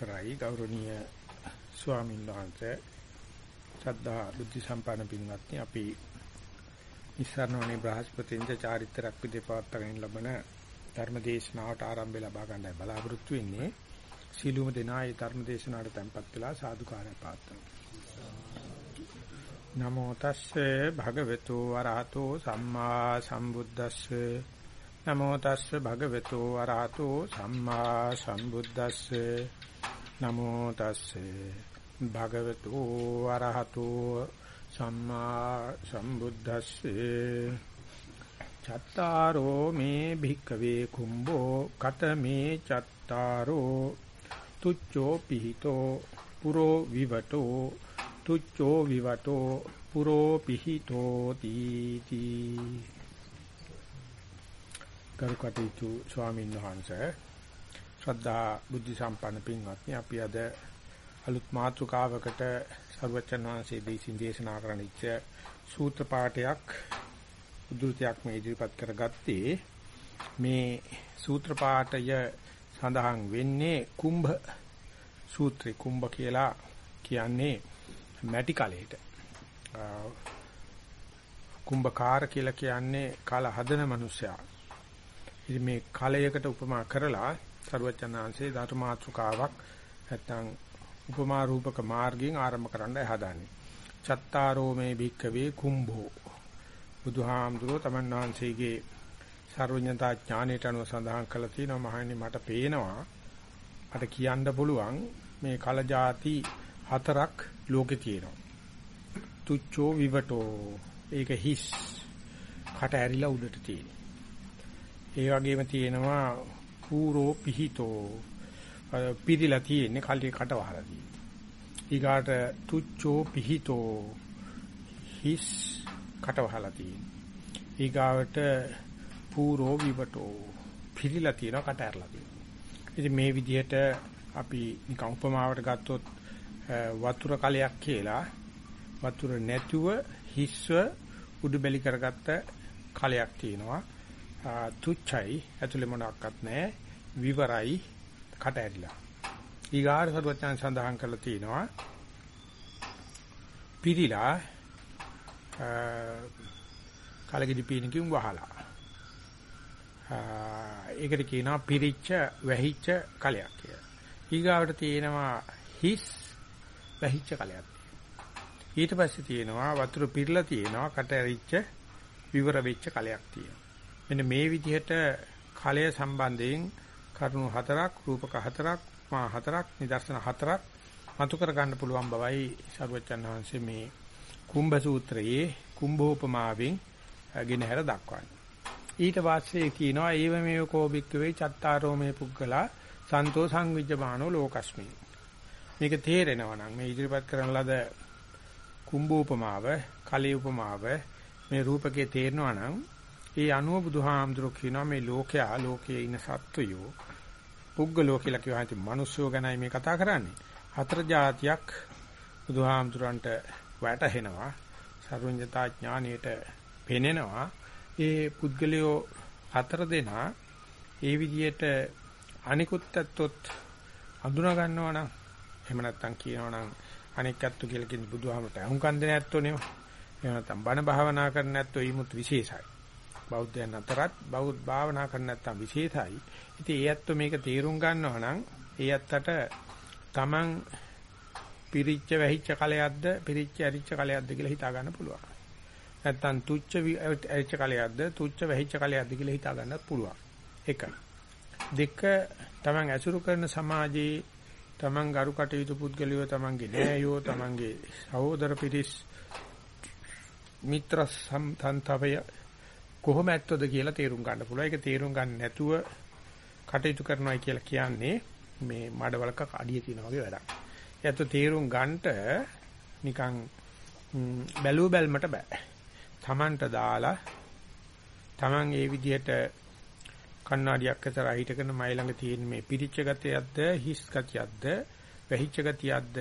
අවසරයි ගෞරවනීය ස්වාමීන් වහන්සේ. ශ්‍රද්ධා බුද්ධ සම්පන්න පින්වත්නි අපි ඉස්සරණෝනේ බ්‍රහස්පතින්ද චාරිත්‍රාක් විදිහට පවත්වාගෙන ලබන ධර්මදේශනාවට ආරම්භය ලබා ගන්නයි බලාපොරොත්තු වෙන්නේ. සීලුම දෙනා ඒ ධර්මදේශනාවට tempත් වෙලා සාදුකාරය පාත්තුමු නමෝ තස්සේ භගවතු වරහතෝ සම්මා සම්බුද්දස්සේ. නමෝ තස්සේ භගවතු වරහතෝ සම්මා සම්බුද්දස්සේ. නමෝ තස්සේ. භගවතු වරහතෝ සම්මා සම්බුද්දස්සේ. චත්තාරෝ මේ භික්කවේ කුම්බෝ කතමේ චත්තාරෝ. තුච්චෝ පිහිතෝ පුරෝ විවටෝ. තුච්චෝ විවටෝ පුරෝ පිහිතෝ තීති. කරුකටීතු ස්වාමීන් වහන්සේ. ශ්‍රද්ධා බුද්ධ සම්පන්න පින්වත්නි අපි අද අලුත් මාතෘකාවකට සර්වචන් වහන්සේ දේශින් දේශනා කරන ඉච්ඡ සූත්‍ර පාඨයක් උද්ෘතයක් මේ ඉදිරිපත් කරගත්තේ. මේ සූත්‍ර පාඨය සඳහන් වෙන්නේ කුම්භ සූත්‍රේ. කුම්භ කියලා කියන්නේ මැටි කලයට කුම්භකාර කියලා කියන්නේ කල හදන මිනිසයා ඉතින් මේ කලයකට උපමා කරලා සරුවචනාංශේ ධර්මාත්‍රකාවක් නැත්නම් උපමා රූපක මාර්ගයෙන් ආරම්භ කරන්නයි හදාන්නේ. චත්තාරෝ මේ භික්කවේ කුම්භෝ බුදුහාමුදුරුව තමන් වහන්සේගේ සර්වඥතා ඥාණයට අනුව සඳහන් කළා තියෙනවා මහණනි මට පේනවා මට කියන්න පුළුවන් මේ කල જાති හතරක් ලෝකේ තියෙනවා. තුච්චෝ විවටෝ ඒක හිස් කට ඇරිලා උඩට තියෙනවා. ඒ වගේම තියෙනවා පූරෝ පිහිතෝ පිරිලා තියෙන්නේ කල්ලි කට වහලා තියෙන්නේ. ඊගාට තුච්චෝ පිහිතෝ හිස් කට වහලා තියෙන්නේ. ඊගාවට පූරෝ විවටෝ පිරිලා තියෙනවා කට ඇරලා තියෙනවා. ඉතින් මේ විදිහට අපි නිකන් උපමාවට ගත්තොත් වතුර කලයක් කියලා වතුර නැතුව හිස්ව උඩු බැලි කරගත්ත කලයක් තියෙනවා. තුච්චයි. ඇතුලේ මොනක්වත් නැහැ. විවරයි. කට ඇරිලා. ඊගාර සරුවචන සඳහන් කරලා තියෙනවා. පිරිලා කලගිඩි පීනකින් වහලා. ඒකට කියනවා පිරිච්ච වැහිච්ච කලයක් කියලා. ඊගාවට තියෙනවා හිස් වැහිච්ච කලයක්. ඊට පස්සේ තියෙනවා වතුර පිරලා තියෙනවා කට ඇරිච්ච විවර වෙච්ච කලයක් තියෙනවා. මෙන්න මේ විදිහට කලය සම්බන්ධයෙන් කරුණු හතරක් රූපක හතරක් මා හතරක් නිදර්ශන හතරක් මතු කර ගන්න පුළුවන් බවයි සරුවචන් වහන්සේ මේ කුම්භ සූත්‍රයේ කුම්භෝපමාවෙන් ගෙනහැර දක්වන්නේ. ඊට පස්සේ කියනවා ඒව මේව කෝබික්ක වේ චත්තාරෝ මේ පුද්ගලා සන්තෝ සංවිජ්ජමානෝ ලෝකස්මි. මේක තේරෙනවා නම් මේ ඉදිරිපත් කරන ලද කුම්භෝපමාව, කලී උපමාව මේ රූපකේ තේරෙනවා නම් ඒ අනුව බුදුහාමුදුරුවෝ කියනවා මේ ලෝකයා ලෝකයේ ඉන්න සත්වයෝ පුද්ගලෝ කියලා කියවා හිටිය මිනිස්සුෝ ගැනයි මේ කතා කරන්නේ. හතර જાතියක් බුදුහාමුදුරන්ට වැටහෙනවා. සර්වඥතා ඥානියට පෙනෙනවා. ඒ පුද්ගලයෝ හතර දෙනා ඒ විදිහට අනිකුත් ඇත්තොත් අඳුනා ගන්නවා නම් එහෙම නැත්නම් කියනවා නම් අනික් ඇත්තු කියලා කියන බුදුහාමට අහුම්කන් දෙන ඇත්තෝ නෙවෙයි. එහෙම නැත්නම් බණ භාවනා කරන ඇත්තෝ ඊමුත් විශේෂයි. බෞද්ධයන් අතරත් බෞද්ධ භාවනා කරන නැත්තම් විශේෂයි. ඉතින් ඒ ඇත්ත මේක තීරුම් ගන්නවා නම් ඒ ඇත්තට Taman පිරිච්ච වැහිච්ච කලයක්ද පිරිච්ච ඇරිච්ච කලයක්ද කියලා හිතා ගන්න පුළුවන්. නැත්තම් තුච්ච ඇරිච්ච කලයක්ද තුච්ච වැහිච්ච කලයක්ද කියලා හිතා ගන්නත් පුළුවන්. එක. දෙක Taman ඇසුරු කරන සමාජයේ Taman ගරු කටයුතු පුද්ගලයෝ Tamanගේ නෑයෝ Tamanගේ සහෝදර පිරිස් මිත්‍ර සම්තන්තවය කොහොම ඇත්තද කියලා තේරුම් ගන්න පුළුවන්. ඒක තේරුම් ගන්න නැතුව කටයුතු කරනවා කියලා කියන්නේ මේ මඩවලක අඩිය තියෙන වගේ වැඩක්. ඒත් තේරුම් ගන්නට නිකන් බැලුව බැල්මට බෑ. Tamanට දාලා Taman ඒ විදිහට කණ්ණාඩියක් අතර හිටගෙන මයි ළඟ තියෙන මේ පිරිච්ච ගතියක්ද හිස් ගතියක්ද වැහිච්ච ගතියක්ද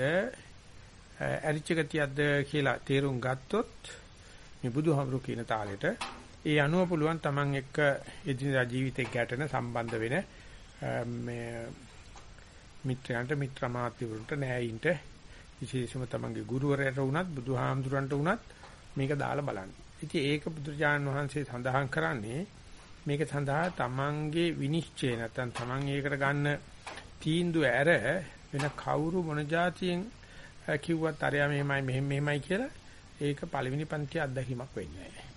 ඇරිච්ච ගතියක්ද කියලා තේරුම් ගත්තොත් මේ බුදුහාමුදුරු කියන තාලෙට ඒ අනුව පුළුවන් Taman එක්ක එදිනදා ජීවිතේ ගැටෙන සම්බන්ධ වෙන මේ මිත්‍රයන්ට මිත්‍රමාත්‍යවරුන්ට නෑයින්ට විශේෂම තමන්ගේ ගුරුවරයාට වුණත් බුදුහාමුදුරන්ට වුණත් මේක දාලා බලන්න. ඉතින් ඒක බුදුරජාණන් වහන්සේ සඳහන් කරන්නේ මේක සඳහා තමන්ගේ විනිශ්චය නැත්නම් තමන් ඒකට ගන්න තීන්දුව ඇර වෙන කවුරු මොන જાතියෙන් කිව්වත් අරයා මෙහෙමයි මෙහෙම මෙහෙමයි කියලා ඒක පළවෙනි පන්ති අත්දැකීමක් වෙන්නේ නැහැ.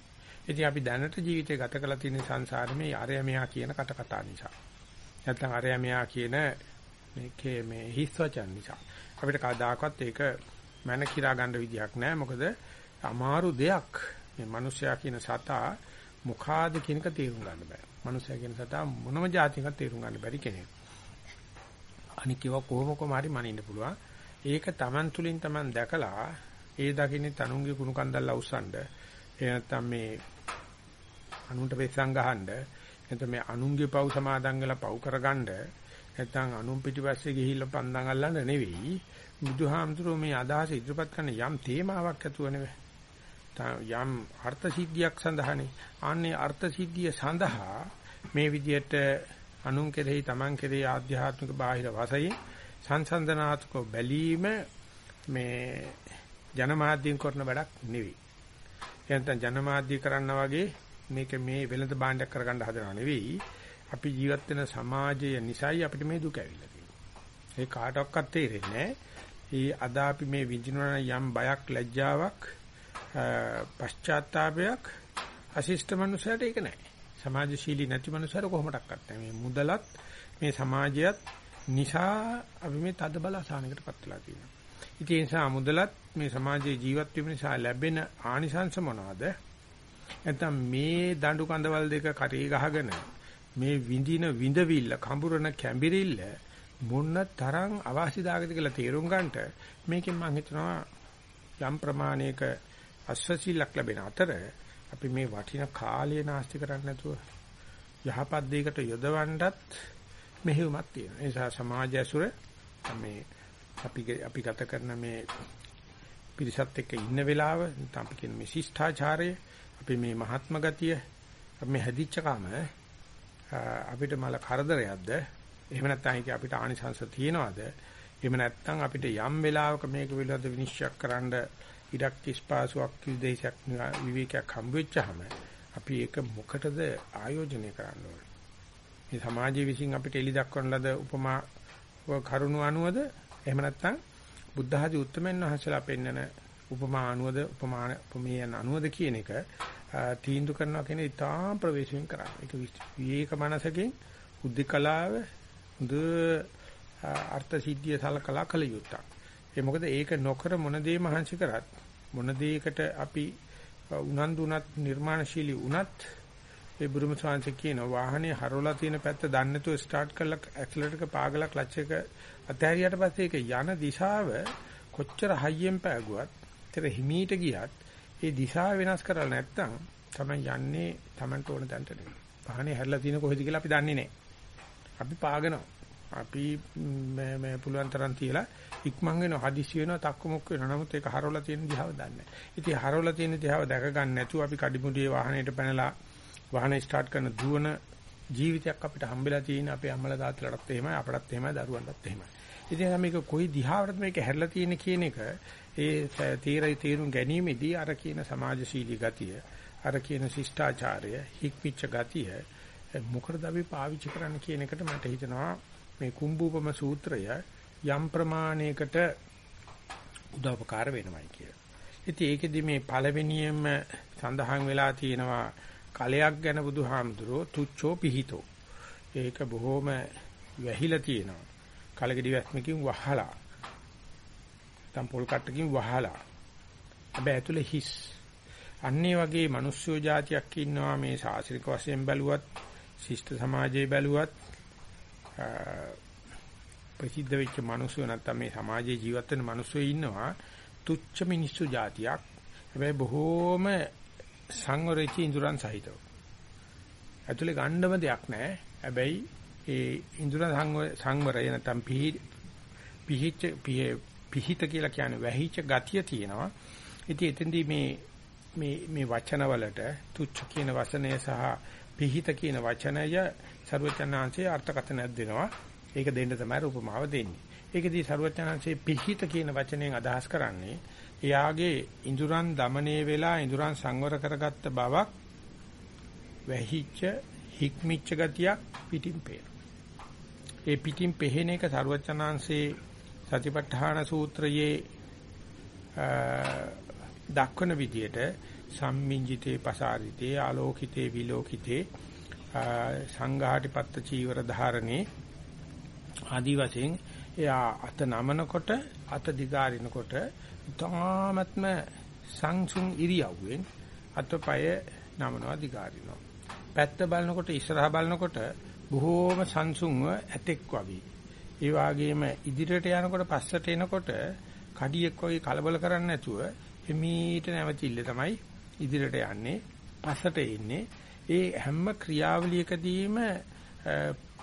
ඉතින් අපි දැනට ජීවිතය ගත කරලා තියෙන සංසාරේ මේ අරයා මෙහා කියන කට කතා නිසා. නැත්නම් අරයා මෙහා කියන මේකේ මේ හිස් වචන නිසා. අපිට කවදාකවත් ඒක මන කිරා ගන්න විදියක් නැහැ. මොකද අමාරු දෙයක් මේ මිනිසයා කියන සතා මොකාද කියන එක තේරුම් ගන්න බෑ. මිනිසයා කියන සතා මොනම જાතියකට තේරුම් ගන්න බැරි කෙනෙක්. අනික ඒවා කොහොම කොහම හරි මනින්න පුළුවන්. ඒක Taman තුලින් Taman දැකලා ඒ දකින්නේ තනුන්ගේ කුණු කන්දල් අවසන්ඩ. ඒ නැත්තම් මේ අනුන්ට වෙස්සන් ගහන්න. නැත්නම් මේ අනුන්ගේ පව් සමාදන් වෙලා පව් කරගන්න. නැත්නම් අනුන් පිටිපස්සේ ගිහිල්ලා පන්දන් අල්ලන්න නෙවෙයි. බුදුහාමුදුරුවෝ මේ අදහස ඉදිරිපත් කරන යම් තේමාවක් ඇතුව නෙවෙයි. යම් අර්ථ සිද්ධියක් සඳහානේ. ආන්නේ අර්ථ සිද්ධිය සඳහා මේ විදිහට අනුන් කෙරෙහි තමන් කෙරෙහි ආධ්‍යාත්මික බාහිර වශයෙන් සංසන්දනාත්මක බැලීම මේ ජනමාධ්‍යෙන් කරන වැඩක් නෙවෙයි. එතන ජනමාධ්‍ය කරන්න වගේ මේක මේ වෙළඳ භාණ්ඩයක් කරගන්න හදනව නෙවෙයි. අපි ජීවත් වෙන සමාජය නිසායි අපිට මේ දුක ඇවිල්ලා තියෙන්නේ. ඒ කාටවත් තේරෙන්නේ ඒ අද අපි මේ විඳිනවන යම් බයක් ලැජ්ජාවක් පශ්චාත්තාවයක් අශිෂ්ට මනුස්සයට ඒක නැහැ. සමාජශීලී නැති මනුස්සයර කොහොමඩක්වත් නැහැ. මේ මුදලත් මේ සමාජයත් නිසා අපි මේ තද බල අසහනයකටපත් වෙලා තියෙනවා. ඉතින් ඒ නිසා මුදලත් මේ සමාජයේ ජීවත් වීම නිසා ලැබෙන ආනිසංස මොනවාද? නැත්නම් මේ දඬු කඳවල් දෙක කරේ ගහගෙන මේ විඳින විඳවිල්ල කඹුරන කැඹිරිල්ල මොන්න තරම් අවාසිදායකද කියලා තේරුම් ගන්නට මේකෙන් මම හිතනවා යම් ප්‍රමාණයක අස්වැසිල්ලක් ලැබෙන අතර අපි මේ වටින කාලය නාස්ති කරන්නේ නැතුව යහපත් දෙයකට යොදවන්නත් මෙහෙයුමක් තියෙනවා. ඒ නිසා සමාජ ඇසුර මේ අපි අපි ගත කරන මේ පිරිසත් එක්ක ඉන්න වෙලාව නැත්නම් අපි කියන මේ ශිෂ්ටාචාරය අපි මේ මහත්ම ගතිය අපි මේ හැදිච්ච කම අපිට මල කරදරයක්ද? එහෙම නැත්නම් ඒක අපිට ආනිසංශ තියනවාද? එහෙම නැත්නම් අපිට යම් වෙලාවක මේක පිළිබඳ විනිශ්චය කරන්න ඉඩක් කිස්පාසුවක් විදේශයක් විවේකයක් හම්බ වෙච්චාම අපි ඒක මොකටද ආයෝජනය කරන්න ඕනේ? මේ සමාජයේ විසින් අපිට එලි දක්වන ලද උපමා කරුණු අනුවද එහෙම නැත්නම් බුද්ධ ආදී උත්තරමෙන් වහන්සේලා පෙන්නන උපමා අනුවද උපමාන උපමේයන් අනුවද කියන එක තීන්දුව කරනවා කියන ඉතාම ප්‍රවේශයෙන් කරන්නේ. ඒක විවේක මනසකින් උද්දකලාව හොඳ අර්ථ සිද්ධිය සලකලා කළ යුත්තක්. ඒ මොකද ඒක නොකර මොන දේ මහන්සි කරත් මොන දෙයකට අපි උනන්දු උනත් නිර්මාණශීලී උනත් ඒ බුරුම ස්වාංශ කියන වාහනේ හරවලා තියෙන පැත්ත දන්නේ නැතුව ස්ටාර්ට් කරලා ඇක්සලරේටර් එක පාගලා ක්ලච් එක අතහැරියට පස්සේ ඒක යන දිශාව කොච්චර හයියෙන් පෑගුවත් ඒතර හිමීට ගියත් ඒ දිශාව වෙනස් කරලා නැත්නම් තමයි යන්නේ Tamanට ඕන තැනට නෙමෙයි. වාහනේ හැරලා තියෙන කොහෙද කියලා අපි දන්නේ නැහැ. අපි පාගනවා. අපි මේ මේ පුළුවන් තරම් තියලා ඉක්මන් වෙනවා හදිසි වෙනවා තක්කු මුක් වෙනවා නමුත් ඒක හරවලා තියෙන දිහාව දන්නේ නැහැ. ඉතින් හරවලා තියෙන දිහාව දැක ගන්න නැතුව අපි කඩිමුඩියේ වාහනේට පැනලා වාහනේ ස්ටාර්ට් කරන දුවන ජීවිතයක් අපිට හම්බෙලා තියෙන අපේ අම්මලා තාත්තලාටත් එහෙමයි අපටත් එහෙමයි දරුවන්ටත් එහෙමයි. ඉතින් මේක කොයි දිහාවටද මේක හැරලා තියෙන්නේ කියන එක ඒ තීරයි තීරුම් ගැනීමේදී අර කියන සමාජශීලී ගතිය අර කියන ශිෂ්ටාචාරය හික්මිච්ච ගතිය මොකටද අපි පාවිච්චි කරන්න කියන එකට මට හිතෙනවා මේ කුම්භූපම සූත්‍රය යම් ප්‍රමාණයකට උදව්පකාර වෙනවයි කියලා. ඉතින් ඒකෙදි මේ පළවෙනියෙන්ම සඳහන් වෙලා තියෙනවා කලයක් ගැන බුදුහාමුදුරෝ තුච්චෝ පිහිතෝ. ඒක බොහොම වැහිලා තියෙනවා. කලගෙඩි වැස්මකින් වහලා. නැත්නම් පොල් කට්ටකින් වහලා. හැබැයි ඇතුලේ හිස්. අන්නේ වගේ මිනිස්සු జాතියක් ඉන්නවා මේ සාසනික වශයෙන් බැලුවත්, ශිෂ්ට සමාජයේ බැලුවත් ප්‍රසිද්ධ වෙච්ච මිනිස්සු නැත්නම් මේ සමාජයේ ජීවත් වෙන මිනිස්සු ඉන්නවා තුච්ච මිනිස්සු జాතියක්. හැබැයි බොහෝම සංවරෙච්ච ඉඳුරන් සහිතව. ඇතුලේ ගන්නම දෙයක් නැහැ. හැබැයි ඒ ඉඳුරන් සංවරය නැත්නම් පිහිච්ච පිහිත කියලා කියන්නේ වැහිච්ච ගතිය තියෙනවා. ඉතින් එතෙන්දී මේ මේ මේ වචනවලට තුච්ච කියන වචනය සහ පිහිත කියන වචනය ਸਰවචනාංශයේ අර්ථකථනයක් දෙනවා. ඒක දෙන්න තමයි උපමාව දෙන්නේ. ඒකදී සරුවචනංශේ පිහිට කියන වචනයෙන් අදහස් කරන්නේ එයාගේ ඉඳුරන් দমনයේ වෙලා ඉඳුරන් සංවර කරගත්ත බවක් වැහිච්ච හික්මිච්ච ගතියක් පිටින් පේනවා. ඒ පිටින් පෙහෙන එක සරුවචනංශේ සතිපට්ඨාන සූත්‍රයේ දක්වන විදියට සම්මිංජිතේ පසාරිතේ ආලෝකිතේ විලෝකිතේ සංඝාටිපත්ත චීවර ධාරණේ ආදි වශයෙන් එයා අත නමනකොට අත දිගාරිනකොට තාමත්ම සංසුන් ඉරියව්වෙන් අතපය නමනවා දිගාරිනවා. පැත්ත බලනකොට ඉස්සරහා බලනකොට බොහෝම සංසුන්ව ඇතෙක් වගේ ඒ වගේම ඉදිරියට යනකොට පස්සට එනකොට කඩියෙක් වගේ කලබල කරන්නේ නැතුව එමීට නැවතිල්ල තමයි ඉදිරියට යන්නේ පස්සට එන්නේ. ඒ හැම ක්‍රියාවලියකදීම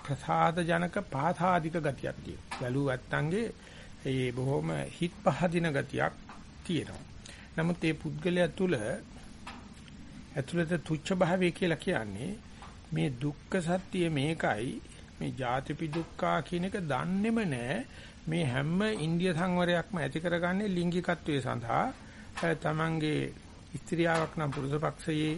ප්‍රසාද ජනක පාථාදික ගතියක් තියෙනවා. බැලුව ඇත්තන්ගේ ඒ බොහොම හිත් පහදින ගතියක් තියෙනවා. නමුත් මේ පුද්ගලයා තුල ඇතුළත තුච්ච භාවය කියලා කියන්නේ මේ දුක්ඛ සත්‍ය මේකයි මේ ජාතිපි දුක්ඛා කියන එක දන්නේම නැහැ. මේ හැම ඉන්දිය සංවරයක්ම ඇති කරගන්නේ ලිංගිකත්වයේ සඳහා තමන්ගේ ස්ත්‍රියාවක් නම් පුරුෂ පක්ෂයේ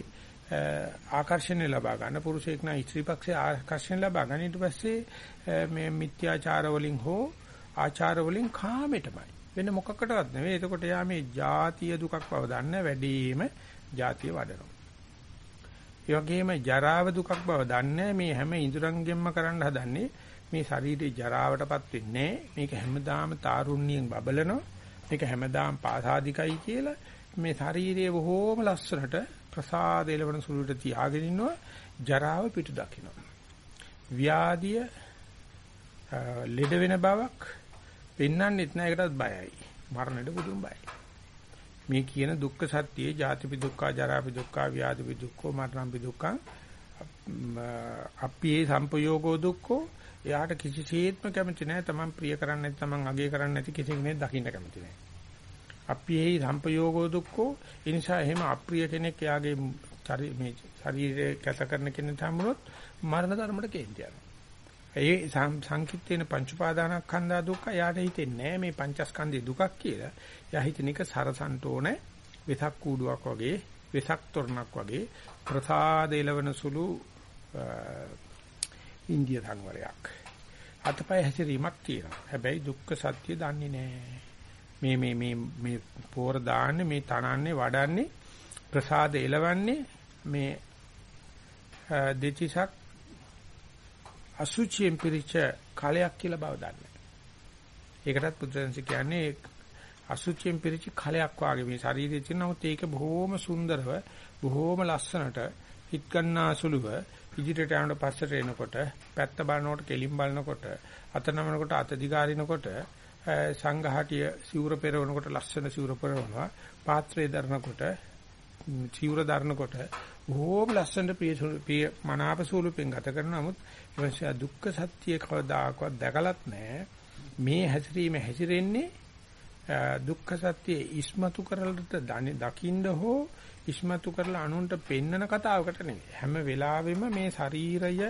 ආකර්ෂණය ලබා ගන්න. පුරුෂයෙක් නම් ස්ත්‍රී පක්ෂයේ ආකර්ෂණය ලබා ගන්න. ඊට පස්සේ මේ මිත්‍යාචාර වලින් හෝ ආචාර වලින් කාමයටමයි වෙන මොකකටවත් නෙවෙයි. එතකොට යා මේ ජාතිය දුකක් බව දන්න වැඩිම ජාතිය වඩනවා. ඒ වගේම ජරාව දුකක් බව දන්නේ මේ හැම ඉඳුරංගෙන්ම කරන්න හදන්නේ මේ ශරීරේ ජරාවටපත් වෙන්නේ මේක හැමදාම තාරුණ්‍යයෙන් බබලනවා. මේක හැමදාම පාසාදිකයි කියලා මේ ශරීරයේ බොහෝම ලස්සනට ප්‍රසාද එළවන සුළුට තියාගෙන ඉන්නවා ජරාව පිටු දකින්නවා. ව්‍යාධිය ලෙඩ වෙන බවක් පෙන්වන්නෙත් නෑ ඒකටත් බයයි. මරණයට බුදුන් බයයි. මේ කියන දුක්ඛ සත්‍යයේ ජාතිපි දුක්ඛ, ජරාපි දුක්ඛ, ව්‍යාධිපි දුක්ඛ, මරණපි දුක්ඛ අප්පියේ සම්පයෝගෝ දුක්ඛෝ එයාට කිසිසේත්ම කැමති නැහැ තමන් ප්‍රිය කරන්නේ නැති තමන් අගය කරන්නේ නැති කිසි කෙනෙක් දකින්න කැමති නැහැ. අප්පියේ සම්පයෝගෝ දුක්ඛෝ ඒ නිසා එහෙම අප්‍රිය කෙනෙක් එයාගේ මේ ශරීරය කැත කරන කෙනෙක් හම්බුනොත් මරණ ධර්මයට කේන්ති යනවා. ඒ සංකිට්ඨේන පංච උපාදානස්කන්ධා දුක්ඛ යාට හිතෙන්නේ මේ පංචස්කන්ධේ දුකක් කියලා. එයා හිතන එක සරසන්ට ඕනේ වෙසක් කූඩුවක් වගේ වෙසක් තොරණක් වගේ ප්‍රසාද එලවන සුළු ඉන්දිය සංවරයක්. අතපය හැසිරීමක් තියෙනවා. හැබැයි දුක්ඛ සත්‍ය දන්නේ නැහැ. මේ මේ මේ මේ පෝර දාන්නේ මේ තනන්නේ වඩන්නේ ප්‍රසාද එලවන්නේ මේ දෙතිසක් අසුචියෙන් පිරිච්ච කලයක් කියලා බව දන්නේ. ඒකටත් පුදුරන්සි කියන්නේ අසුචියෙන් පිරිච්ච කලයක් වාගේ මේ ශරීරයේ තියෙන නමුත් ඒක බොහොම සුන්දරව බොහොම ලස්සනට හිට ගන්නාසුලුව ඉදිරියට යනකොට පස්සට එනකොට පැත්ත බලනකොට කෙලින් බලනකොට අත නමනකොට අත දිගාරිනකොට සංඝහටිය සිවුර පෙරවනකොට ලස්සන සිවුර පෙරවනවා. පාත්‍රය දරනකොට සිවුර දරනකොට බොහෝම ලස්සනට ප්‍රිය ප්‍රිය මනාප සූලුපෙන් ගත කරන නමුත් ඊවස්යා දුක්ඛ සත්‍ය කවදාකවත් දැකලත් නැහැ මේ හැසිරීම හැසිරෙන්නේ දුක්ඛ සත්‍ය ඉස්මතු කරලට දකින්න හෝ ඉස්මතු කරලා අනුන්ට පෙන්නන කතාවකට නෙවෙයි හැම වෙලාවෙම මේ ශරීරය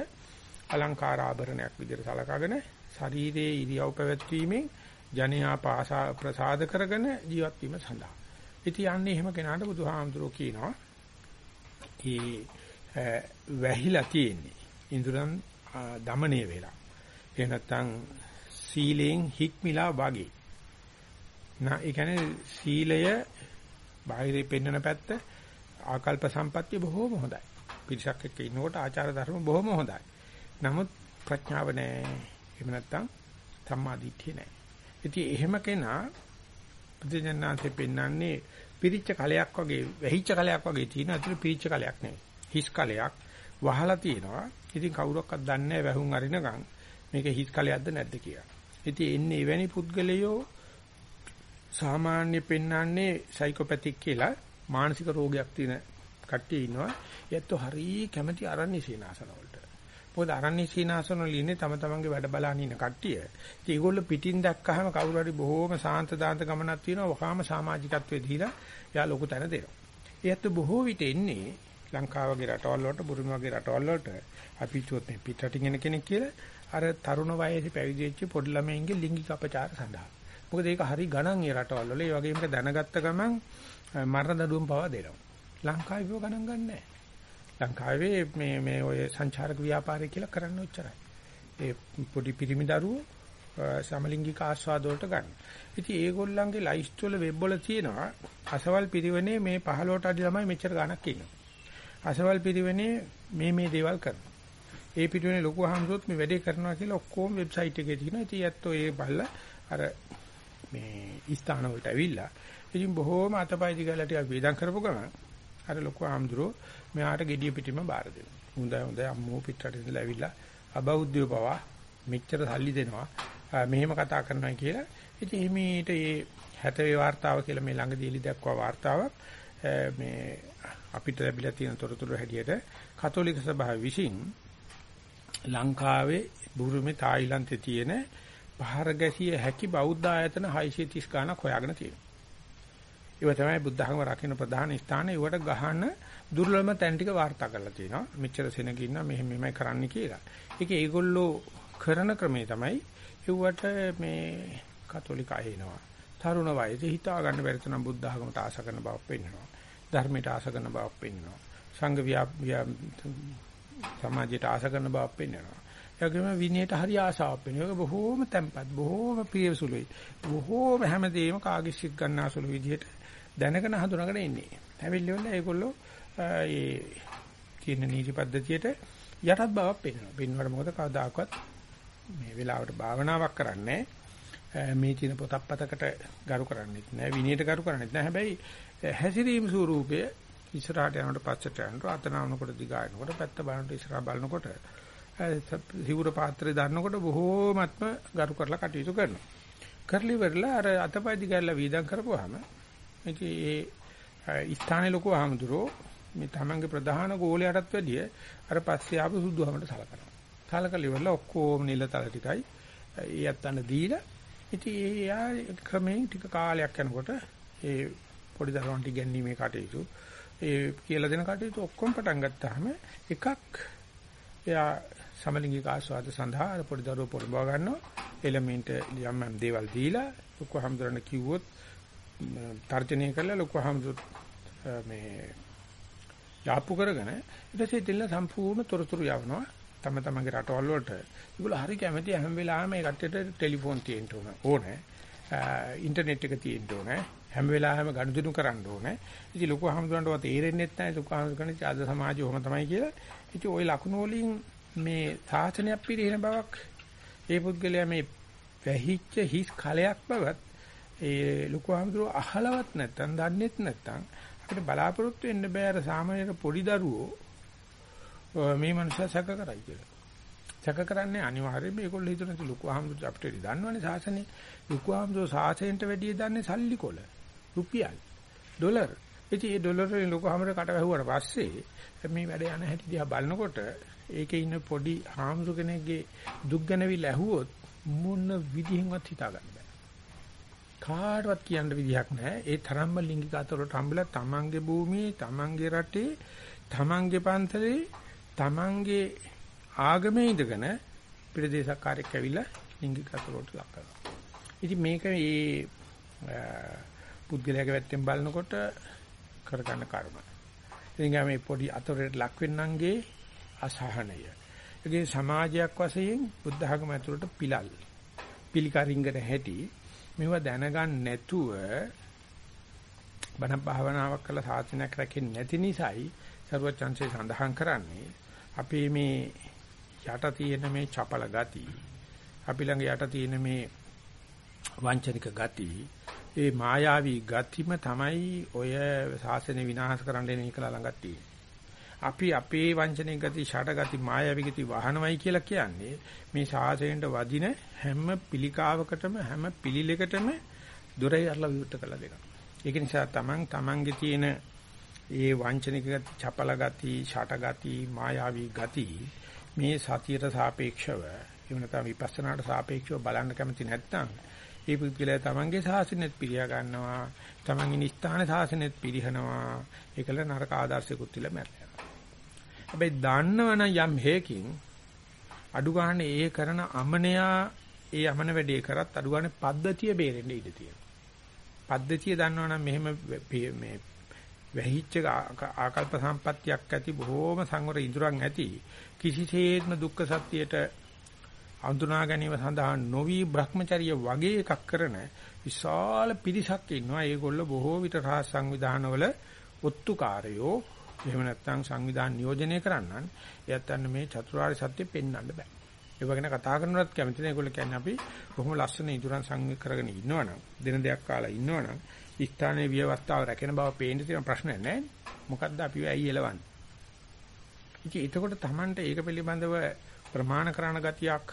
අලංකාර ආභරණයක් විදිහට සලකගෙන ශරීරයේ ඉරියව් පැවැත්වීමෙන් ජනයා පාසා ප්‍රසාද කරගෙන ජීවත් වීම සඳහා. ඉතින් යන්නේ එහෙම කෙනාට බුදුහාමුදුරෝ කියනවා ඒ වැහිලා තියෙන්නේ ඉඳුරන් দমনය වෙලා. එහෙ නැත්නම් සීලයෙන් හික්මිලා වගේ. නා ඒ කියන්නේ සීලය බාහිරේ පෙන්වන පැත්ත ආකල්ප සම්පත්‍ය බොහෝම හොඳයි. පිරිසක් එක්ක ඉන්නකොට ආචාර ධර්ම බොහොම හොඳයි. නමුත් ප්‍රඥාව නැහැ. එහෙම නැත්නම් සම්මා දිට්ඨිය නැහැ. ඉතින් එහෙම කෙනා බුදුජානනාංශෙ පෙන්වන්නේ පිරිච්ච කලයක් වගේ වැහිච්ච කලයක් වගේ තියෙන අතට පිරිච්ච කලයක් නෙවෙයි. හිස් කලයක් වහලා තියෙනවා. ඉතින් කවුරක්වත් දන්නේ නැහැ වැහුම් අරිනකම් මේක හිස් කලයක්ද නැද්ද කියලා. ඉතින් එන්නේ එවැනි පුද්ගලයෝ සාමාන්‍ය පෙන්වන්නේ සයිකෝපැතික් කියලා මානසික රෝගයක් තියෙන කට්ටිය ඉන්නවා. ඒත් හරිය කැමැති අරණ්‍ය සීනාසන වලට. මොකද අරණ්‍ය සීනාසන වල ඉන්නේ තම තමන්ගේ වැඩ බලන ඉන්න කට්ටිය. ඉතින් ඒගොල්ලෝ පිටින් දැක්කහම කවුරු හරි බොහෝම සාන්ත දාන්ත ගමනක් තියෙනවා. වහාම සමාජිකත්වයේ දීලා එයා ලොකු තැන දෙනවා. ඒත් බොහෝ විට එන්නේ ලංකාව වගේ රටවල් වලට බුරුම වගේ රටවල් වලට අපි හිතුවොත් මේ පිටරටින් එන කෙනෙක් කියලා අර තරුණ වයසේ පැවිදි වෙච්ච පොඩි ළමයින්ගේ ලිංගික අපචාර සඳහා. මොකද ඒක හරි ගණන් ඒ රටවල් වල. ඒ වගේම දැනගත්ත ගමන් මරණ දඬුවම් පවා දෙනවා. ලංකාවේ ඒව ගණන් ගන්නෑ. ලංකාවේ මේ මේ ඔය සංචාරක ව්‍යාපාරය කියලා කරන්න ඔච්චරයි. ඒ පොඩි පිරිමි දරුවෝ සමලිංගික ආස්වාද වලට ගන්න. ඉතින් ඒගොල්ලන්ගේ ලයිස්ට් වල වෙබ් වල තියෙනවා අසවල් පිරිවෙනේ මේ 15ට අඩි ළමයි මෙච්චර ගණක් ඉන්නවා. අසවල් පිරිවෙනේ මේ මේ දේවල් කරනවා. ඒ පිටුනේ ලොකු හම්සොත් මේ වැඩේ කරනවා කියලා ඔක්කොම වෙබ්සයිට් එකේ තියෙනවා. ඉතින් ඇත්තෝ ඒ බලලා අර මේ ස්ථාන වලට ඇවිල්ලා ඉතින් බොහෝම අතපය දිගලා ටිකක් වේදම් කරපු ගමන් අර ලොකු ආම්දුරෝ මෙයාට gediya පිටිම බාර දෙනවා. හොඳයි හොඳයි අම්මෝ පිටරට ඉඳලා ඇවිල්ලා අබෞද්ධය පවා මෙච්චර සල්ලි දෙනවා. මෙහෙම කතා කරනවා කියලා. ඉතින් එහිමීට මේ හැතේ වார்த்தාව කියලා මේ ළඟදී එලි දක්වා වார்த்தාවක් මේ අපිට ලැබිලා තියෙන තොරතුරු හැටියට කතෝලික සභාව විසින් ලංකාවේ බුරුමේ තායිලන්තේ තියෙන පහර ගැසිය හැකි බෞද්ධ ආයතන 630 ගණක් හොයාගෙන තියෙනවා. ඒව තමයි බුද්ධ ධර්ම රකින්න ප්‍රධාන ස්ථාන. ඒවට ගහන දුර්ලභම තැන් ටික වාර්තා කරලා තියෙනවා. මෙච්චර සෙනග ඉන්න මෙහෙම මෙහෙමයි කරන්න කියලා. ඒක ඒගොල්ලෝ කරන ක්‍රමේ තමයි ඒවට මේ කතෝලික අය එනවා. තරුණ වයසේ හිතා ගන්න බැරි තරම් බුද්ධ ධර්මයට ආශ කරන බවක් පෙන්වනවා. ධර්මයට ආශ කරන බවක් පෙන්වනවා. සංඝ ව්‍යා සමාජයට ආශ කරන බවක් පෙන්වනවා. ඒගොම විනයට හරි ආශාවක් වෙනවා. ඒක බොහෝම තැම්පත්, බොහෝම ප්‍රියසුළුයි. බොහෝම හැමදේම කාගෙ සිත් ගන්නාසුළු විදිහට දැනගෙන හඳුනාගෙන ඉන්නේ. හැවිල්ලෙවල ඒගොල්ලෝ ඒ කියන නීති පද්ධතියට යටත් බවක් පෙන්වනවා. පෙන්වන්න මොකද කවදාකවත් මේ වෙලාවට භාවනාවක් කරන්නේ මේ තියෙන පොතක් පතකට ගරු කරන්නේත් නැහැ විනයට ගරු කරන්නේත් නැහැ හැබැයි හැසිරීම ස්වරූපය ඉස්සරහට යනකොට පස්සට යනකොට අතනවනකොට දිගායනකොට පැත්ත බලනකොට ඉස්සරහ බලනකොට සිවුර පාත්‍රය දාන්නකොට බොහෝමත්ම ගරු කරලා කටයුතු කරනවා. කරලි වෙරලා අර අතපය දිගාලා වීදම් කරපුවාම ඉතින් ඒ ස්ථානයේ ලොකු ආමඳුරෝ මේ තමන්ගේ ප්‍රධාන ගෝලයටත් වැඩිය අර පස්සේ ආපු සුදුහමට සලකනවා. සලකලා ඉවරලා ඔක්කොම නිලතල ටිකයි ඒ යත්තන දීලා ඉතින් ඒ යා ක්‍රමයෙන් ටික කාලයක් යනකොට ඒ පොඩි දරුවන්ට ඉගැන්වීමේ කටයුතු ඒ කියලා දෙන කටයුතු ඔක්කොම පටන් ගත්තාම එකක් එයා සමලිංගික ආස්වාද සඳහා පොඩි දරුවෝ පොරඹව ගන්නවා එලෙමන්ට් යම් යම් දේවල් දීලා ලොකු හම්දුරන කිව්වොත් තර්ජනය කරලා ලොකු හම්දුර මේ යාප්පු කරගෙන ඊට පස්සේ දෙන්න සම්පූර්ණ තොරතුරු යවනවා තම තමන්ගේ රටවල් වලට. ඒගොල්ලෝ හරි කැමති හැම වෙලාවෙම මේ කට්ටියට ටෙලිෆෝන් තියෙන්න ඕන. ඕනේ. ඉන්ටර්නෙට් එක තියෙන්න ඕනේ. හැම වෙලාවෙම ගනුදෙනු කරන්න ඕනේ. ඉතින් ලොකු හම්දුරන්ටව තේරෙන්නේ නැහැ ලොකු හම්දුරන් ආද සමාජය ඔහොම තමයි කියලා. ඉතින් ওই ලකුණු වලින් මේ සාසනයක් පිළිහෙන බවක් ඒ පුද්ගලයා මේ වැහිච්ච හිස් කලයක් බවත් ඒ ලොකු හම්දුර අහලවත් නැත්තම් දන්නේත් නැත්තම් අපිට බලාපොරොත්තු වෙන්න බෑ අර සාමාන්‍ය පොඩි දරුවෝ මේ මනුස්සයා සැක කරයි කියලා. සැක කරන්නේ අනිවාර්යයෙන්ම ඒගොල්ලෝ හිතන ලොකු ආම්දුර අපිට දන්නවනේ සාසනේ. ලොකු ආම්දුර සාසයෙන්ට වැඩිය දන්නේ සල්ලි කොල. රුපියල්. ඩොලර්. ඉතින් මේ ඩොලර් වලින් ලොකු ආම්දුර කට වැහුවාට පස්සේ මේ වැඩ යන හැටි දිහා බලනකොට ඒකේ ඉන්න පොඩි ආම්දුර කෙනෙක්ගේ දුක් ගැනවිල ඇහුවොත් මොන විදිහෙන්වත් හිතා ගන්න බෑ. කාටවත් කියන්න විදිහක් නැහැ. ඒ තරම්ම ලිංගික අතරට හම්බෙලා තමන්ගේ භූමියේ, තමන්ගේ රටේ, තමන්ගේ පන්සලේ තමන්ගේ ආගමේ ඉඳගෙන ප්‍රදේශකාරයෙක් ඇවිල්ලා ලිංගික අතුරට ලක් කරනවා. ඉතින් මේක මේ පුද්ගලයාගේ පැත්තෙන් බලනකොට කරගන්න කර්ම. ඉතින් මේ පොඩි අතුරට ලක් වෙන්නන්ගේ අසහනය. ඒකේ සමාජයක් වශයෙන් බුද්ධ ධර්ම ඇතුළට පිළල්. පිළිකරින්ගන හැටි මේවා දැනගන්න නැතුව බණ භාවනාවක් කළා සාසනයක් රැකෙන්නේ නැති නිසායි සරුවත් chance සඳහන් කරන්නේ අපේ මේ යට තියෙන මේ චපල ගති අපි ළඟ යට තියෙන මේ වංචනික ගති ඒ මායාවී ගතිම තමයි ඔය සාසනය විනාශ කරන්න එන එක ළඟක් තියෙන්නේ. අපි අපේ වංචනික ගති, ෂට ගති, මායාවී ගති වහනවයි කියලා කියන්නේ මේ සාසනයට වදින හැම පිළිකාවකටම හැම පිළිලෙකටම දොරයි අරලා විවෘත කළ දෙනවා. ඒක නිසා තමන් තමන්ගේ තියෙන ඒ වංචනික ගති, චපල ගති, ෂට ගති, මායාවී ගති මේ සතියට සාපේක්ෂව එහෙම නැත්නම් විපස්සනාට සාපේක්ෂව බලන්න කැමති නැත්නම් ඒ පුද්ගලයා තමන්ගේ සාසනෙත් පිළියා ගන්නවා, තමන්ගේ ස්ථාන සාසනෙත් පිළිහනවා. ඒකල නරක ආදර්ශයකුත් තියලා මැරෙනවා. හැබැයි දන්නවනම් යම් හේකින් අඩු ගන්න ඒ කරන අමනයා ඒ අමන වැඩේ කරත් අඩු ගන්න පද්ධතිය බේරෙන්න ඉඩ තියෙනවා. පද්ධතිය දන්නවනම් මෙහෙම මේ වැහිච්ච ආකල්ප සම්පත්තියක් ඇති බොහෝම සංවර ඉදurang ඇති කිසිසේත්ම දුක්ඛ සත්‍යයට අඳුනා ගැනීම සඳහා නොවි Brahmacharya වගේ එකක් කරන විශාල පිරිසක් ඉන්නවා. ඒගොල්ලෝ බොහෝ විට රහස් සංවිධානවල ඔත්තුකාරයෝ එහෙම නැත්නම් සංවිධාන නියෝජනය කරන්නන් එයත් අන්න මේ චතුරාර්ය සත්‍ය පෙන්වන්න බෑ. ඒ වගේ කතා කරනවත් කැමති නැහැ. ඒගොල්ලෝ කියන්නේ අපි කොහොම ලස්සන ඉදurang සංවි කරගෙන ඉන්නවනම් දින දෙකක් කාලා ඉන්නවනම් ස්ථානයේ විවස්ථාව රැකෙන බව පේන්න තියෙන ප්‍රශ්නයක් නැහැ. මොකද්ද අපි ඇයි එලවන්නේ? ඉතින් එතකොට Tamanට ඒක පිළිබඳව ප්‍රමාණ කරන ගතියක්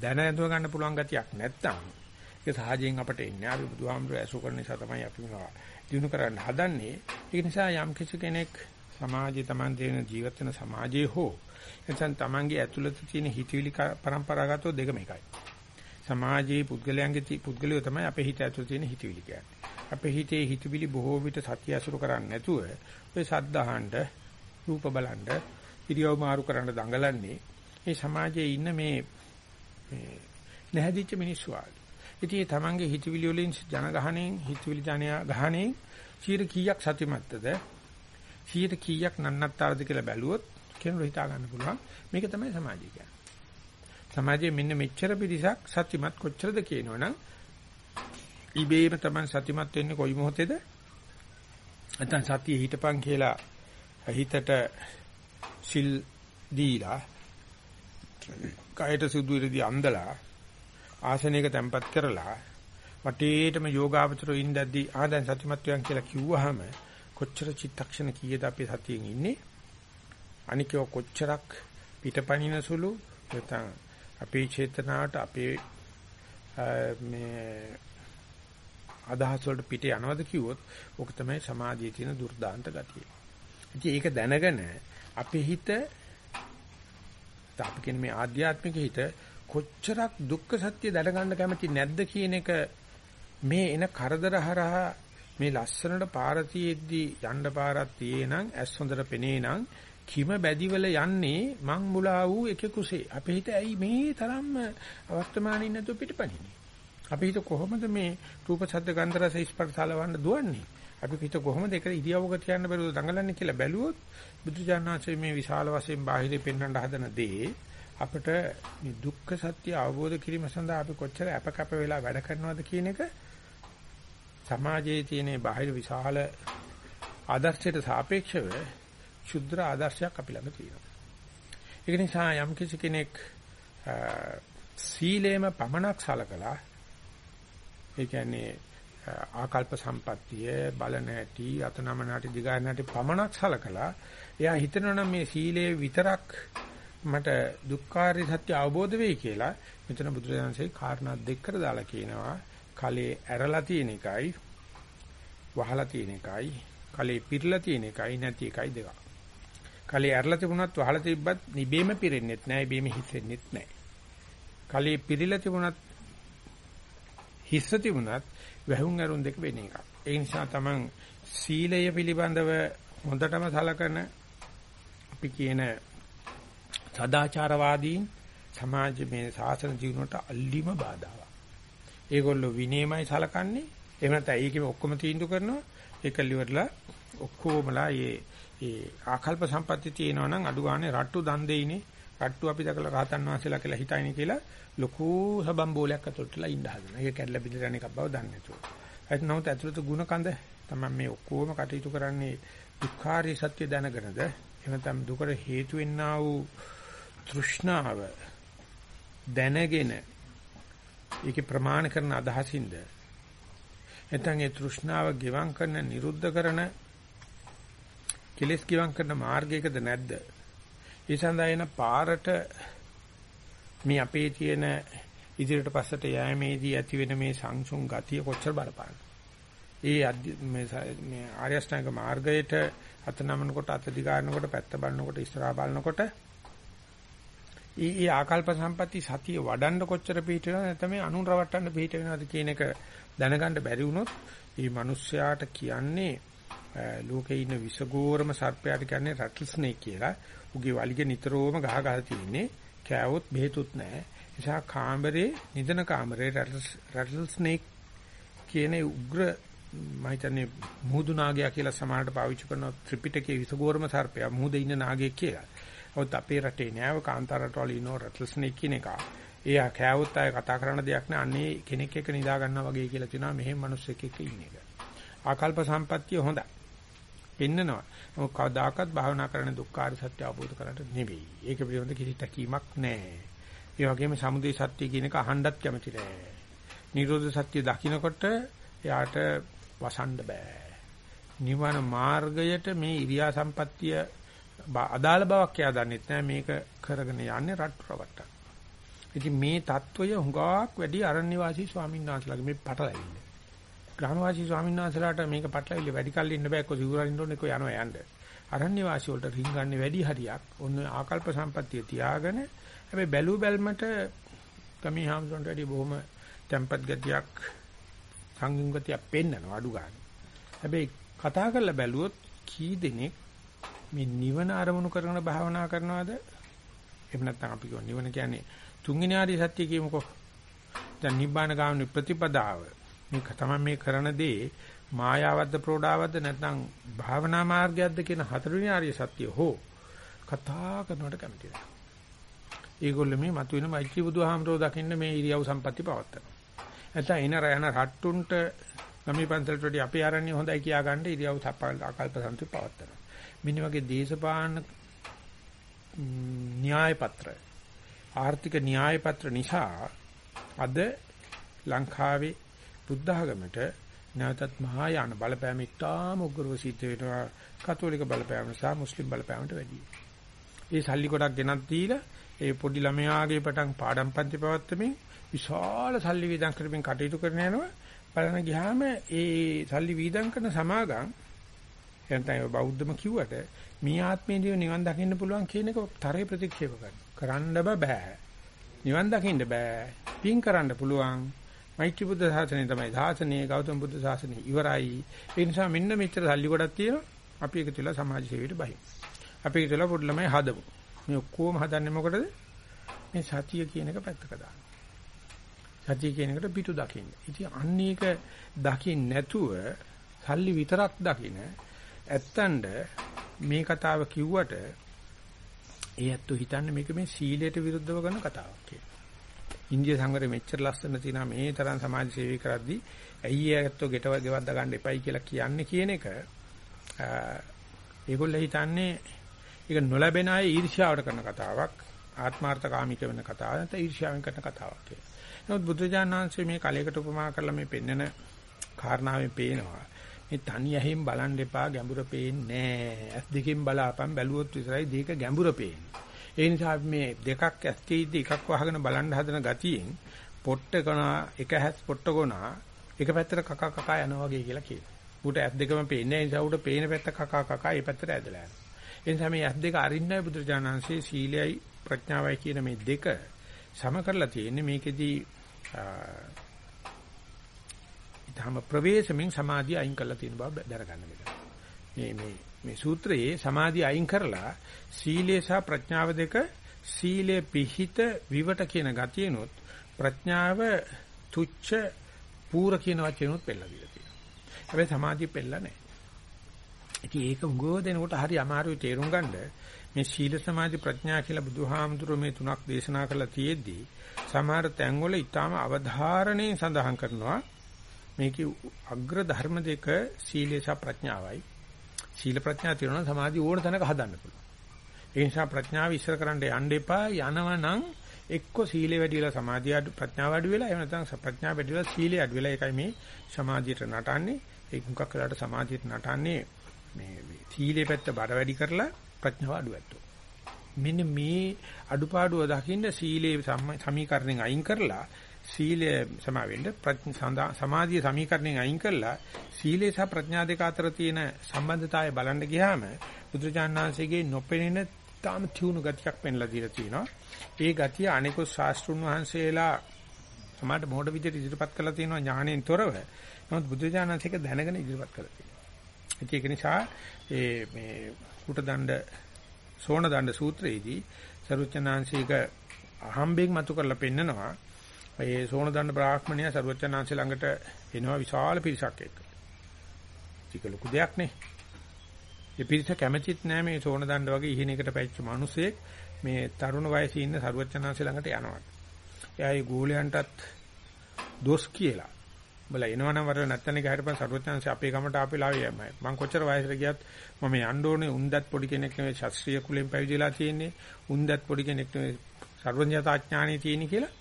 දැන ඇඳව ගන්න පුළුවන් ගතියක් නැත්තම් ඒක සහජයෙන් අපට එන්නේ. අපි බුදුහාමුදුරුවෝ ඇසු කරන නිසා තමයි අපි මේවා දිනු කරන්න හදන්නේ. ඒක නිසා යම් කිසි කෙනෙක් සමාජයේ Taman දෙන ජීවත් වෙන සමාජයේ හෝ එතන Tamanගේ ඇතුළත තියෙන හිතවිලි પરම්පරාගතව දෙකම එකයි. සමාජයේ පුද්ගලයන්ගේ පුද්ගලයෝ තමයි අපේ හිත ඇතුළත තියෙන හිතවිලි කියන්නේ. අපේ හිතේ හිතවිලි බොහෝ විට සත්‍ය අසුර කරන්නේ නැතුව ඔය සද්දහඬ රූප බලන්න ඉරියව් මාරු කරන්න දඟලන්නේ මේ සමාජයේ ඉන්න මේ මේ නැහැදිච්ච මිනිස්සු ආයි. ඉතින් තමන්ගේ හිතවිලි වලින් ජනගහණයෙන් හිතවිලි ජනයා ගහණයෙන් චීර කීයක් සතිමත්ද? චීර කීයක් නන්නත්තරද කියලා බැලුවොත් කෙනෙකුට හිතා ගන්න පුළුවන් මේක තමයි සමාජය කියන්නේ. සමාජයේ මෙන්න මෙච්චර පිරිසක් සතිමත් කොච්චරද කියනවනම් ඉබේම තමයි සතිමත් වෙන්නේ කොයි මොහොතේද? නැත්නම් සතිය හිටපන් කියලා හිතට සිල් දීලා කයට සුදු ඉරදී අන්දලා ආසනයක තැම්පත් කරලා වටේටම යෝගාවචරෝ ඉඳද්දී ආ දැන් සතිමත් වෙනවා කියලා කිව්වහම කොච්චර චිත්තක්ෂණ කීයද අපි සතියෙන් ඉන්නේ අනිකව කොච්චරක් පිටපණින සුළු නැත්නම් අපේ චේතනාවට අපේ මේ අදහස් වලට පිට යනවද කිව්වොත් ඕක තමයි සමාධියේ තියෙන දුර්දාන්ත ගතිය. ඉතින් ඒක දැනගෙන අපේ හිත අපි කියන මේ ආධ්‍යාත්මික හිත කොච්චරක් දුක්ඛ සත්‍ය දැනගන්න කැමති නැද්ද කියන එක මේ එන කරදර හරහා මේ ලස්සනට පාර තියෙද්දි යන්න පාරක් තියේනම් ඇස් හොඳට පෙනේනම් කිම බැදිවල යන්නේ මං මුලා වූ එකකුසේ. අපේ හිත ඇයි මේ තරම්ම අවර්තමානින් නැතුව පිටපණින්නේ අපේ හිත කොහොමද මේ රූප ශබ්ද ගන්ධ රස ස්පර්ශ සලවන්න දුවන්නේ? අපි හිත කොහොමද ඒක ඉරියව්වක තියන්න බැරුව දඟලන්නේ කියලා බැලුවොත් බුදුජානනාංශයේ මේ විශාල වශයෙන් බාහිරේ පෙන්වන්න හදන දේ අපිට මේ දුක්ඛ සත්‍ය අවබෝධ කිරීම සඳහා අපි කොච්චර අපකප වෙලා වැඩ කරනවද කියන එක සමාජයේ තියෙන බාහිර විශාල ආදර්ශයට සාපේක්ෂව ශුද්ධ ආදර්ශයක් අපි ළඟ තියෙනවා. ඒක නිසා යම් කිසි කෙනෙක් සීලේම පමණක් සලකලා ඒ කියන්නේ ආකල්ප සම්පත්තිය බලන ඇති අතනම නැටි දිගාන නැටි පමණක් සලකලා එයා හිතනවා මේ සීලේ විතරක් මට දුක්ඛාරය සත්‍ය අවබෝධ වෙයි කියලා මෙතන බුදුරජාණන්සේ කාරණා දෙකකට දාලා කියනවා කලේ ඇරලා තියෙන එකයි වහලා තියෙන එකයි කලේ පිරලා තියෙන එකයි නැති එකයි දෙක. කලේ ඇරලා තිබුණත් වහලා තිබ්බත් නිබේම පිරෙන්නෙත් නැහැ, ඉබේම හිසෙන්නෙත් නැහැ. කලේ පිරিলা තිබුණත් හිස්ස තිබුණත් වැහුම් අරුන් දෙක වෙන එකක්. ඒ නිසා තමන් සීලය පිළිබඳව හොඳටම සලකන අපි කියන සදාචාරවාදීන් සමාජ මේ සාසන ජීවනට අල්ලිම බාධාවක්. ඒගොල්ලෝ විනයමයි සලකන්නේ. එහෙම නැත්නම් ඒකෙම ඔක්කොම තීන්දුව කරනවා. ඒක liverලා ඔක්කොමලා මේ ඒ ආකල්ප සම්පatti තියෙනවා නම් අඩු ගානේ රට්ටු දන් දෙයිනේ. රට්ටු අපි දැකලා රහතන් වහන්සේලා කියලා හිතයිනේ කියලා ලොකු සබම් බෝලයක් අතොටලා ඉන්න හදනවා. ඒක කැඩලා බිඳලා යන එකක් බව දන්නේ නැතුව. ඒත් නමුත් ඇතුළත ಗುಣ කඳ තමයි මේ ඔක්කොම කටයුතු කරන්නේ දුක්ඛාරී සත්‍ය දැනගෙනද එහෙම නැත්නම් දුකට හේතු වෙන්නා වූ තෘෂ්ණාව දැනගෙන ඒකේ ප්‍රමාණ කරන අදහසින්ද නැත්නම් ඒ තෘෂ්ණාව ගෙවම් කරන නිරුද්ධ කරන කෙලස් ගෙවම් කරන මාර්ගයකද නැද්ද ඒ සඳහා එන පාරට මේ අපේ තියෙන ඉදිරියට පස්සට යෑමේදී ඇති වෙන මේ සංසුන් ගතිය කොච්චර බලපාන. ඒ මේ ආර්ය අෂ්ටාංග මාර්ගයට අත නමනකොට අත දිගාරනකොට පැත්ත බලනකොට ඉස්සරහා බලනකොට ඊ ඊ ආකල්ප සම්පatti සතිය වඩන්න කොච්චර පිට වෙනවද නැත්නම් මේ අනුන් රවට්ටන්න පිට වෙනවද කියන එක දැනගන්න බැරි වුණොත් මේ මිනිස්යාට කියන්නේ ලෝකේ ඉන්න විසගෝරම සර්පයාට කියන්නේ රටල් ස්නේක් කියලා. උගේ වලිග නිතරම ගහ ගහ තියෙන්නේ. කෑවොත් බෙහෙතුත් නැහැ. නිසා කාමරේ නිදන කාමරේ රටල් ස්නේක් කියන උග්‍ර මම හිතන්නේ මුහුදු නාගයා කියලා සමානට පාවිච්චි කරන ත්‍රිපිටකයේ විසගෝරම සර්පයා මුහුදේ ඉන්න නාගයෙක් කියලා. ඔත් අපේ රටේ නෑව කාන්තාර රටවල ඉන්න රටල් ස්නේක් කියන එක. එයා කෑවොත් අය කතා කරන දෙයක් නෑ. අන්නේ කෙනෙක් එක්ක නිදා ගන්නවා වගේ කියලා තියෙනවා. මෙහෙම මිනිස්සෙක් එක්ක ඉන්න එක. ආකල්ප සම්පත්තිය හොඳයි. පෙන්නනවා. මොකද කවදාකවත් භාවනා කරන දුක්ඛාර සත්‍ය අවබෝධ කරගන්න නෙවෙයි. ඒක පිළිබඳ කිසි තැකීමක් නැහැ. ඒ වගේම සමුදය සත්‍ය කියන එක අහන්නත් කැමති නැහැ. නිරෝධ සත්‍ය දකින්නකොට එයාට වසන්න බෑ. නිවන මාර්ගයට මේ ඉරියා සම්පත්තිය අදාළ බවක් එයා දන්නෙත් නෑ මේක කරගෙන යන්නේ රට රවට්ටන. ඉතින් මේ தত্ত্বය හුඟක් වැඩි අරණ්‍ය වාසී ස්වාමීන් වහන්සේලාගේ මේ පටලැවිල්ල. ග්‍රාම වාසී ස්වාමීන් වහන්සේලාට මේක පටලැවිල්ල වැඩි කල් ඉන්න බෑ කො සිවුරන් ඉන්න ඕනේ කො යනවා යන්න. අරණ්‍ය වාසී වලට රින්ගන්නේ වැඩි හරියක් ඔන්න ආකල්ප සම්පත්තිය තියාගෙන හැබැයි බැලු බැල්මට ගමී හාමුදුරන්ට වැඩි බොහොම tempat ගතියක් සංගුම් ගතියක් පෙන්නනවා අඩු ගන්න. හැබැයි කතා කරලා බැලුවොත් කී දෙනෙක් මේ නිවන අරමුණු කරගෙන භාවනා කරනවද? එහෙම නැත්නම් අපි කියව නිවන කියන්නේ තුන්වෙනි ආදී සත්‍ය කියමුකෝ. දැන් නිබ්බාන ගාමිනී ප්‍රතිපදාව මේක තමයි මේ කරන දේ මායාවද්ද ප්‍රෝඩාවද්ද නැත්නම් භාවනා මාර්ගයක්ද කියන හතරවෙනි ආර්ය සත්‍ය හෝ කතා කරනවට කැමති නැහැ. ඒගොල්ලෝ මේ මතුවෙන මෛත්‍රී බුදුහාමරෝ දකින්න මේ ඉරියව් සම්පatti පවත්තනවා. නැත්නම් එන රයන රට්ටුන්ට ගමී පන්සලට වඩා අපේ ආරණ්‍ය හොඳයි කියා ගන්න ඉරියව් තප්පල් ආකල්ප සම්පatti පවත්තනවා. මෙන්න වගේ දේශපාලන න්‍යාය පත්‍ර ආර්ථික න්‍යාය පත්‍ර නිසා අද ලංකාවේ බුද්ධ ආගමට නැවතත් මහායාන බලපෑම ඉතාම උග්‍රව සිද්ධ වෙනවා. කතෝලික බලපෑම සහ මුස්ලිම් බලපෑමට වැඩි. ඒ සල්ලි කොටක් ගෙනත් දීලා ඒ පොඩි ළමයාගේ පටන් පාඩම් පන්ති පවත්වමින් විශාල සල්ලි වීදම් කරමින් කටයුතු කරන යනවා. බලන ගියාම ඒ සල්ලි වීදම් කරන සමාගම් එතන බෞද්ධම කිව්වට මේ ආත්මයේදී නිවන් දකින්න පුළුවන් කියන එක තරේ ප්‍රතික්ෂේප කරනවා. කරන්න බෑ. නිවන් දකින්න බෑ. පින් කරන්න පුළුවන්. මෛත්‍රී බුද්ධ ශාසනය තමයි ශාසනය ගෞතම බුද්ධ ශාසනය ඉවරයි. ඒ නිසා මෙන්න මෙච්චර සල්ලි ගොඩක් තියෙනවා. අපි එකතු වෙලා සමාජ සේවයට බහිමු. අපි එකතු වෙලා පොඩි ළමයි හදමු. මේ ඔක්කොම හදන්නේ මොකටද? මේ සතිය කියන එක පැත්තක දාන්න. සතිය කියන එකට පිටු දකින්න. ඉතින් අන්න ඒක දකින්න නැතුව සල්ලි විතරක් දකින්න ඇත්තඳ මේ කතාව කිව්වට ඒ ඇත්තෝ හිතන්නේ මේක මේ සීලයට විරුද්ධව කරන කතාවක් කියලා. ඉන්දිය සංවරය මෙච්චර ලස්සන තියෙනවා මේ තරම් සමාජ සේවය කරද්දී ඇයි ඇත්තෝ ගෙටව ගෙවද්ද ගන්න එපයි කියලා කියන්නේ කියන එක ඒගොල්ලෝ හිතන්නේ ඒක නොලැබෙන අය ඊර්ෂ්‍යාවට කරන කතාවක් ආත්මార్థකාමීක වෙන කතාවක් නැත්නම් ඊර්ෂ්‍යාවෙන් කරන කතාවක් කියලා. නමුත් බුදුජානනාංශයේ මේ කලයකට උපමා කරලා මේ පෙන්නන කාරණාවෙන් පේනවා මේ තනි ඇහෙන් බලන් දෙපා ගැඹුර පේන්නේ නැහැ. ඇස් දෙකෙන් බලාපන් බැලුවොත් විතරයි දෙක ගැඹුර පේන්නේ. ඒ නිසා මේ දෙකක් ඇස්කේදී එකක් වහගෙන බලන්න හදන ගතියෙන් පොට්ට කනා එක හැස් පොට්ට කොනා එක පැත්තට කකා කකා යනවා වගේ කියලා කියනවා. ඌට ඇස් දෙකම පේන්නේ නැහැ. ඒ නිසා ඌට පේන පැත්ත කකා කකා ඒ පැත්තට ඇදලා යනවා. ඒ නිසා මේ ඇස් දෙක අරින්නයි බුදුරජාණන්සේ සීලයයි ප්‍රඥාවයි කියන මේ දෙක සම කරලා තියෙන්නේ මේකෙදී ඊටම ප්‍රවේශමින් සමාධිය අයින් කරලා තියෙන බව දැනගන්න මෙතන. මේ මේ මේ සූත්‍රයේ සමාධිය අයින් කරලා සීලය සහ ප්‍රඥාව දෙක සීලය පිහිට විවට කියන ගතියනොත් ප්‍රඥාව තුච්ච පූර කියන වචනොත් පෙළලා දීලා තියෙනවා. හැබැයි සමාධිය පෙළලා නැහැ. ඉතින් ඒක උගෝ දෙනකොට හරි අමාරුයි තේරුම් ගන්න. මේ සීල සමාධි ප්‍රඥා කියලා බුදුහාමුදුරුවෝ මේ තුනක් දේශනා කරලා තියෙද්දී සමහර තැන්වල ඊටාම අවධාරණයෙන් සඳහන් කරනවා මේකේ අග්‍ර ධර්ම දෙක සීලය සහ ප්‍රඥාවයි. සීල ප්‍රඥා තියෙනවා සමාධි ඕන තැනක හදන්න පුළුවන්. ඒ නිසා ප්‍රඥාව ඉස්සර කරන්න යන්න එපා යනවනම් එක්ක සීලය වැඩි වෙලා සමාධිය අඩු ප්‍රඥාව අඩු වෙලා එහෙම නැත්නම් ප්‍රඥාව වැඩි වෙලා සීලය අඩු වෙලා ඒකයි මේ සමාධියට නටන්නේ ඒ මුකක් වෙලාට සමාධියට නටන්නේ මේ සීලේ පැත්ත බර වැඩි කරලා ප්‍රඥාව අඩු වෙද්දෝ මෙන්න මේ අඩුපාඩුව දකින්න සීලේ සමීකරණයෙන් අයින් කරලා සීලය සමා වෙන්න සමාධිය සමීකරණයෙන් අයින් කරලා සීලය සහ ප්‍රඥා දෙක අතර තියෙන සම්බන්ධතාවය බලන්න ගියාම බුදුචානන්සේගේ නොපෙනෙන තාම තියුණු ගතියක් පෙන්ලා දීලා තිනවා. ඒ ගතිය අනිකුත් ශාස්ත්‍රුන් වහන්සේලා සමාඩ මොඩ විදිහට ඉදිරිපත් කරලා තියෙනවා ඥාණයෙන් තොරව. නමුත් බුදුචානන්සේක දැනගෙන ඉදිරිපත් කරලා තියෙනවා. ඒක නිසා ඒ මේ කුට දණ්ඩ සෝණ දණ්ඩ සූත්‍රයේදී සරුවචනාංශික අහම්බෙන් මතු කරලා පෙන්නනවා ඒ සෝණ දණ්ඩ බ්‍රාහ්මණය සරුවචනාංශ ළඟට එනවා විශාල පිරිසක් එක්ක. ඒක ලොකු දෙයක් නේ. ඒ පිරිස කැමැතිත් නෑ මේ සෝණ දණ්ඩ වගේ ඉහිණයකට පැච්ච මිනිසෙක් මේ තරුණ වයසේ ඉන්න සරුවචනාංශ ළඟට යනවා. එයා ඒ ගෝලයන්ටත් දොස් කියලා බල එනවනම් වර නැත්තන ගහරපන් සරුවචනාංශ අපේ ගමට ආපෙලා මම කොච්චර වයසට ගියත් මම යන්න ඕනේ උන්දත් පොඩි කෙනෙක් නෙවෙයි ශාස්ත්‍රීය කුලෙන් පැවිදිලා තියෙන්නේ උන්දත් පොඩි කෙනෙක් නෙවෙයි සර්වඥතාඥානෙ තියෙන කියලා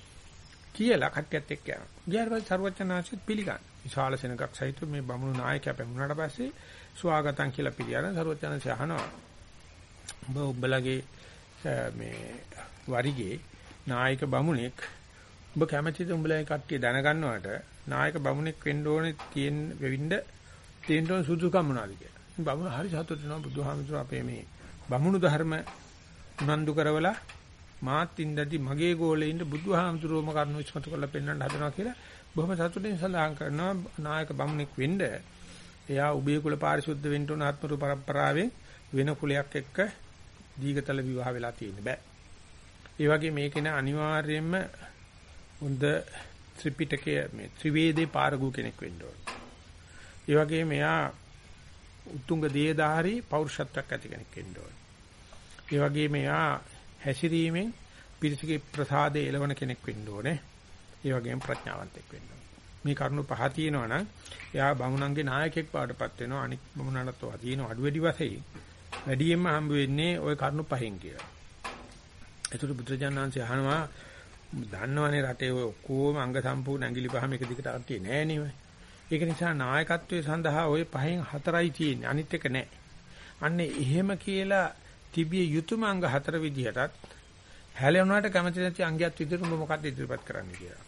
කියලා කට්ටියත් එක්ක යනවා. ඊට පස්සේ සරුවචනාංශත් පිළිගන්න. විශාල සෙනගක් සහිත මේ බමුණු නායකයා පැමුණාට පස්සේ ස්වාගතම් කියලා පිළිගන්න සරුවචනාංශ අහනවා. ඔබ ඔබලගේ මේ වරිගේ නායක බමුණෙක් ඔබ කැමතිද උඹලා කට්ටිය දැනගන්නවට නායක බමුණෙක් වෙන්න ඕනේ තියෙන වෙවින්ද තියෙන්න ඕන සුදුසුකම් මොනවාද කියලා. බමුණ හරි සතුටු වෙනවා බුදුහාමුදුර අපේ මේ බමුණු ධර්ම උනන්දු කරවලා මාත් ඉඳදී මගේ ගෝලේ ඉන්න බුදුහාමුදුරුවම කරුණු ඉස්මතු කරලා පෙන්වන්න හදනවා කියලා බොහොම සතුටින් සඳහන් කරනවා නායක බමුණෙක් වෙන්න එයා උභය කුල පාරිශුද්ධ වෙන්න උන ආත්මරු පරම්පරාවෙන් වෙන කුලයක් එක්ක දීගතල විවාහ වෙලා තියෙන්න බෑ. ඒ වගේ මේකේන අනිවාර්යයෙන්ම හොඳ ත්‍රිපිටකයේ මේ ත්‍රිවේදේ පාරගු කෙනෙක් වෙන්න ඕනේ. ඒ වගේ මෙයා උතුංග දේදාරි පෞරුෂත්වයක් ඇති කෙනෙක් වෙන්න ඕනේ. ඒ වගේ මෙයා හැසිරීමෙන් පිරිසගේ ප්‍රසාදේ එළවන කෙනෙක් වෙන්න ඕනේ. ඒ වගේම ප්‍රඥාවන්තෙක් වෙන්න ඕනේ. මේ කරුණු පහ තියෙනවා නම් එයා බමුණන්ගේ නායකයෙක් බවටපත් වෙනවා. අනික් බමුණන්ට ඔය තියෙන අඩු වැඩි වශයෙන් වැඩියෙන්ම හම්බ වෙන්නේ ওই කරුණු පහෙන් කියලා. ඒතර බුදුජානනාංශය අහනවා දන්නවනේ රටේ ඔය ඔක්කොම අංග සම්පූර්ණ ඇඟිලි පහම එක දිගට අට්ටිය නෑ නේ. ඒක නිසා නායකත්වයේ සඳහා ওই පහෙන් හතරයි තියෙන්නේ. අනිත් එක නෑ. අන්න එහෙම කියලා තිබිය යුතුම අංග හතර විදිහටත් හැලෙනුනාට කැමති නැති අංගයක් විදිහට ඔබ මොකක්ද ඉදිරිපත් කරන්න කියලා.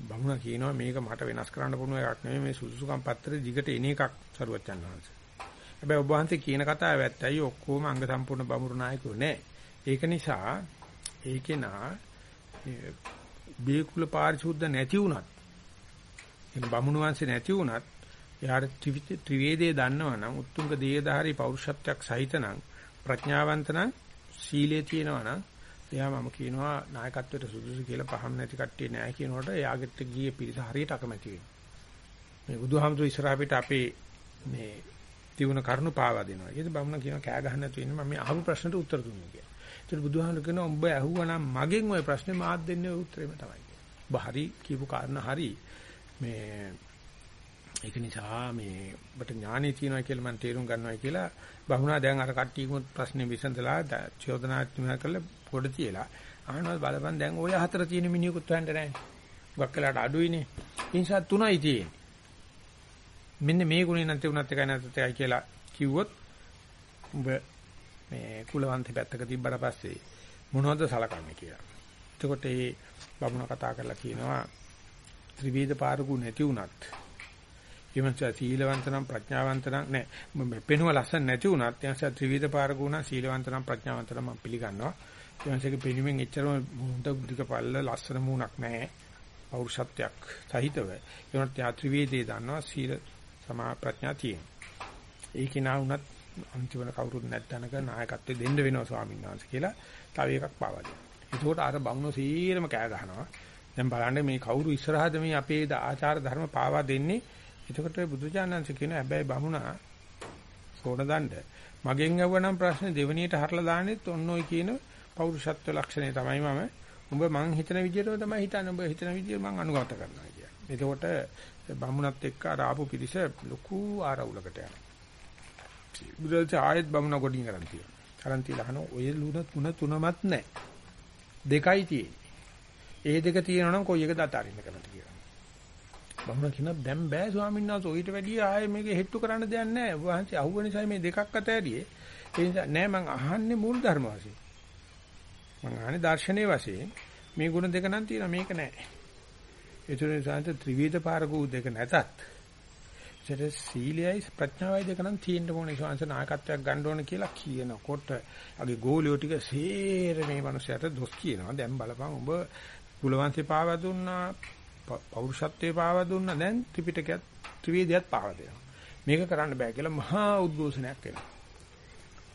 බමුණා කියනවා මේක මට වෙනස් කරන්න පුළුවන් එකක් නෙමෙයි මේ සුසුකම් පත්‍රේ දිගට එන එකක් සරුවච්චන් වහන්සේ. හැබැයි ඔබ වහන්සේ කියන කතාව ඇත්තයි ඔක්කොම අංග සම්පූර්ණ බමුණු නායකයෝ නෑ. ඒක නිසා ඒකේ නා බේකුල පාරිශුද්ධ නැති වුණත් එම් බමුණු වංශේ නැති වුණත් එයාට ත්‍රිවේදයේ දන්නවනම් උත්තුංග දේහධාරී පෞරුෂත්වයක් සහිතනම් ප්‍රඥාවන්ත නම් සීලයේ තියෙනවා නම් එයා මම කියනවා නායකත්වයට සුදුසු කියලා පහම් නැති කට්ටිය නෑ කියනකොට එයාගෙත් ගියේ පිරිස හරියට අකමැති වෙනවා. මේ බුදුහාමුදුරු ඉස්සරහ පිට අපේ මේ තිබුණ කරුණු පාවා දෙනවා. ඊට බමුණ කියනවා කෑ ගහන්න නැතු ඉන්න මම මේ අහපු ප්‍රශ්නට උත්තර දුන්නා කියලා. ඒතර බුදුහාමුදුරු කියනවා උඹ ඇහුවනම් මගෙන් ওই ප්‍රශ්නේ මාත් දෙන්නේ උත්තරෙම තමයි. ඔබ හරි කියපු කාරණා හරි. මේ ඒක නිසා මේ ඔබට ඥානෙ තියෙනවා කියලා මම තේරුම් ගන්නවා කියලා බහුණා දැන් අර කට්ටියකුත් ප්‍රශ්නේ විසඳලා චෝදනාත්මක කරලා පොඩ තියලා අහනවා බලපන් දැන් ඔය හතර තියෙන මිනිහෙකුත් හොයන්න නැහැ. ගොක් කළාට අඩුයිනේ. ඒ නිසා තුනයි තියෙන්නේ. මෙන්න මේ ගුණේ නැති වුණත් එකයි නැත්ත් එකයි කියලා කිව්වොත් ඔබ මේ කුලවන්ත පැත්තක තිබ්බට පස්සේ මොනවද සලකන්නේ කියලා. එතකොට මේ බමුණ කතා කරලා කියනවා ත්‍රිවිධ පාරකු නැති වුණත් ඊමණට සීලවන්ත නම් ප්‍රඥාවන්ත නම් නෑ පෙනුම ලස්සන නැති වුණත් එයාස ත්‍රිවිධ පාරකු නම් සීලවන්ත නම් ප්‍රඥාවන්ත නම් මම පිළිගන්නවා. ඊමණටගේ පෙනුමෙන් එච්චරම හොඳ බුද්ධක පල්ල ලස්සන මූණක් නෑ. පෞරුෂත්වයක් සහිතව. ඒනොත් යා ත්‍රිවිධේ දන්නවා සීල සමා ප්‍රඥා තියෙනවා. ඒකේ නා වුණත් අන්තිමන කවුරුත් නැත්නම්ක නායකත්වය දෙන්න වෙනවා ස්වාමීන් වහන්සේ කියලා තව එකක් පාවා දෙනවා. ඒකෝට අර බමුණෝ සීරම කෑ ගහනවා. දැන් බලන්න මේ කවුරු ඉස්සරහද මේ අපේ ආචාර ධර්ම පාවා දෙන්නේ. එතකොට බුදුජානන්සේ කියන හැබැයි බමුණා සෝණ දණ්ඩ මගෙන් අහුවනම් ප්‍රශ්නේ දෙවණියට හරලා දාන්නෙත් ඔන්න ඔය කියන පෞරුෂත්ව ලක්ෂණය තමයි මම උඹ මං හිතන විදිහටම තමයි හිතන්නේ උඹ හිතන විදිහට මං අනුගත කරනවා කියන්නේ. එතකොට බමුණත් එක්ක අර ආපු පිරිස ලොකු ආරවුලකට යනවා. බුදුරජාණන් ආයෙත් බමුණ ගොඩින් කරන් තියෙනවා. කරන් තියලා අහන ඔය ලුණ තුන තුනමත් නැහැ. දෙකයි තියෙන්නේ. ඒ දෙක තියෙනවා නම් කොයි එකද අතාරින්න කැමති කියලා. බමුණ කියන දැන් බෑ ස්වාමීන් වහන්සේ ඊට වැඩිය ආයෙ මේක හෙට්ටු කරන්න දෙයක් නැහැ. වහන්සේ අහුව නිසා මේ දෙකක් අතෑරියේ. ඒ නිසා නෑ මං අහන්නේ මූල ධර්ම වශයෙන්. මං අහන්නේ දර්ශනීය වශයෙන් මේ ගුණ දෙක නම් තියෙනවා මේක නෑ. ඒතර නිසා ත්‍රිවිධ පාරකූ දෙක නැතත් ඒතර සීලයයි ප්‍රඥාවයි දෙක නම් තියෙන්න ඕනේ ශාංශ නායකත්වයක් ගන්න ඕනේ කියලා කියනකොට අගේ ගෝලියෝ ටික සේර මේ මනුස්සයාට දොස් කියනවා. දැන් බලපන් ඔබ කුලවංශේ පාවා දුන්නා, පෞරුෂත්වයේ පාවා දුන්නා. දැන් ත්‍රිපිටකයත් ත්‍රිවේදයත් පාවා දෙනවා. මේක කරන්න බෑ කියලා මහා උද්ඝෝෂණයක් එනවා.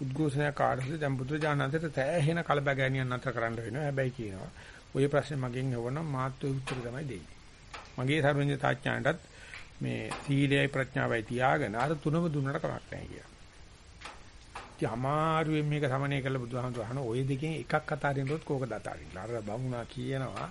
උද්ඝෝෂණයක් කාටද දැන් බුදුරජාණන්සේට තෑහෙන කලබගෑනියන් අතර කරන්න වෙනවා. හැබැයි කියනවා ඔය ප්‍රශ්නේ මගෙන් එවනම් මාත් ඔය උත්තර තමයි දෙන්නේ. මගේ සර්වඥ තාඥාණයටත් මේ සීලයයි ප්‍රඥාවයි තියාගෙන අර තුනම දුන්නට කමක් නැහැ කියලා. ඉතින් අමාරුවෙන් මේක සමනය කළ බුදුහාමුදුර අහන ওই දෙකෙන් එකක් අතාරින්නොත් කෝකද අතාරින්න. අර බමුණා කියනවා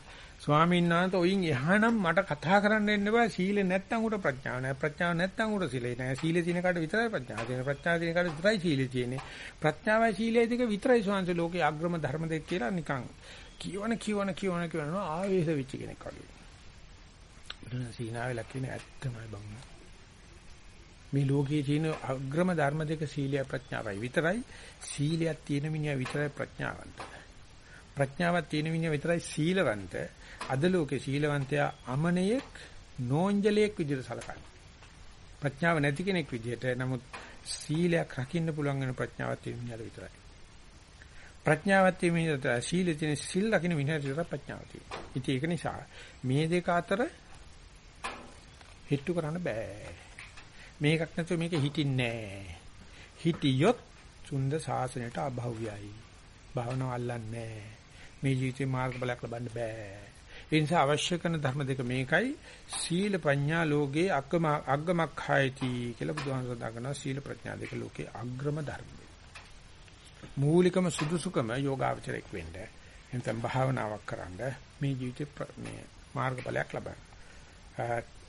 ස්වාමීන් වහන්සේ ඔයින් එහානම් මට කතා කරන්න එන්න බෑ සීල නැත්තම් උට ප්‍රඥාව නැහැ. ප්‍රඥාව නැත්තම් උට සීලේ නැහැ. සීලේ තියෙන කාට විතරයි ප්‍රඥාව තියෙන. ප්‍රඥාව තියෙන කාට විතරයි සීලේ තියෙන්නේ. ප්‍රඥාවයි සීලයි දෙක විතරයි ස්වාමීන් ලෝකේ අග්‍රම ධර්ම දෙක කියලා නිකන් කියවන කියවන කියවන කියවන ආවේශ වෙච්ච කෙනෙක් වගේ. බුදුන් සීනාවෙලා කියන ඇත්තමයි බං. මේ ලෝකයේ තියෙන අග්‍රම ධර්ම දෙක සීලය ප්‍රඥාවයි විතරයි. සීලයක් තියෙන මිනිහා විතරයි ප්‍රඥාවන්ත. ප්‍රඥාවක් තියෙන මිනිහා විතරයි සීලවන්ත. අද ලෝකේ සීලවන්තයා අමනයෙක් නෝන්ජලයක් විදිහට සලකන්නේ. ප්‍රඥාව නැති කෙනෙක් විදිහට නමුත් සීලයක් රකින්න පුළුවන් වෙන ප්‍රඥාවක් තියෙන මිනිහා විතරයි. ප්‍රඥාවත් තියෙන මිනිහට සීලෙ තියෙන සිල් රකින්න මිනිහට විතර ප්‍රඥාව තියෙනවා. ඉතින් ඒක නිසා මේ දෙක අතර හිටු කරන්න බෑ. මේකක් නැතුව මේක හිටින්නේ නෑ. හිටියොත් සුන්ද සාසනයට අභව්‍යයි. භාවනාව අල්ලන්නේ මේ ජීවිතේ මාර්ගඵලයක් ලබන්න බෑ. ඒ නිසා අවශ්‍ය කරන ධර්ම දෙක මේකයි සීල ප්‍රඥා ලෝකේ අග්ගම අග්ගමක්ඛයති කියලා බුදුහාමර දක්වනවා සීල ප්‍රඥා දෙක ලෝකේ අග්‍රම ධර්ම. මූලිකම සුදුසුකම යෝගාවචරයක් වෙන්න. එතෙන් භාවනාවක් කරන්න මේ ජීවිතේ මේ මාර්ගඵලයක් ලබන්න.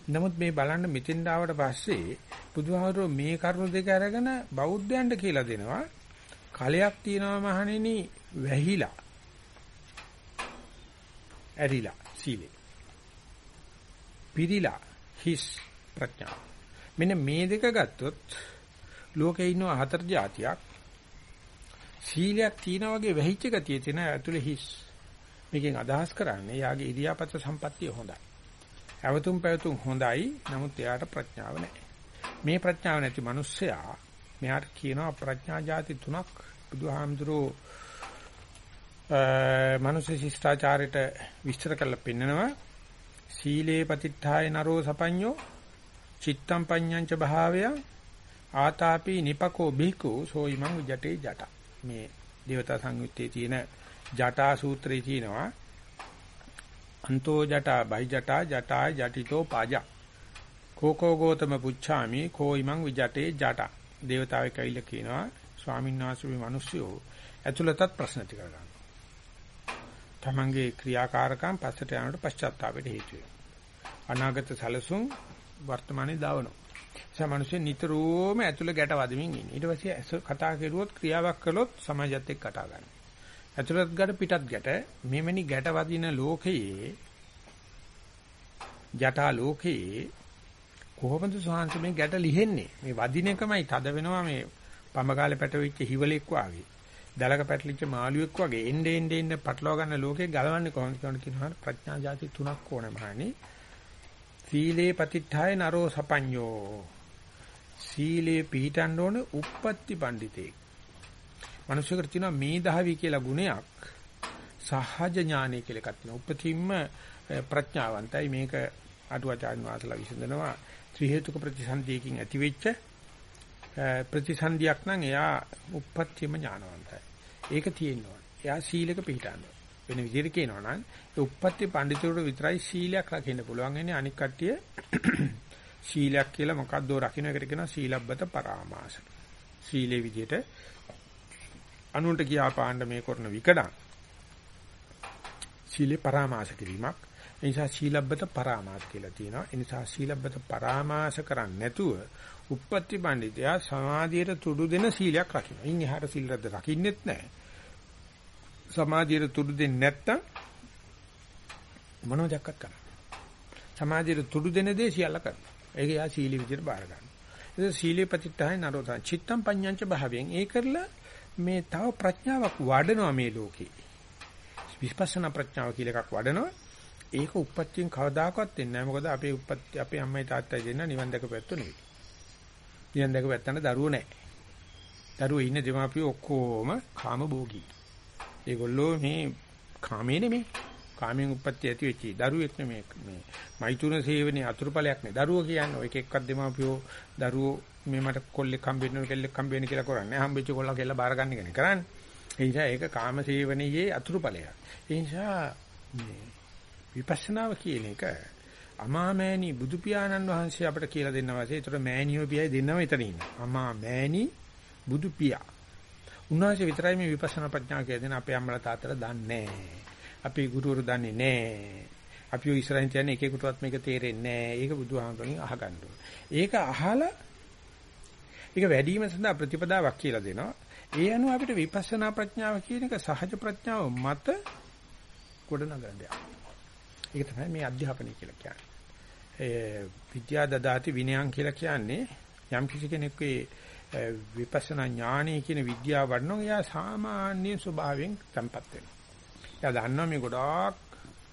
නමුත් මේ බලන්න මෙතෙන් ආවට පස්සේ බුදුහාමුදුරුවෝ මේ කරුණු දෙක අරගෙන බෞද්ධයන්ට කියලා දෙනවා කලයක් තියෙනවා මහණෙනි වැහිලා ඇරිලා සීලේ පිරිලා හිස් ප්‍රඥා මෙන්න මේ දෙක ගත්තොත් ලෝකේ ඉන්න හතර જાතියක් සීලයක් තියෙනා වගේ වැහිච්ච ගතිය තියෙන ඇතුලේ හිස් මේකෙන් අදහස් කරන්නේ යාගේ ඉරියාපත සම්පත්තිය හොඳයි ඇවතුම් පැවතුම් හොඳයි. නමුත් එයාට ප්‍රඥාව නැහැ. මේ ප්‍රඥාව නැති මිනිස්සයා මෙයාට කියනවා ප්‍රඥා જાති තුනක් බුදුහාමුදුරෝ මනුෂ්‍ය ශිෂ්ටාචාරයට විස්තර කරලා පෙන්නනවා. සීලේ පතිත්ථාය නරෝ සපඤ්ඤෝ චිත්තම් පඤ්ඤංච භාවය ආතාපි නිපකෝ බිකු සෝයිමං ජටේ ජට. මේ දේවතා සංයුත්තේ තියෙන ජටා සූත්‍රයේ තියෙනවා අන්තෝ ජටා බයි ජටා ජටා ජටිතෝ පාජා. කෝකෝ ගෝතම පුච්ඡාමි කෝ ඉමං විජටේ ජටා. දේවතාවෙක් ඇවිල්ලා කියනවා ස්වාමීන් වහන්සේ මේ මිනිස්සුયો ඇතුළතත් ප්‍රශ්න ටික ගන්නවා තමන්ගේ ක්‍රියාකාරකම් පස්සට යනකොට පශ්චාත්තාපයට හේතු වෙනවා. අනාගත සැලසුම් වර්තමානයේ දාවනවා. සමනුෂ්‍ය නිතරම ඇතුළ ගැට වදමින් ඉන්නේ. ඊට පස්සේ කතා කරුවොත් ක්‍රියාවක් කළොත් සමාජයත් එක්ක කතා ගන්නවා. ඇතුළත් ගැට පිටත් ගැට මෙවැනි ගැට වදින ලෝකයේ ජටා ලෝකයේ කොහොමද සෝහන්ස මේ ගැට ලිහෙන්නේ? මේ වදින එකමයි තද වෙනවා මේ පඹගාලේ පැටවෙච්ච හිවලෙක් වාගේ. දලක පැටලිච්ච මාළුවෙක් වගේ එnde ende ende පටලවා ගන්න ලෝකේ ගලවන්නේ කොහොමද කියන කියනවා ප්‍රඥා જાති තුනක් ඕනේ මහණි සීලේ පතිත්ථාය නරෝ සපඤ්ඤෝ සීලේ පිහිටන්න ඕනේ uppatti පඬිතේ මිනිස්සුන්ට තියෙනවා මේ දහවි කියලා ගුණයක් සහජ ඥානය කියලා එකක් තියෙනවා. උපතින්ම ප්‍රඥාවන්තයි මේක අටුවාචාන් වාසලා විසඳනවා. ත්‍රි හේතුක ප්‍රතිසන්දියකින් ඇතිවෙච්ච ප්‍රතිසන්දියක් නම් එයා උපත්තියම ඥානවන්තයි. ඒක තියෙනවා. එයා සීලක පිළිටනවා. වෙන විදිහට කියනවා නම් ඒ උපත්ති පඬිතුරු විතරයි සීලයක් රකින්න පුළුවන්. එන්නේ අනික් කට්ටිය සීලයක් කියලා මොකක්ද රකින්න එකට කියනවා සීලබ්බත පරාමාස. සීලේ විදිහට අනුන්ට කියා පාන්න මේ කරන විකඩම් සීලේ පරාමාස කිරීමක් ඒ නිසා සීලබ්බත පරාමාස කියලා තියෙනවා ඒ නිසා සීලබ්බත පරාමාස කරන්නේ නැතුව උප්පත්ති පඬිතයා සමාධියට තුඩු දෙන සීලයක් රකින්න. ඉන් එහාට සීල රැද්ද රකින්නෙත් නැහැ. සමාධියට තුඩු දෙන්නේ නැත්තම් මොනවදක්වත් කරන්නේ. සමාධියට තුඩු දෙන දේ සියල්ල කරනවා. ඒක යා සීලී විදිහට බාර ගන්නවා. ඒක සීලේ ප්‍රතිත්තාය නරෝතන චිත්තම් පඤ්ඤංච භාවයෙන් ඒ කරලා මේ තව ප්‍රඥාවක් වඩනවා මේ ලෝකේ. විපස්සනා ප්‍රඥාව කියලා එකක් වඩනවා. ඒක උප්පත්තියෙන් කවදාකවත් වෙන්නේ නැහැ. මොකද අපේ උප්පත්ති අපේ අම්මයි තාත්තයි දෙන්න නිවන් දැකපැත්තු නෙවෙයි. නිවන් දැකපැත්තන දරුවෝ නැහැ. දරුවෝ ඉන්න දෙමාපියෝ ඔක්කොම කාම භෝගී. ඒගොල්ලෝ මේ කාමේ නෙමෙයි. කාමයෙන් උප්පත්ති ඇති වෙච්චි දරුවෙක් නෙමෙයි මේ මෛතුන සේවනයේ අතුරුඵලයක් නේ. දරුවෝ කියන්නේ ඔය එක එක්කක් දෙමාපියෝ දරුවෝ මේ මට කොල්ලෙක් හම්බෙන්න ඕන කෙල්ලෙක් හම්බෙන්න කියලා කරන්නේ. හම්බෙච්ච කොල්ලා කෙල්ල බාර ගන්න එක නේ කරන්නේ. ඒ නිසා ඒක කාම සේවනයේ අතුරුඵලයක්. ඒ නිසා මේ විපස්සනාව කියන එක අමාමෑණි බුදු පියාණන් වහන්සේ අපට කියලා දෙන්න වාසේ. ඒතර මෑණියෝ පියයි දෙන්නම එතන ඉන්නවා. අමා මෑණි බුදු පියා. උන්වහන්සේ විතරයි මේ විපස්සනා ප්‍රඥාව කියලා දෙන අපේ අම්මලා තාත්තලා දන්නේ නැහැ. අපේ ගුරුවරු දන්නේ නැහැ. අපි ඔය ඉස්සරහින් තියන්නේ එකෙකුටවත් මේක තේරෙන්නේ නැහැ. ඒක බුදුහාමුදුරන් අහගන්න ඕනේ. ඒක අහලා ඒක වැඩිම සඳහා ප්‍රතිපදාවක් කියලා දෙනවා. ඒ අනුව අපිට විපස්සනා ප්‍රඥාව කියන එක සහජ ප්‍රඥාව මත ගොඩනගන්න ඒක තමයි මේ අධ්‍යාපනය කියලා කියන්නේ. ඒ විද්‍යා දදාති විනයන් කියලා කියන්නේ යම් කිසි කෙනෙකුගේ විපස්සනා ඥානය කියන විද්‍යාව වඩනවා එයා සාමාන්‍ය ස්වභාවයෙන් තැම්පත් වෙනවා. එයා දන්නවා මේ ගොඩාක්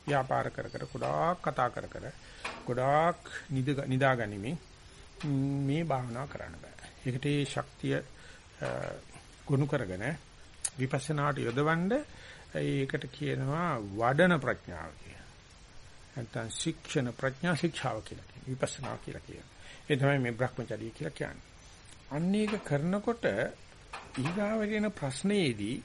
ව්‍යාපාර කර කර ගොඩාක් කතා කර කර ගොඩාක් නිදා ගනිමින් මේ භාවනාව කරන්න බෑ. ඒකට ඒ ශක්තිය ගොනු කරගෙන විපස්සනාට යොදවන්න ඒකට කියනවා වඩන ප්‍රඥාව කියලා. නැත්නම් ශික්ෂණ ප්‍රඥා ශික්ෂාව කියලා කියනවා. විපස්සනා කියලා කියනවා. ඒ තමයි මේ Brahmacharya කියලා කියන්නේ. අන්න ඒක කරනකොට ඊගාවගෙන ප්‍රශ්නයේදී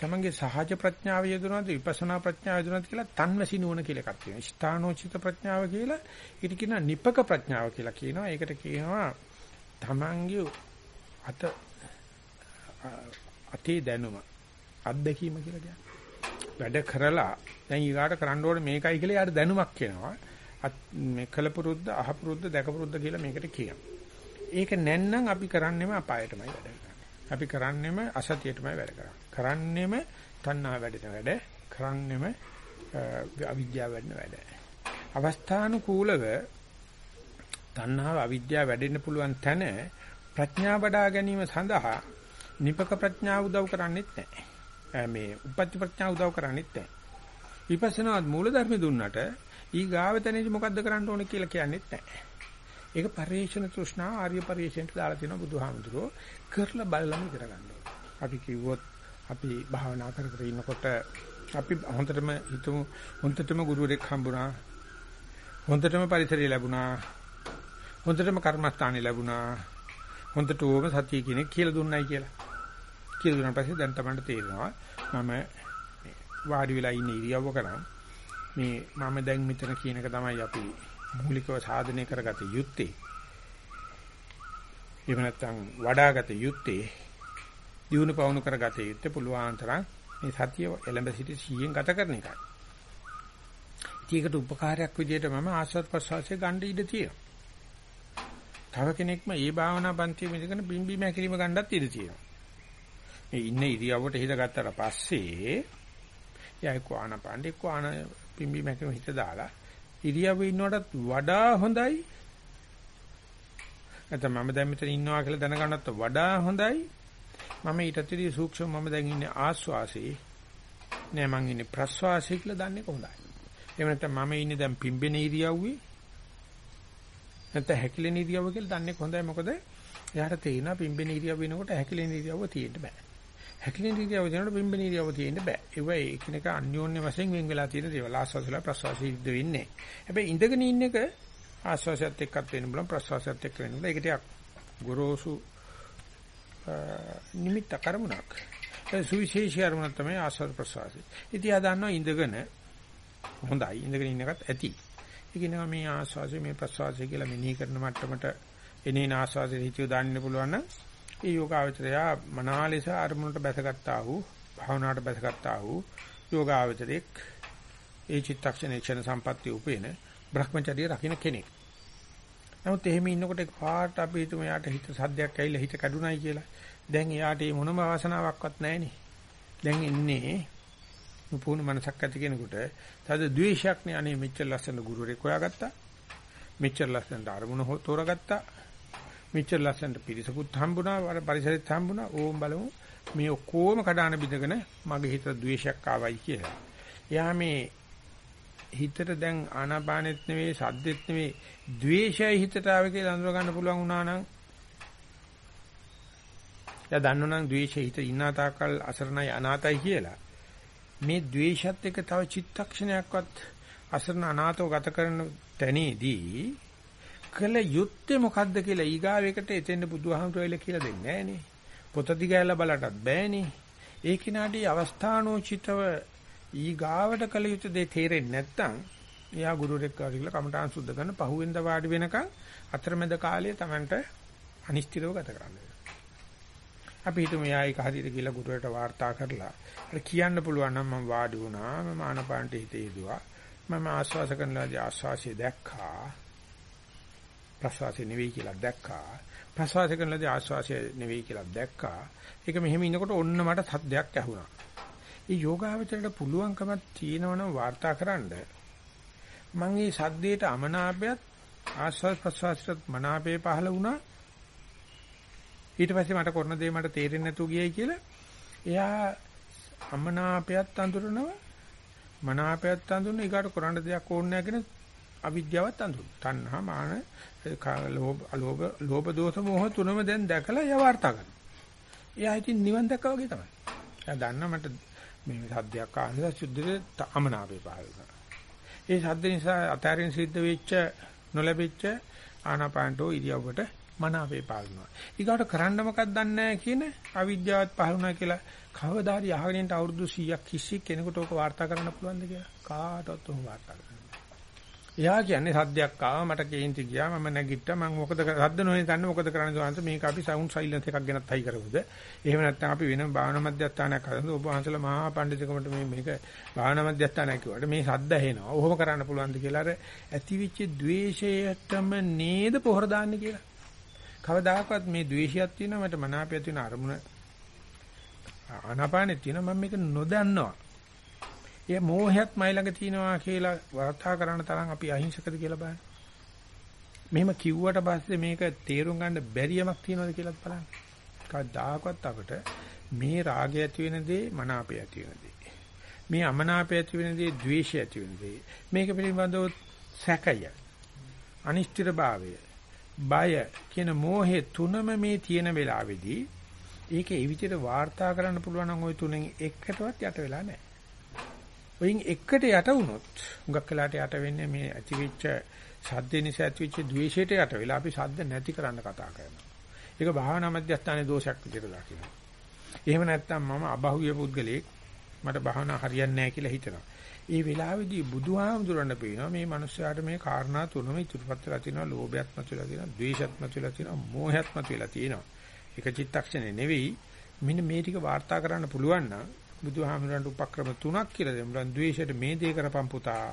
තමන්ගේ සහජ ප්‍රඥාව යෙදුනද විපස්සනා ප්‍රඥාව යෙදුනද කියලා තන්වසි නුවණ කියලා එකක් තියෙනවා. ස්ථානෝචිත ප්‍රඥාව කියලා ඊට කියනවා නිපක ප්‍රඥාව කියලා කියනවා. ඒකට කියනවා තමන්ගේ අත අතේ දැනුම අත්දැකීම කියලා කියන්නේ. වැඩ කරලා දැන් ඊගාට කරන්න ඕනේ මේකයි කියලා යාට දැනුමක් එනවා. මේ කලපුරුද්ද අහපුරුද්ද දැකපුරුද්ද කියලා මේකට කියනවා. ඒක නැත්නම් අපි කරන්නේම අපායටමයි වැඩ කරන්නේ. අපි කරන්නේම අසතියටමයි වැඩ කරන්නේ. කරන්නේම තණ්හා වැඩෙන වැඩ, කරන්නේම අවිද්‍යාව වැඩෙන වැඩ. අවස්ථානුකූලව තණ්හාව අවිද්‍යාව වැඩෙන්න පුළුවන් තැන ප්‍රඥා වඩා ගැනීම සඳහා නිපක ප්‍රඥාව උදව් කරන්නේත් නැහැ. මේ උපපත්ති ප්‍රඥාව උදව් කරන්නේත් නැහැ. විපස්සනාත් මූල ධර්ම දුන්නට ඊ ගාව තැනදී මොකද්ද කරන්න ඕනේ කියලා කියන්නේත් නැහැ. ඒක පරිේශන තෘෂ්ණා ආර්ය පරිේශනට දාලා තියෙනවා බුදුහාමුදුරුවෝ කරලා බලලම ඉගෙන ගන්න අපි කිව්වොත් අපි භාවනා කර කර ඉන්නකොට අපි හොඳටම හිතමු හොඳටම ගුරුවරයෙක් හම්බුණා හොඳටම පරිසරය ලැබුණා හොඳටම කර්මස්ථානෙ ලැබුණා හොඳට ඕම සතිය කෙනෙක් කියලා දුන්නයි කියලා කියලා දුන්නා පස්සේ දැන් තමයි තේරෙනවා මම වාඩි වෙලා ඉන්න ඉරියව්ව කරා මේ මම දැන් මෙතන කියන එක තමයි අපි මූලිකව සාධනය කරගත යුත්තේ එහෙම නැත්නම් වඩාගත යුත්තේ දිනු පවුණු කරගත යුත්තේ පුළුවන් තරම් මේ සතිය එළඹ සිටි 100න් ගත කරන එකයි. ඒකට උපකාරයක් විදිහට මම ආස්වාද ප්‍රසවාසයේ ගන්න ඉඩ තියෙනවා. තව කෙනෙක්ම ඒ භාවනා පන්තිය මිදගෙන බිම්බි මැකිලිම ගන්නත් ඉඩ තියෙනවා. මේ ඉන්න ඉරියව්වට හිත ගත්තට පස්සේ යයි කෝාන පාණ්ඩේ කෝාන බිම්බි මැකිලිම හිත දාලා ඉරියව්වේ ඉන්නවටත් වඩා හොඳයි. නැත්නම් මම දැන් මෙතන ඉන්නවා කියලා දැනගන්නත් වඩා හොඳයි. මම ඊටත් වැඩිය සූක්ෂම මම දැන් ඉන්නේ ආස්වාසේ. නෑ මං ඉන්නේ ප්‍රස්වාසයේ කියලා දන්නේ කොහොඳයි. එහෙම නැත්නම් මම ඉන්නේ දැන් පිම්බෙන ඉරියව්වේ. නැත්නම් හැකිලෙන ඉරියව්ව කියලා දන්නේ කොහොඳයි. මොකද එයාට තේරෙනවා පිම්බෙන ඉරියව්ව වෙනකොට හැකිලෙන ඉරියව්ව තියෙන්න බෑ. හැකිලෙන ඉරියව්ව දෙනකොට පිම්බෙන ඉරියව්ව තියෙන්න බෑ. ඒව එකිනෙක අන්‍යෝන්‍ය වශයෙන් වෙන් වෙලා තියෙන දේවල්. ආස්වාසලා ප්‍රස්වාසයේ ඉද්ද වෙන්නේ. හැබැයි ඉඳගෙන ඉන්න එක ආස්වාසයත් එක්කත් වෙන්න බලන්න ප්‍රස්වාසයත් එක්ක වෙන්න බලන්න ඒක ටිකක් ගොරෝසු නිමිත්ත කරමුණක් ඒ සුවිශේෂී අරමුණක් තමයි ආස්වාද ප්‍රස්වාසය. ඉතින් ආ දන්නවා ඉඳගෙන හොඳයි. ඉඳගෙන ඉන්න එකත් ඇති. ඒකිනවා මේ ආස්වාසය මේ ප්‍රස්වාසය කියලා මෙනෙහි කරන මට්ටමට එනේන ආස්වාසයේ හිතිය දාන්න පුළුවන් නම් ඒ යෝගාවචරය මනාලෙස අරමුණට බැසගත්තා වූ භාවනාවට බැසගත්තා වූ යෝගාවචරයක් ඒ චිත්තක්ෂණ ක්ෂණ සම්පත්‍ය උපේන Brahmacharya රකින්න කෙනෙක්. නමුත් එහෙම ඉන්නකොට පාට අපි හිතමු යාට හිත සද්දයක් ඇවිල්ලා හිත කැඩුනයි කියලා. දැන් එයාට මේ මොනම වාසනාවක්වත් නැහෙනේ. දැන් ඉන්නේ පුහුණු මනසක් ඇති කෙනෙකුට තද ද්වේෂයක් නේ අනේ මෙච්චර ලස්සන ගුරුවරයෙක් හොයාගත්තා. මෙච්චර ලස්සනට අරමුණ තෝරාගත්තා. මෙච්චර ලස්සනට පිරිසකුත් හම්බුණා, වර පරිසරෙත් හම්බුණා. ඕම් බලමු මේ ඔක්කොම කඩාන බිඳගෙන මගේ හිතට ද්වේෂයක් ආවයි කියලා. එයා මේ හිතට දැන් ආනාපානෙත් නෙවෙයි සද්දෙත් නෙවෙයි ද්වේෂය හිතට ආවේ කියලා අඳුර ගන්න පුළුවන් වුණා නම් එයා දන්නවනම් ද්වේෂය හිත ඉන්නා තාකල් අසරණයි අනාතයි කියලා මේ ද්වේෂත් එක්ක තව චිත්තක්ෂණයක්වත් අසරණ අනාතව ගත කරන තැනේදී කළ යුත්තේ මොකද්ද කියලා ඊගාවෙකට එතෙන්ද බුදුහාමුදුරුවෝ කියලා දෙන්නේ නැහනේ. පොත දිගෑලා බලටත් බෑනේ. ඒ කිනාඩි අවස්ථානෝචිතව ඊගාවට කළ යුතු දේ තේරෙන්නේ නැත්නම් එයා ගුරුවරෙක් කාරිලා කමඨාන් සුද්ධ කරන පහුවෙන්ද වාඩි වෙනකන් අතරමැද කාලය Tamanට අනිශ්චිතව ගත කරන්න අපි හිතමු එයා ඒක හරියට කියලා ගුරුවරට වාර්තා කරලා අර කියන්න පුළුවන් නම් මම වාඩි වුණා මම ආනපානට හිතේ යදුවා මම ආස්වාස කරනවාදී ආස්වාසිය දැක්කා ප්‍රසවාසය නෙවෙයි කියලා දැක්කා. ප්‍රසවාස කරනවාදී ආස්වාසය නෙවෙයි කියලා දැක්කා. ඒක මෙහෙම ඉන්නකොට ඔන්න මට සද්දයක් ඇහුණා. ඒ යෝගාවචරයට පුළුවන්කමක් තියෙනවනම් වාර්තා කරන්න. මම මේ සද්දේට අමනාපයත් ආස්වාද ප්‍රසවාසයට මනාපේ පහළ වුණා. ඊට පස්සේ මට කරන දේ මට තේරෙන්නේ නැතුව ගියයි කියලා එයා අමනාපයත් අඳුරනවා මනාපයත් අඳුරන ඊගාට කරන්න දෙයක් ඕනේ නැහැ කියන අවිද්‍යාවත් අඳුරන තණ්හා මාන ලෝභ අලෝභ ලෝභ දෝෂ මොහ තුනම දැන් දැකලා එයා වාර්තා කරනවා එයා ඉතින් නිවන් දැක්කා වගේ තමයි එයා දන්නා මට මේ සද්දයක් ආනද සුද්ධිත අමනාපේ පහළ වුණා ඒ සද්ද නිසා අතාරින් සිද්ධ වෙච්ච නොලැබෙච්ච ආනාපානටෝ ඉරියව්වට මනාවේ පාලනවා. ඊගාට කරන්න මොකක්ද දන්නේ නැහැ කියන අවිද්‍යාවත් පහළුණා කියලා කවදාහරි අහගෙන ඉන්න අවුරුදු 100ක් කිසි කෙනෙකුට ඕක වාර්තා කරන්න පුළුවන්ද කියලා කාටවත් උන් වාර්තා කරන්න. එයා කියන්නේ සද්දයක් ආවා මට කේන්ති ගියා මම නැගිට්ටා මම මොකද සද්ද නොවේ ගන්න මොකද කරන්නේ සෝන්ස මේක අපි සවුන්ඩ් සයිලන්ස් එකක් ගෙනත් හයි කරමුද එහෙම නැත්නම් අපි වෙනම භාවනා මධ්‍යස්ථානයක් හදන්න ඔබ වහන්සලා මහා පඬිතුකමට මේ මේක භාවනා මධ්‍යස්ථානයක් කිව්වට මේ සද්ද ඇහෙනවා. ඔහොම කරන්න පුළුවන්ද කියලා අර ඇතිවිච්ච द्वේෂයටම නේද පොහොර දාන්නේ කියලා. කවදාකවත් මේ द्वේෂයක් තියෙනවා මට මනාපයක් තියෙන අරමුණ ආනාපානෙ තියෙනවා මම මේක නොදන්නවා. ඒ මෝහයත් මයි ළඟ තියෙනවා කියලා වාර්තා කරන තරම් අපි අහිංසකද කියලා බලන්න. මෙහෙම කිව්වට පස්සේ මේක තේරුම් ගන්න බැරි යමක් තියෙනවද කියලාත් බලන්න. කවදාකවත් අපිට මේ රාගය ඇති වෙන දේ මනාපය ඇති වෙන දේ. මේ අමනාපය ඇති වෙන දේ ද්වේෂය ඇති වෙන දේ. මේක පිළිබඳව සැකය, අනිශ්චිතභාවය, බය කියන මෝහේ තුනම මේ තියෙන වෙලාවේදී ඒක ඒ විදිහට වාර්තා කරන්න පුළුවන් නම් ওই තුනෙන් එකකටවත් යට වෙලා නැහැ. ඔයින් එකට යට වුණොත් හුඟක් වෙලාට යට වෙන්නේ මේ ඇතිවෙච්ච සද්ද නිසා ඇතිවෙච්ච ද්වේෂයට යට වෙලා අපි සද්ද නැති කරන්න කතා කරනවා. ඒක භාවනා මධ්‍යස්ථානයේ දෝෂයක් විදිහට දකිනවා. එහෙම නැත්නම් මම අබහුවිය පුද්ගලෙක් මට භාවනා හරියන්නේ නැහැ කියලා හිතනවා. ඒ වෙලාවේදී බුදුහාමුදුරන්න පේනවා මේ මිනිස්යාට මේ කාරණා තුනම ඉතුරුපත් වෙලා තියෙනවා ලෝභයත් මතුවලා තියෙනවා ද්වේෂයත් මතුවලා තියෙනවා මෝහයත් මතුවලා තියෙනවා. ඒක චිත්තක්ෂණේ නෙවෙයි මෙන්න මේ ටික වාර්තා කරන්න පුළුවන් නම් බුදුහාමුදුරන්ට උපක්‍රම තුනක් කියලා දෙනවා. ද්වේෂයට මේ දේ කරපම් පුතා,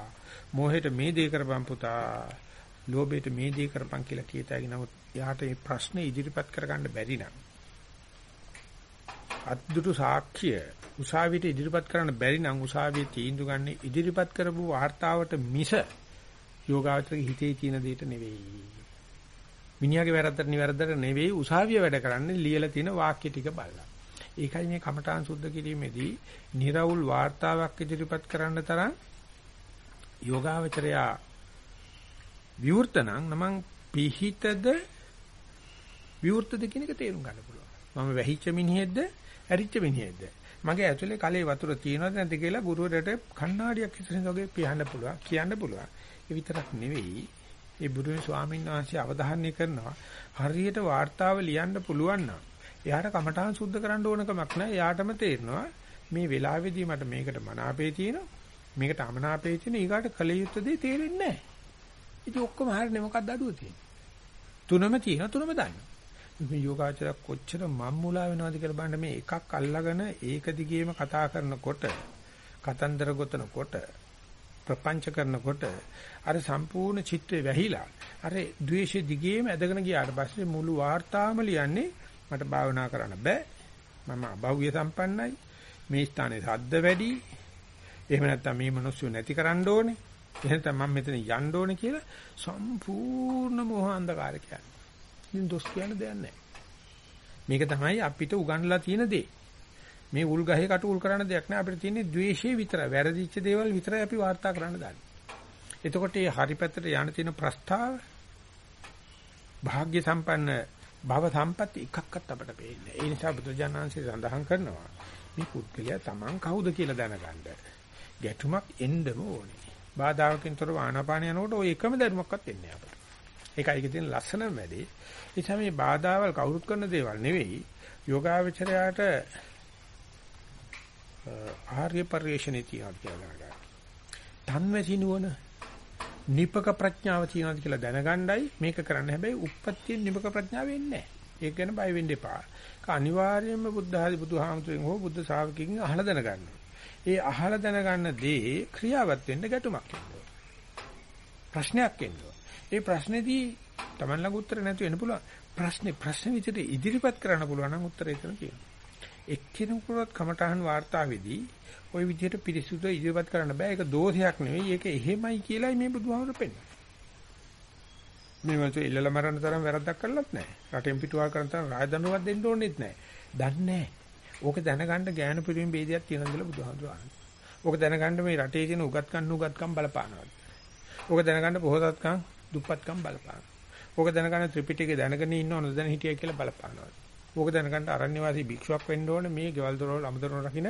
මෝහයට මේ දේ කරපම් පුතා, ලෝභයට මේ දේ කරපම් කියලා කියතයි. නමුත් යාට මේ ප්‍රශ්නේ ඉදිරිපත් කරගන්න බැරි නම් අද්දුටු සාක්ෂිය උසාවියට ඉදිරිපත් කරන්න බැරි නම් උසාවියේ තීන්දුව ගන්න ඉදිරිපත් කරපු වාර්තාවට මිස යෝගාවචරයේ හිතේ තියෙන දෙයට නෙවෙයි. මිනිහාගේ වැරද්දට නිවැරද්දට නෙවෙයි උසාවිය වැඩ කරන්නේ ලියලා තියෙන වාක්‍ය ටික බලලා. ඒකයි මේ කමඨාන් සුද්ධ කිරීමේදී निराවුල් වාර්තාවක් ඉදිරිපත් කරන්න තරම් යෝගාවචරයා විවෘතනම් නමං පිහිටද විවෘතද කියන එක තේරුම් ගන්න පුළුවන්. මම වැහිච්ච මිනිහෙක්ද, ඇරිච්ච මිනිහෙක්ද? මගේ ඇතුලේ කලේ වතුර තියෙනවද නැද්ද කියලා ගුරුවරට කණ්ණාඩියක් ඉස්සරහින් වගේ පියන්න පුළුවන්, කියන්න පුළුවන්. ඒ විතරක් නෙවෙයි. ඒ බුදුන් ස්වාමීන් වහන්සේ අවධාරණය කරනවා හරියට වාර්තාව ලියන්න පුළුවන් නම් එයාට කමඨාන් සුද්ධ කරන්න ඕන කමක් නැහැ. එයාටම තේරෙනවා මේ වෙලාවේදී මට මේකට මනාපේ තියෙනවා. මේකට අමනාපේ තියෙන ඊගාට කල යුත්තේ දේ තේරෙන්නේ නැහැ. ඉතින් ඔක්කොම හරිනේ මොකක්ද අඩුව තියෙන්නේ? තුනම තියෙනවා තුනම දන්නවා. මේ යෝගාචර කොච්චර මම්මුලා වෙනවද කියලා බලන්න මේ එකක් අල්ලගෙන ඒක දිගේම කතා කරනකොට කතන්දර ගොතනකොට ප්‍රපංච කරනකොට අර සම්පූර්ණ චිත්‍රය වැහිලා අර ද්වේෂෙ දිගේම ඇදගෙන ගියාට පස්සේ මුළු වාර්තාවම ලියන්නේ මට භාවනා කරන්න බෑ. මම අභෞවිය සම්පන්නයි. මේ ස්ථානේ සද්ද වැඩි. එහෙම නැත්නම් මේ මිනිස්සු නැති කරන්න ඕනේ. එහෙනම් මම මෙතන යන්න ඕනේ කියලා සම්පූර්ණ මොහ අන්ධකාරය කියන්නේ. ඉතින් දොස් කියන්න දෙයක් නැහැ. මේක තමයි අපිට උගන්ලා තියෙන දේ. මේ උල් ගහේ කට උල් කරන්න දෙයක් නැහැ. අපිට තියෙන්නේ ද්වේෂය විතරයි. වැරදිච්ච දේවල් විතරයි අපි වාර්තා කරන්න දාන්නේ. එතකොට මේ හරි පැත්තට යන්න තියෙන ප්‍රස්තාව භාග්‍ය සම්පන්න භව සම්පatti එකක්වත් අපට පේන්නේ. ඒ නිසා බුදුජානනාංශය සඳහන් කරනවා මේ පුද්ගලයා Taman කවුද කියලා දැනගන්න. ගැටුමක් එන්නම ඕනේ. බාධාකින් තොරව ආනාපාන යනකොට ওই එකම දරුමක්වත් එන්නේ අපට. ඒකයි ඒකේ තියෙන ලස්සනම වැඩේ. ඒ නිසා මේ බාධාවල් කවුරුත් කරන දේවල් නෙවෙයි. යෝගාවචරයට ආර්ය පරිශ්‍රණේ තියනවා කියලා ගන්නවා. තන්වැසි නුවණ නිපක ප්‍රඥාව තියනවාද කියලා දැනගණ්ඩයි මේක කරන්න. හැබැයි උප්පත්තියෙන් නිපක ප්‍රඥාව වෙන්නේ නැහැ. ඒක ගැන බය වෙන්න එපා. ඒක අනිවාර්යයෙන්ම බුද්ධ ආදී බුදුහාමුදුරෙන් හෝ බුද්ධ ශාවකකින් අහලා දැනගන්න. ඒ අහලා දැනගන්න දේ ක්‍රියාවත් වෙන්න ගැටුමක් එනවා. ප්‍රශ්නයක් එනවා. ඒ ප්‍රශ්නේදී Taman ළඟ උත්තර නැතු වෙන්න පුළුවන්. ප්‍රශ්නේ ප්‍රශ්න විදිහට ඉදිරිපත් කරන්න පුළුවන් නම් උත්තරය එතන තියෙනවා. එක්කෙනෙකුට කමටහන් වාර්තාවේදී ওই විදිහට පිරිසුදු ඉදිරිපත් කරන්න බෑ. ඒක දෝෂයක් නෙවෙයි. ඒක එහෙමයි කියලායි මේ බුදුහාමුදුරු පෙන්නන්නේ. මේ වගේ ඉල්ලලා මරන්න තරම් වැරද්දක් කරලත් නැහැ. රටෙන් පිටුවා කරන තරම් රාජදනුවක් දෙන්න ඕනෙත් නැහැ. දන්නේ නැහැ. ඕක දැනගන්න ගෑනු පිරිමි ભેදයක් තියෙනවා කියලා බුදුහාමුදුරු අහනවා. ඕක දැනගන්න මේ රටේ තියෙන උගත්කම් නුගත්කම් බලපානවා. ඕක දැනගන්න පොහොසත්කම් දුප්පත්කම් බලපානවා. ඕක දැනගන්න ත්‍රිපිටකය දැනගෙන ඉන්න ඕන දැන හිටියයි කියලා බලපානවා. ඕක දැනගන්න අරණ්‍ය වාසී භික්ෂුවක් වෙන්න ඕනේ මේ ගෙවල් දොරවල් අමතරන රකින්න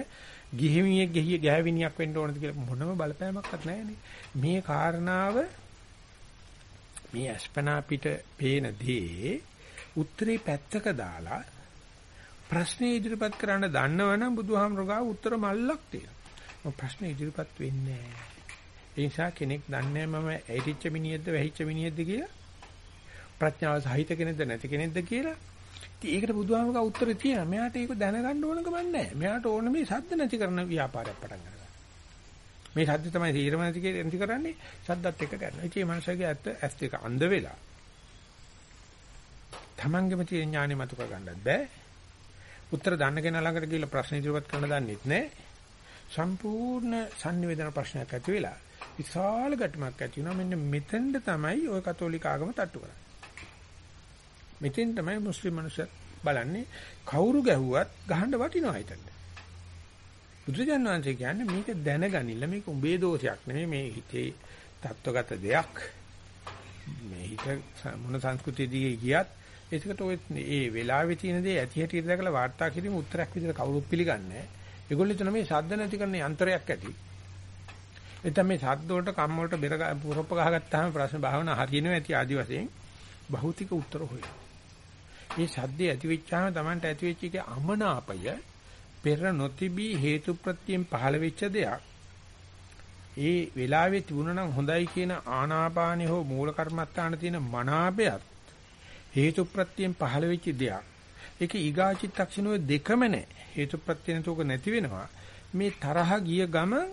ගිහිමියෙක් ගිහිය ගෑවිනියක් වෙන්න ඕනද කියලා මොනම බලපෑමක්වත් නැහැ මේ කාරණාව මේ අස්පනා පිට පේන දේ උත්තරේ පැත්තක දාලා ප්‍රශ්නේ ඉදිරිපත් කරන්න දන්නවනම් බුදුහාමරගා උත්තර මල්ලක් තියෙනවා. ප්‍රශ්නේ ඉදිරිපත් වෙන්නේ නැහැ. ඒ නිසා කෙනෙක් දන්නේ මම ඇහිච්ච මිනිහෙක්ද වැහිච්ච මිනිහෙක්ද කියලා ප්‍රඥාව සහිත කෙනෙක්ද නැති කෙනෙක්ද කියලා ඉතින් ඒකට බුදුහාමක උත්තරේ තියෙනවා. මෙයාට ඒක දැනගන්න ඕනකම නැහැ. මෙයාට ඕන මේ සද්ද නැති කරන ව්‍යාපාරයක් පටන් ගන්නවා. මේ සද්ද තමයි තීරම නැති නැති කරන්නේ සද්දත් එක්ක කරනවා. ඉතින් මේ මනුස්සයාගේ ඇත්ත ඇස් දෙක අඳ වෙලා තමන්ගෙම තියෙන ඥානෙ මතු කර ගන්නත් බෑ. උත්තර දන්න කෙනා ළඟට ගිහිල්ලා ප්‍රශ්න ඉදිරිපත් කරන්න දන්නෙත් නෑ. සම්පූර්ණ sannivedana ප්‍රශ්නයක් ඇති වෙලා විශාල ගැටමක් ඇති වෙනවා. මෙන්න මෙතෙන්ද තමයි ওই කතෝලික ආගම තට්ටු කරන්නේ. මෙතෙන් තමයි මුස්ලිම් මිනිස්සු බලන්නේ කවුරු ගැහුවත් ගහන්න වටිනවා හිතන්න. බුදුරජාණන් වහන්සේ කියන්නේ මේක දැනගනින්න මේක උඹේ දෝෂයක් නෙමෙයි මේ හිතේ தত্ত্বගත දෙයක්. මේ හිත මොන සංස්කෘතියදී ගියත් ඒකට ඔය ඒ වෙලාවේ තියෙන දේ ඇති හැටි දැකලා වාර්තා කිරීම උත්තරයක් විදිහට කවුරුත් පිළිගන්නේ නැහැ. ඒගොල්ලෝ හිතන මේ සද්ද නැති කරන යන්ත්‍රයක් ඇති. එතන මේ සද්ද වලට කම් වලට බෙර පුරොප්ප ගහගත්තාම ප්‍රශ්න භාවනා හරියනවා ඇති ආදි වශයෙන් භෞතික උත්තර හොයනවා. මේ සද්දේ ඇති වෙච්චාම Tamanට ඇති වෙච්ච එකේ අමනාපය පෙර නොතිබී හේතුප්‍රත්‍යයෙන් පහළ වෙච්ච දෙයක්. ඒ වෙලාවේ තිබුණා නම් හොඳයි කියන ආනාපානෙ හෝ මූල කර්මත්තාන තියෙන මනාපයත් හේතුප්‍රත්‍යයෙන් පහළ වෙච්ච දෙයක්. ඒක ඊගාචිත්තක්ෂණෝ දෙකම නැහැ. හේතුප්‍රත්‍යයෙන් තෝක නැති වෙනවා. මේ තරහ ගිය ගමන්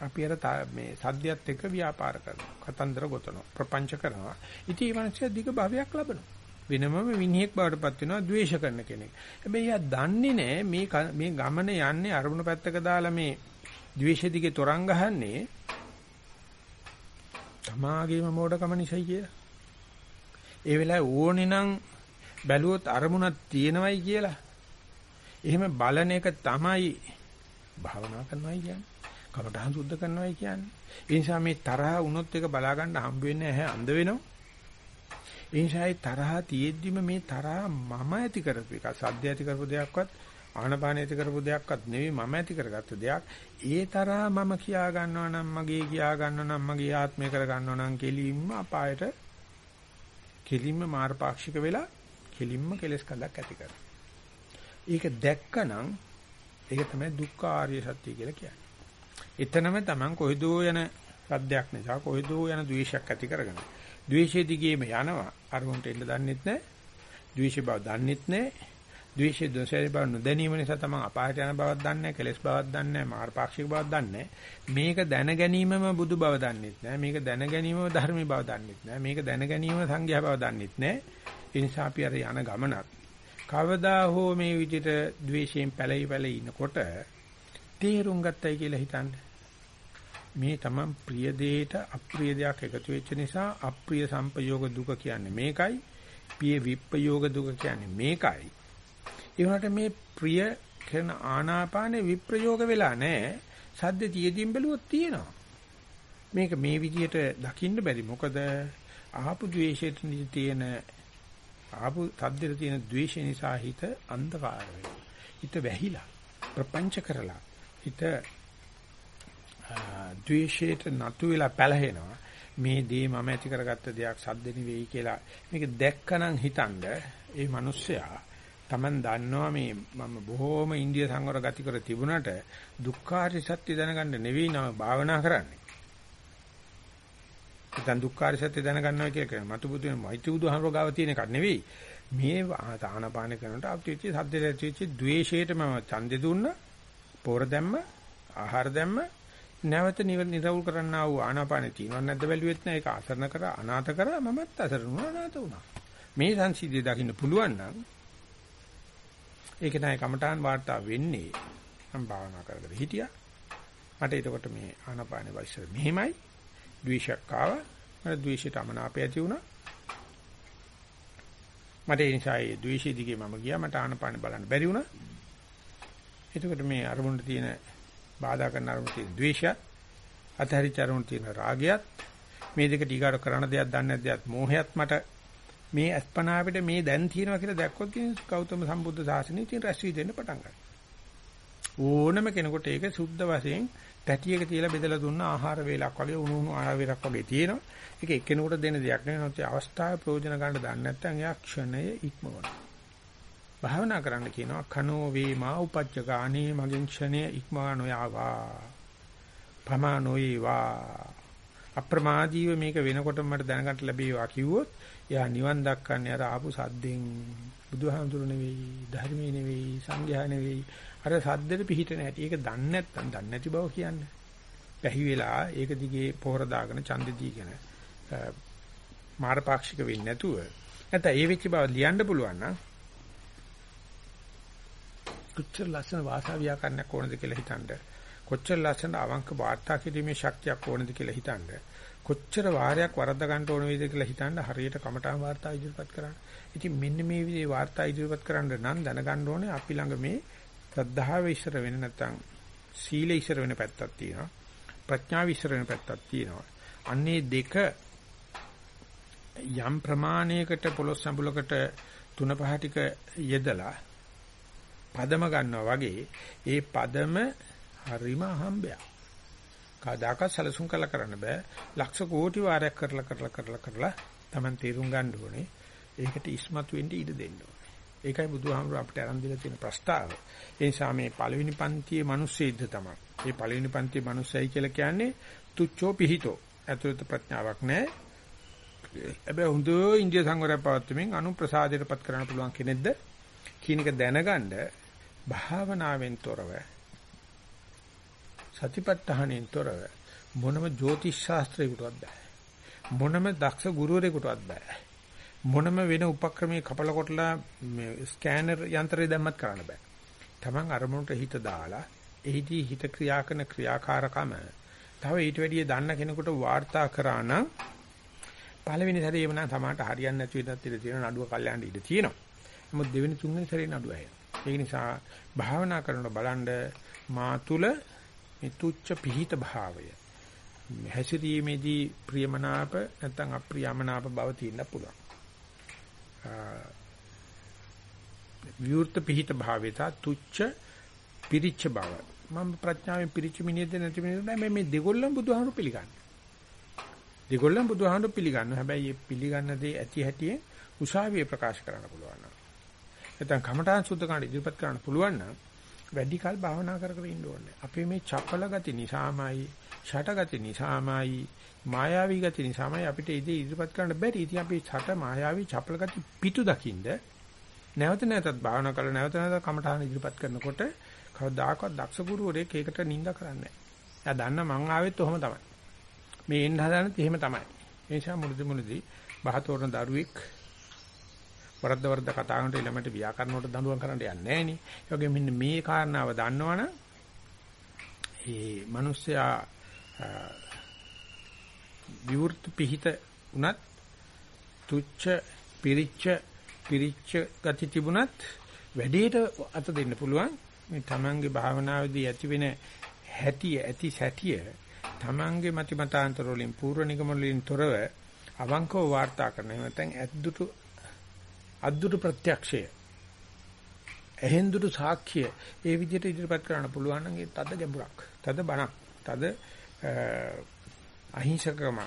අපි අර මේ සද්දයත් එක්ක ව්‍යාපාර කරනවා. කතන්දර ගොතනවා. ප්‍රපංච කරනවා. ඉතින් මේ මිනිස්සු දිග භවයක් ලබනවා. වෙනමම විනිහෙක් බවටපත් වෙනවා ද්වේෂ කරන කෙනෙක්. හැබැයි එයා දන්නේ නැහැ මේ මේ ගමන යන්නේ අරමුණ පැත්තක දාලා මේ ද්වේෂ දිගේ තොරන් ගහන්නේ තමාගේම මෝඩකම නිසයි කියලා. ඒ වෙලාවේ ඕනේ නම් බැලුවොත් අරමුණක් තියෙනවයි කියලා. එහෙම බලන එක තමයි භාවනා කරනවයි කියන්නේ. කමටහන් සුද්ධ කරනවායි කියන්නේ. ඒ නිසා මේ තරහ වුණොත් එක බලා ගන්න හම්බ වෙන්නේ නැහැ අඳ වෙනවා. ඒ නිසා ඒ තරහ තියෙද්දිම මේ තරහ මම ඇති කරපු එක සද්ද ඇති කරපු දෙයක්වත් ආනපාන ඇති කරපු දෙයක්වත් නෙවෙයි මම ඇති කරගත්ත දෙයක්. ඒ තරහ මම කියා ගන්නවා නම් මගේ කියා ගන්නවා නම් මගේ ආත්මය කර ගන්නවා නම් කෙලින්ම අපායට කෙලින්ම මාර්ගපාක්ෂික වෙලා කෙලින්ම කෙලස් කඳක් ඇති කරනවා. ඒක දැක්කනම් ඒක තමයි දුක්ඛ ආර්ය සත්‍ය කියලා කියන්නේ. එතනම Taman කොහෙදෝ යන සද්දයක් නිසා කොහෙදෝ යන ද්වේෂයක් ඇති කරගන්න. ද්වේෂයේ දිගේම යනවා. අරමුණට එන්න දන්නෙත් නැහැ. ද්වේෂ බව දන්නෙත් නැහැ. ද්වේෂයේ දොසරේ බව නොදැනීම නිසා Taman අපායට යන බවක් දන්නේ නැහැ. කෙලස් බවක් දන්නේ නැහැ. මාර්ගපාක්ෂික බවක් දන්නේ මේක දැන ගැනීමම බුදු බව දන්නෙත් නැහැ. මේක දැන ගැනීමම ධර්මී බව දන්නෙත් නැහැ. මේක දැන ගැනීමම සංඝයා බව දන්නෙත් නැහැ. ඒ නිසා අපි අර යන ගමනක් කවදා හෝ මේ විදිහට ද්වේෂයෙන් පැලයි පැලයි ඉනකොට තේරුම් ගත්තයි කියලා හිතන්නේ මේ තමන් ප්‍රිය දෙයට අප්‍රිය දෙයක් එකතු වෙච්ච නිසා අප්‍රිය සංපයෝග දුක කියන්නේ මේකයි. පිය විප්පයෝග දුක කියන්නේ මේකයි. ඒ වුණාට මේ ප්‍රිය කරන ආනාපානේ විප්‍රයෝග වෙලා නැහැ. සද්ද තියදීන් බැලුවොත් තියෙනවා. මේක මේ විදිහට දකින්න බැරි. මොකද ආපු ද්වේෂයට තියෙන ආපු සද්දෙට තියෙන ද්වේෂය නිසා හිත අන්ධකාර වෙනවා. හිත වැහිලා ප්‍රපංච කරලා හිත ද්වේෂයට නතු වෙලා පැලහෙනවා. මේ දේ මම ඇති කරගත්ත දෙයක් සද්ද නෙවෙයි කියලා මේක දැක්කනම් හිතනද ඒ මිනිස්සයා Taman දන්නවා මේ මම බොහොම ඉන්දිය සංවර ගති කර තිබුණට දුක්ඛාරි සත්‍ය දැනගන්න නෙවෙයි නම භාවනා කරන්නේ. නැත්නම් දුක්ඛාරි සත්‍ය දැනගන්නවා කියලා කියන්නේ මතු බුදුන් මෛත්‍රී බුදුහමර ගාව තියෙන එකක් නෙවෙයි. මේ ආනාපාන කරනට අපිට සද්දට ඇතිවෙච්ච ද්වේෂයට මම ඡන්දෙ දුන්නා. පෝර දැම්ම, ආහාර දැම්ම, නැවත නිරවුල් කරන්නා වූ ආනාපානෙ තියෙනව නැද්ද බැලුවෙත් නෑ ඒක අසරණ කර අනාථ කර මමත් අසරණ වුණා අනාථ වුණා. මේ සංසිද්ධිය දකින්න පුළුවන් නම් ඒක නෑ කමඨාන් වාර්තා වෙන්නේ මම භාවනා කරගෙන හිටියා. මට එතකොට මේ ආනාපානෙ වයිසර මෙහෙමයි. ද්වේෂයක් ආවා. මට ද්වේෂයට අමනාපය ඇති වුණා. මට ඒ නිසා ඒ ද්වේෂය දිගේ මම ගියා. මට ආනාපානෙ බලන්න බැරි වුණා. එතකොට මේ අරමුණට තියෙන බාධා කරන අරමුණට තියෙන ද්වේෂයත් අතහැරිච්ච අරමුණට තියෙන රාගයත් මේ දෙක ටිකාර කරන දෙයක් දන්නේ නැද්දත් මෝහයත් මට මේ අස්පනා අපිට මේ දැන් තියෙනවා කියලා දැක්කොත් කියන ගෞතම සම්බුද්ධ ශාසනය ඉතින් රැස් වී දෙන්න පටන් ගන්නවා. ඕනම කෙනෙකුට ඒක සුද්ධ වශයෙන් පැටියක තියලා බෙදලා දුන්න ආහාර වේලක් වගේ උණු උණු ආහාර වේලක් වගේ තියෙනවා. ඒක එක්කෙනෙකුට දෙන දෙයක් නෙවෙයි. නැත්නම් අවස්ථාවේ ප්‍රයෝජන ගන්න දන්නේ නැත්නම් එයා ක්ෂණය ඉක්මවනවා. භාවනා කරන්න කියනවා කනෝ වේමා උපජ්ජගානේ මගෙන් ක්ෂණය ඉක්මවා නොයාවා. ප්‍රමා නොයේවා. අප්‍රමාදීව මේක වෙනකොට මට දැනගන්න ලැබේවා කිව්වොත් එයා නිවන් දක්කන්නේ අර ආපු සද්දෙන් බුදුහාමුදුරු නෙවෙයි ධර්මයේ නෙවෙයි සංඝයා නෙවෙයි අර සද්දෙට පිහිටන හැටි. ඒක දන්නේ නැත්නම් දන්නේ නැති බව කියන්නේ. පැහි වෙලා ඒක දිගේ පොහොර දාගෙන ඡන්දෙ දීගෙන මාරපාක්ෂික වෙන්නේ නැතුව නැත්නම් ඒ වෙච්ච බව ලියන්න පුළුවන් නම් කොච්චර ලස්සන භාෂා ව්‍යාකරණයක් ඕනද කියලා හිතනද කොච්චර ලස්සන අවංක වාර්තා කිරීමේ ශක්තියක් ඕනද කියලා හිතනද කොච්චර වාරයක් වරද්ද ගන්න ඕන වේද කියලා හිතනද හරියට කමඨාන් වාර්තා ඉදිරිපත් කරන්න. ඉතින් මෙන්න මේ විදිහේ වාර්තා ඉදිරිපත් කරන්න නම් දැනගන්න ඕනේ අපි ළඟ මේ සද්ධාව ඉස්සර වෙන නැත්නම් සීල ඉස්සර වෙන පැත්තක් තියෙනවා. ප්‍රඥාව ඉස්සර වෙන පැත්තක් තියෙනවා. අන්නේ දෙක යම් ප්‍රමාණයකට පොළොස් සම්බුලකට තුන පහ ටික යෙදලා පදම ගන්නවා වගේ ඒ පදම හරිම අහම්බයක්. කවදාකවත් සැලසුම් කළා කරන්න බෑ. ලක්ෂ කෝටි වාරයක් කරලා කරලා කරලා කරලා Taman තීරුම් ගන්න ඕනේ. ඒකට ඉස්මතු වෙන්න ඉඩ දෙන්න ඕනේ. ඒකයි බුදුහාමුදුර අපිට අරන් දීලා තියෙන ප්‍රස්තාව. ඒ නිසා මේ පළවෙනි පන්තියේ මිනිස්සෙද්ද තමයි. මේ පළවෙනි පන්තියේ මිනිස්සයි කියලා කියන්නේ තුච්චෝ පිහිතෝ. ඇතුළත ප්‍රඥාවක් නැහැ. හැබැයි හොඳ ඉන්දිය සංවරය පවත්වමින් අනු ප්‍රසාදයටපත් කරන්න පුළුවන් කෙනෙක්ද කියන එක දැනගන්න භාවනාවෙන් තොරව සතිපට්ඨානෙන් තොරව මොනම ජ්‍යොතිෂ ශාස්ත්‍රයකටවත් බෑ. මොනම දක්ෂ ගුරුවරයෙකුටවත් බෑ. මොනම වෙන උපක්‍රමයක කපල කොටලා මේ ස්කෑනර් යන්ත්‍රය දැම්මත් කරන්න බෑ. Taman අරමුණට හිත දාලා එහිදී හිත ක්‍රියා කරන ක්‍රියාකාරකම තව ඊට වැඩිය දන්න කෙනෙකුට වාර්තා කරා නම් පළවෙනි සැරේම නම් සමානට හරියන්නේ නැති වෙනත් ඉඳ තියෙන නඩුව කල්යන්න ඉඩ තියෙනවා. නමුත් දෙවෙනි තුන්වෙනි සැරේ නඩුව ඇහෙනවා. ඒ නිසා භාවනා කරනකොට බලන්න මා තුල මේ තුච්ච පිහිට භාවය හැසිරීමේදී ප්‍රියමනාප නැත්නම් අප්‍රියමනාප බව තියෙන්න පුළුවන්. විවෘත පිහිට භාවයට තුච්ච පිරිච්ච බව. මම ප්‍රඥාවෙන් පිරිච්ච මිනිහෙද නැති මිනිහෙද නෑ මේ දෙගොල්ලම බුදුහාමුදුරු පිළිගන්නේ. දෙගොල්ලම බුදුහාමුදුරු පිළිගන්නවා. හැබැයි මේ පිළිගන්න දේ ඇති හැටියෙන් උසාවියේ ප්‍රකාශ කරන්න පුළුවන්. නැත්නම් කමඨාන් සුද්ධ කරන්න ඉදිරිපත් කරන්න පුළුවන් නම් වැඩි කල් භාවනා කර කර ඉන්න ඕනේ. අපේ මේ චපල ගති නිසාමයි, ෂට ගති නිසාමයි, මායාවී ගති නිසාමයි අපිට ඉදී ඉදිරිපත් කරන්න බැරි. ඉතින් අපි ෂට මායාවී චපල ගති පිටු දකින්ද නැවත නැවතත් භාවනා කරලා නැවත නැවතත් කමඨාන ඉදිරිපත් කරනකොට කවදාකවත් දක්ෂ ගුරුවරයෙක් ඒකට නිඳ කරන්නේ නැහැ. එයා දන්න මං ආවෙත් ඔහම තමයි. මේ එන්න හදනත් එහෙම තමයි. ඒ නිසා මුලදි මුලදි බහතෝරන දරුවෙක් වරද්ද වරද්ද කතා කරනකොට ළමයට ව්‍යාකරණ වලට දඬුවම් කරන්න යන්නේ නැහැ නේ. ඒ වගේ මෙන්න මේ කාරණාව දන්නවනම් ඒ මිනිස්සයා විවෘත පිහිට උනත් තුච්ච පිරිච්ච පිරිච්ච ගති තිබුණත් වැඩේට අත දෙන්න පුළුවන් මේ තමන්ගේ භාවනාවේදී ඇති වෙන හැටි ඇති සැටිය තමන්ගේ මති මතාන්තර වලින් පූර්ව නිගමන වලින් තොරව අවංකව වාර්තා කරන නැත්නම් ඇද්දුටු අද්දුරු ප්‍රත්‍යක්ෂය එහෙන්දුරු සාක්ෂිය ඒ විදිහට ඉදිරිපත් කරන්න පුළුවන් නම් ඒ තද ගැඹුරක් තද බණක් තද අහිංසකම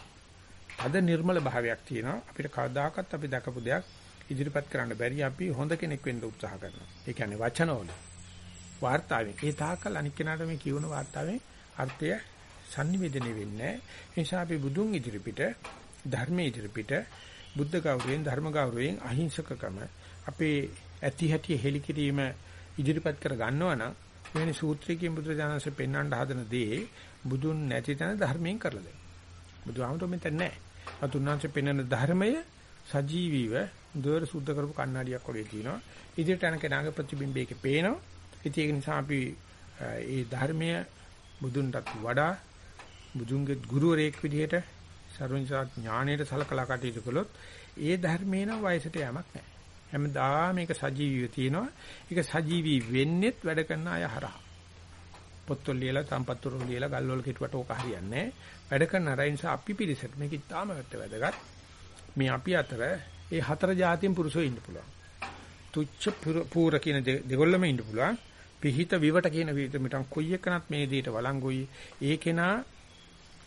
අද නිර්මල භාවයක් තියෙනවා. අපිට කවදාකවත් අපි දකපු දෙයක් ඉදිරිපත් කරන්න බැරි අපි හොඳ කෙනෙක් වෙන්න උත්සාහ කරනවා. ඒ කියන්නේ වචනවල. වාර්තාවෙන්. ඒ තාකල් අනික් කෙනාට මේ කියවන වාර්තාවෙන් අර්ථය sannivedana වෙන්නේ. ඒ නිසා අපි බුදුන් ඉදිරිපිට ධර්මයේ ඉදිරිපිට බුද්ධ ගෞරවයෙන් ධර්ම ගෞරවයෙන් අහිංසකකම අපේ ඇති හැටි හෙලි කිරීම ඉදිරිපත් කර ගන්නවා නම් මෙවැනි සූත්‍රයකින් බුදුරජාණන්සේ පෙන්වන්න හදන දේ බුදුන් නැති තැන ධර්මයෙන් කරලා දෙනවා. බුදුහාමුදුරුවෝ මෙතන නැහැ. අතුන්නාංශ පෙන්වන ධර්මය සජීවීව දුවර සුද්ධ කරපු කණ්ණාඩියක් වගේ තියෙනවා. ඉදිරියට යන කෙනාගේ ප්‍රතිබිම්බයක පේනවා. ඉතින් ඒක නිසා අපි ඒ ධර්මය බුදුන්ටත් වඩා බුදුන්ගේ ගුරුවරයෙක් විදිහට සර්වඥතා ඥාණයට සලකලා කටයුතු කළොත් ඒ ධර්මේ නම් වයසට යamak නැහැ. හැමදාම මේක සජීවීව තියෙනවා. ඒක සජීවී වෙන්නෙත් වැඩ කරන අය හරහා. පොත්වල ලියලා සම්පත්තුරු ලියලා ගල්වල කිටුවට ඕක හරියන්නේ වැඩ කරන අය නිසා අපි පිළිසෙට මේක ඉතාම වැදගත්. මේ අපි අතර ඒ හතර જાතියෙන් පුරුෂෝ ඉන්න පුළුවන්. තුච්ච පූර කියන දෙගොල්ලම ඉන්න පුළුවන්. පිහිත විවට කියන විදිහට කොයි එකනත් මේ දෙයට වළංගුයි. ඒ කෙනා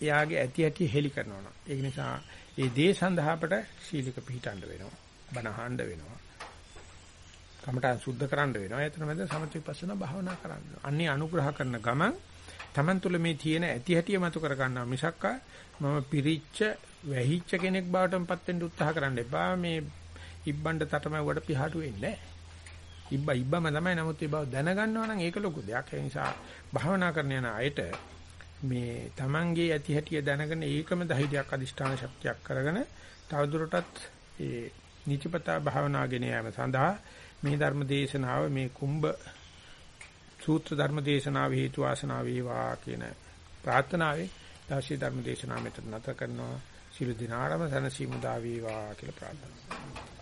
එයාගේ ඇති ඇති හෙලි කරනවා. ඒක නිසා ඒ දේ සඳහා අපට සීලික පිහිටන්න වෙනවා. බණ අහන්න වෙනවා. කමඨාන් සුද්ධ කරන්න වෙනවා. ඒතර මැද සමථවිපස්සන භාවනා කරන්න. අන්නේ අනුග්‍රහ කරන ගමන් Taman තුල මේ තියෙන ඇති හැටිය මතු කර ගන්නවා මිසක්ක මම පිරිච්ච වැහිච්ච කෙනෙක් බවටමපත් වෙන්න උත්සාහ කරන්න එපා. මේ ඉබ්බන්ඩ තටමැව්වට පිහාටු වෙන්නේ ඉබ්බා ඉබ්බම තමයි නමුත් ඒ බව දැනගන්නවා නම් ඒක ලොකු දෙයක්. ඒ නිසා භාවනා කරන යන අයට මේ Tamanගේ ඇති හැටිය දැනගෙන ඒකම ධෛර්යයක් අදිෂ්ඨාන ශක්තියක් කරගෙන තවදුරටත් ඒ නිතිපතා භාවනා ගෙන යාම සඳහා මේ ධර්ම දේශනාව මේ කුම්භ සූත්‍ර ධර්ම දේශනාව හේතු වාසනා වේවා කියන ප්‍රාර්ථනාවේ දාශී ධර්ම දේශනාව මෙතන නැත කරනවා. සිළු දිනාරම සනසීමුදා වේවා කියලා ප්‍රාර්ථනා කරනවා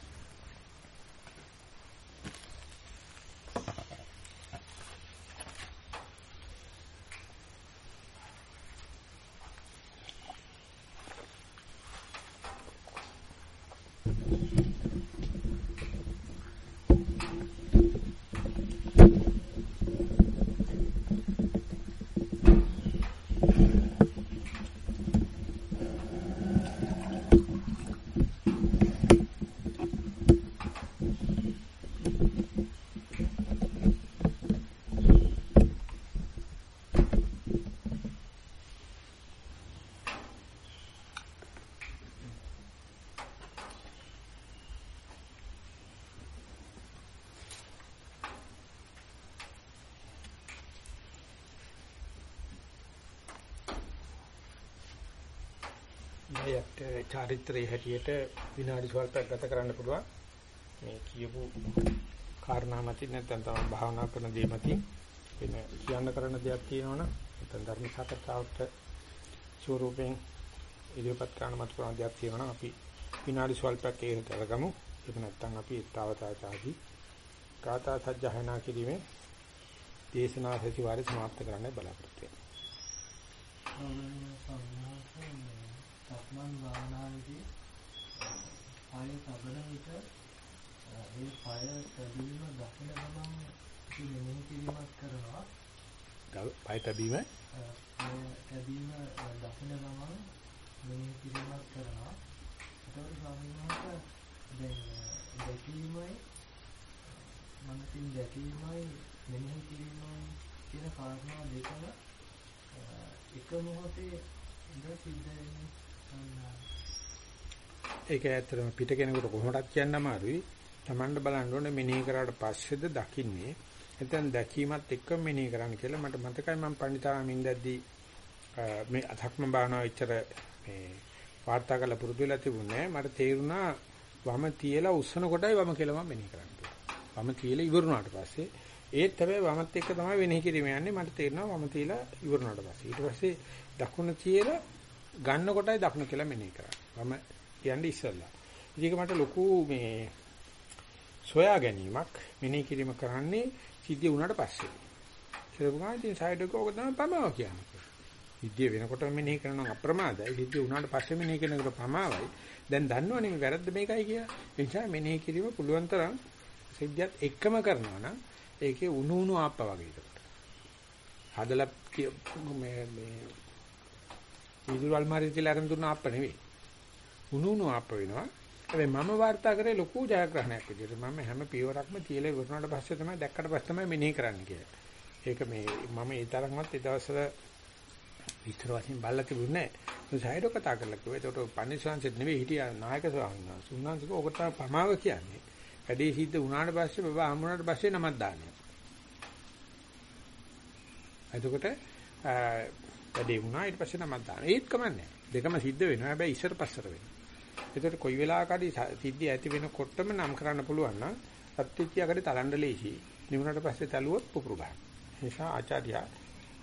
එයට චාරිත්‍රයේ හැටියට විනාඩි ස්වල්පයක් ගත කරන්න පුළුවන්. මේ කියපු කාරණා මතින් නැත්නම් තමයි භාවනා කරන දේ මතින් වෙන කියන්න කරන දෙයක් තියෙනවනම් නැත්නම් ධර්ම සාකච්ඡාවට ස්වරූපෙන් ඉදිරිපත් කරන මත කරන දෙයක් තියෙනවනම් අපි විනාඩි ස්වල්පයක් ඒකට අරගමු. ඒක නැත්නම් අපි ඊතාවතාචාදී කාථා සජ්ජහනා කිරීමේ දේශනා සතිವಾರේ සමාප්ත කරන්න බලාපොරොත්තු වෙනවා. සක්මන් භාවනාවේදී පාය තබන විට ඒ පාය තැබීම දකින ගමන් මෙනෙහි කිරීමක් කරනවා. පාය තැබීම තැබීම දකින ගමන් මෙනෙහි කිරීමක් කරනවා. ඒතකොට ස්වාමීන් වහන්සේ දැන් දැකීමයි මනසින් දැකීමයි මෙනෙහි කිරීමයි කියන කාරණා දෙකම එක මොහොතේ ඉඳ සිද්ධ වෙන්නේ ඒක ඇත්තටම පිට කෙනෙකුට කොහොමදක් කියන්න අමාරුයි. Tamanda බලන්න ඕනේ මෙනෙහි කරාට පස්සේද දකින්නේ. එතෙන් දැකීමත් එක්ක මෙනෙහි කරන්න කියලා මට මතකයි මම පණිතාමින් දැද්දි මේ අධක්ම භාවනාව ඉච්චර මේ වාර්තා කරලා පුරුදු වෙලා තිබුණේ මට තේරුණා වම තියලා උස්සන කොටයි වම කියලා මම මෙනෙහි කරන්නේ. වම තියලා ඉවරුණාට පස්සේ ඒත් හැබැයි වමත් එක්ක තමයි වෙනෙහි කිරීම යන්නේ මට තේරෙනවා වම තියලා ඉවරුණාට පස්සේ ඊට පස්සේ දකුණ තියලා ගන්න කොටයි දකුණ කියලා මෙනෙහි කරන්නේ. මම කියන්නේ ඉස්සල්ලා. ඉතින් මට ලොකු මේ සොයා ගැනීමක් මෙනෙහි කිරීම කරන්නේ සිද්ධිය වුණාට පස්සේ. කියලා ඉතින් සයිඩ් එක ඕක තමයි පමාව කියන්නේ. සිද්ධිය වෙනකොට මෙනෙහි කරනවා අප්‍රමාදයි. සිද්ධිය වුණාට පස්සේ මෙනෙහි කරනකොට පමාවයි. දැන් දන්නවනේ මේ වැරද්ද මේකයි කියලා. ඒ නිසා මෙනෙහි කිරීම පුළුවන් තරම් සිද්ධියත් එක්කම කරනවා නම් ඒකේ උණු උණු ආප්පා වගේ ඒකට. හදලා මේ මේ විදුරු අල්මාරිය තියලා අරන් දුන්න අප්ප නෙවෙයි. උණු උණු ආප වෙනවා. හැබැයි මම වාර්තා කරේ ලොකු ජයග්‍රහණයක් විදිහට මම හැම පියවරක්ම තියලා ඉවරනාට පස්සේ තමයි දැක්කට පස්සේ තමයි මෙනෙහි කරන්න කියලා. ඒක මේ මම ඒ තරම්වත් ඒ දවස්වල විතර වශයෙන් බල්ලා තිබුණේ නැහැ. සයිඩෝ කතා කරලා කිව්වා. ඒකට පන්සිවාංශෙත් නෙවෙයි හිටියා නායක ස්වාමීන් වහන්සේ. උන්වහන්සේ කිව්වා ඔකට තමයි පමාව කියන්නේ. වැඩේ සිද්ධ වුණාට පස්සේ බබා හම්බුණාට පස්සේ නමක් දාන්නේ. එතකොට වැඩේ වුණා ඊට පස්සේ නමක් දාන. ඒත් කමන්නේ. දෙකම සිද්ධ වෙනවා. හැබැයි ඉස්සර පස්සර වෙනවා. එතකොට කොයි වෙලාවකදී සිද්ධිය ඇති වෙනකොටම නම් කරන්න පුළුවන් නම් සත්‍විත්‍යයකට තලන්න ලේසි. නිවුණට පස්සේ තලුවොත් පුපුරු ගන්න. ඒ නිසා ආචාර්යයා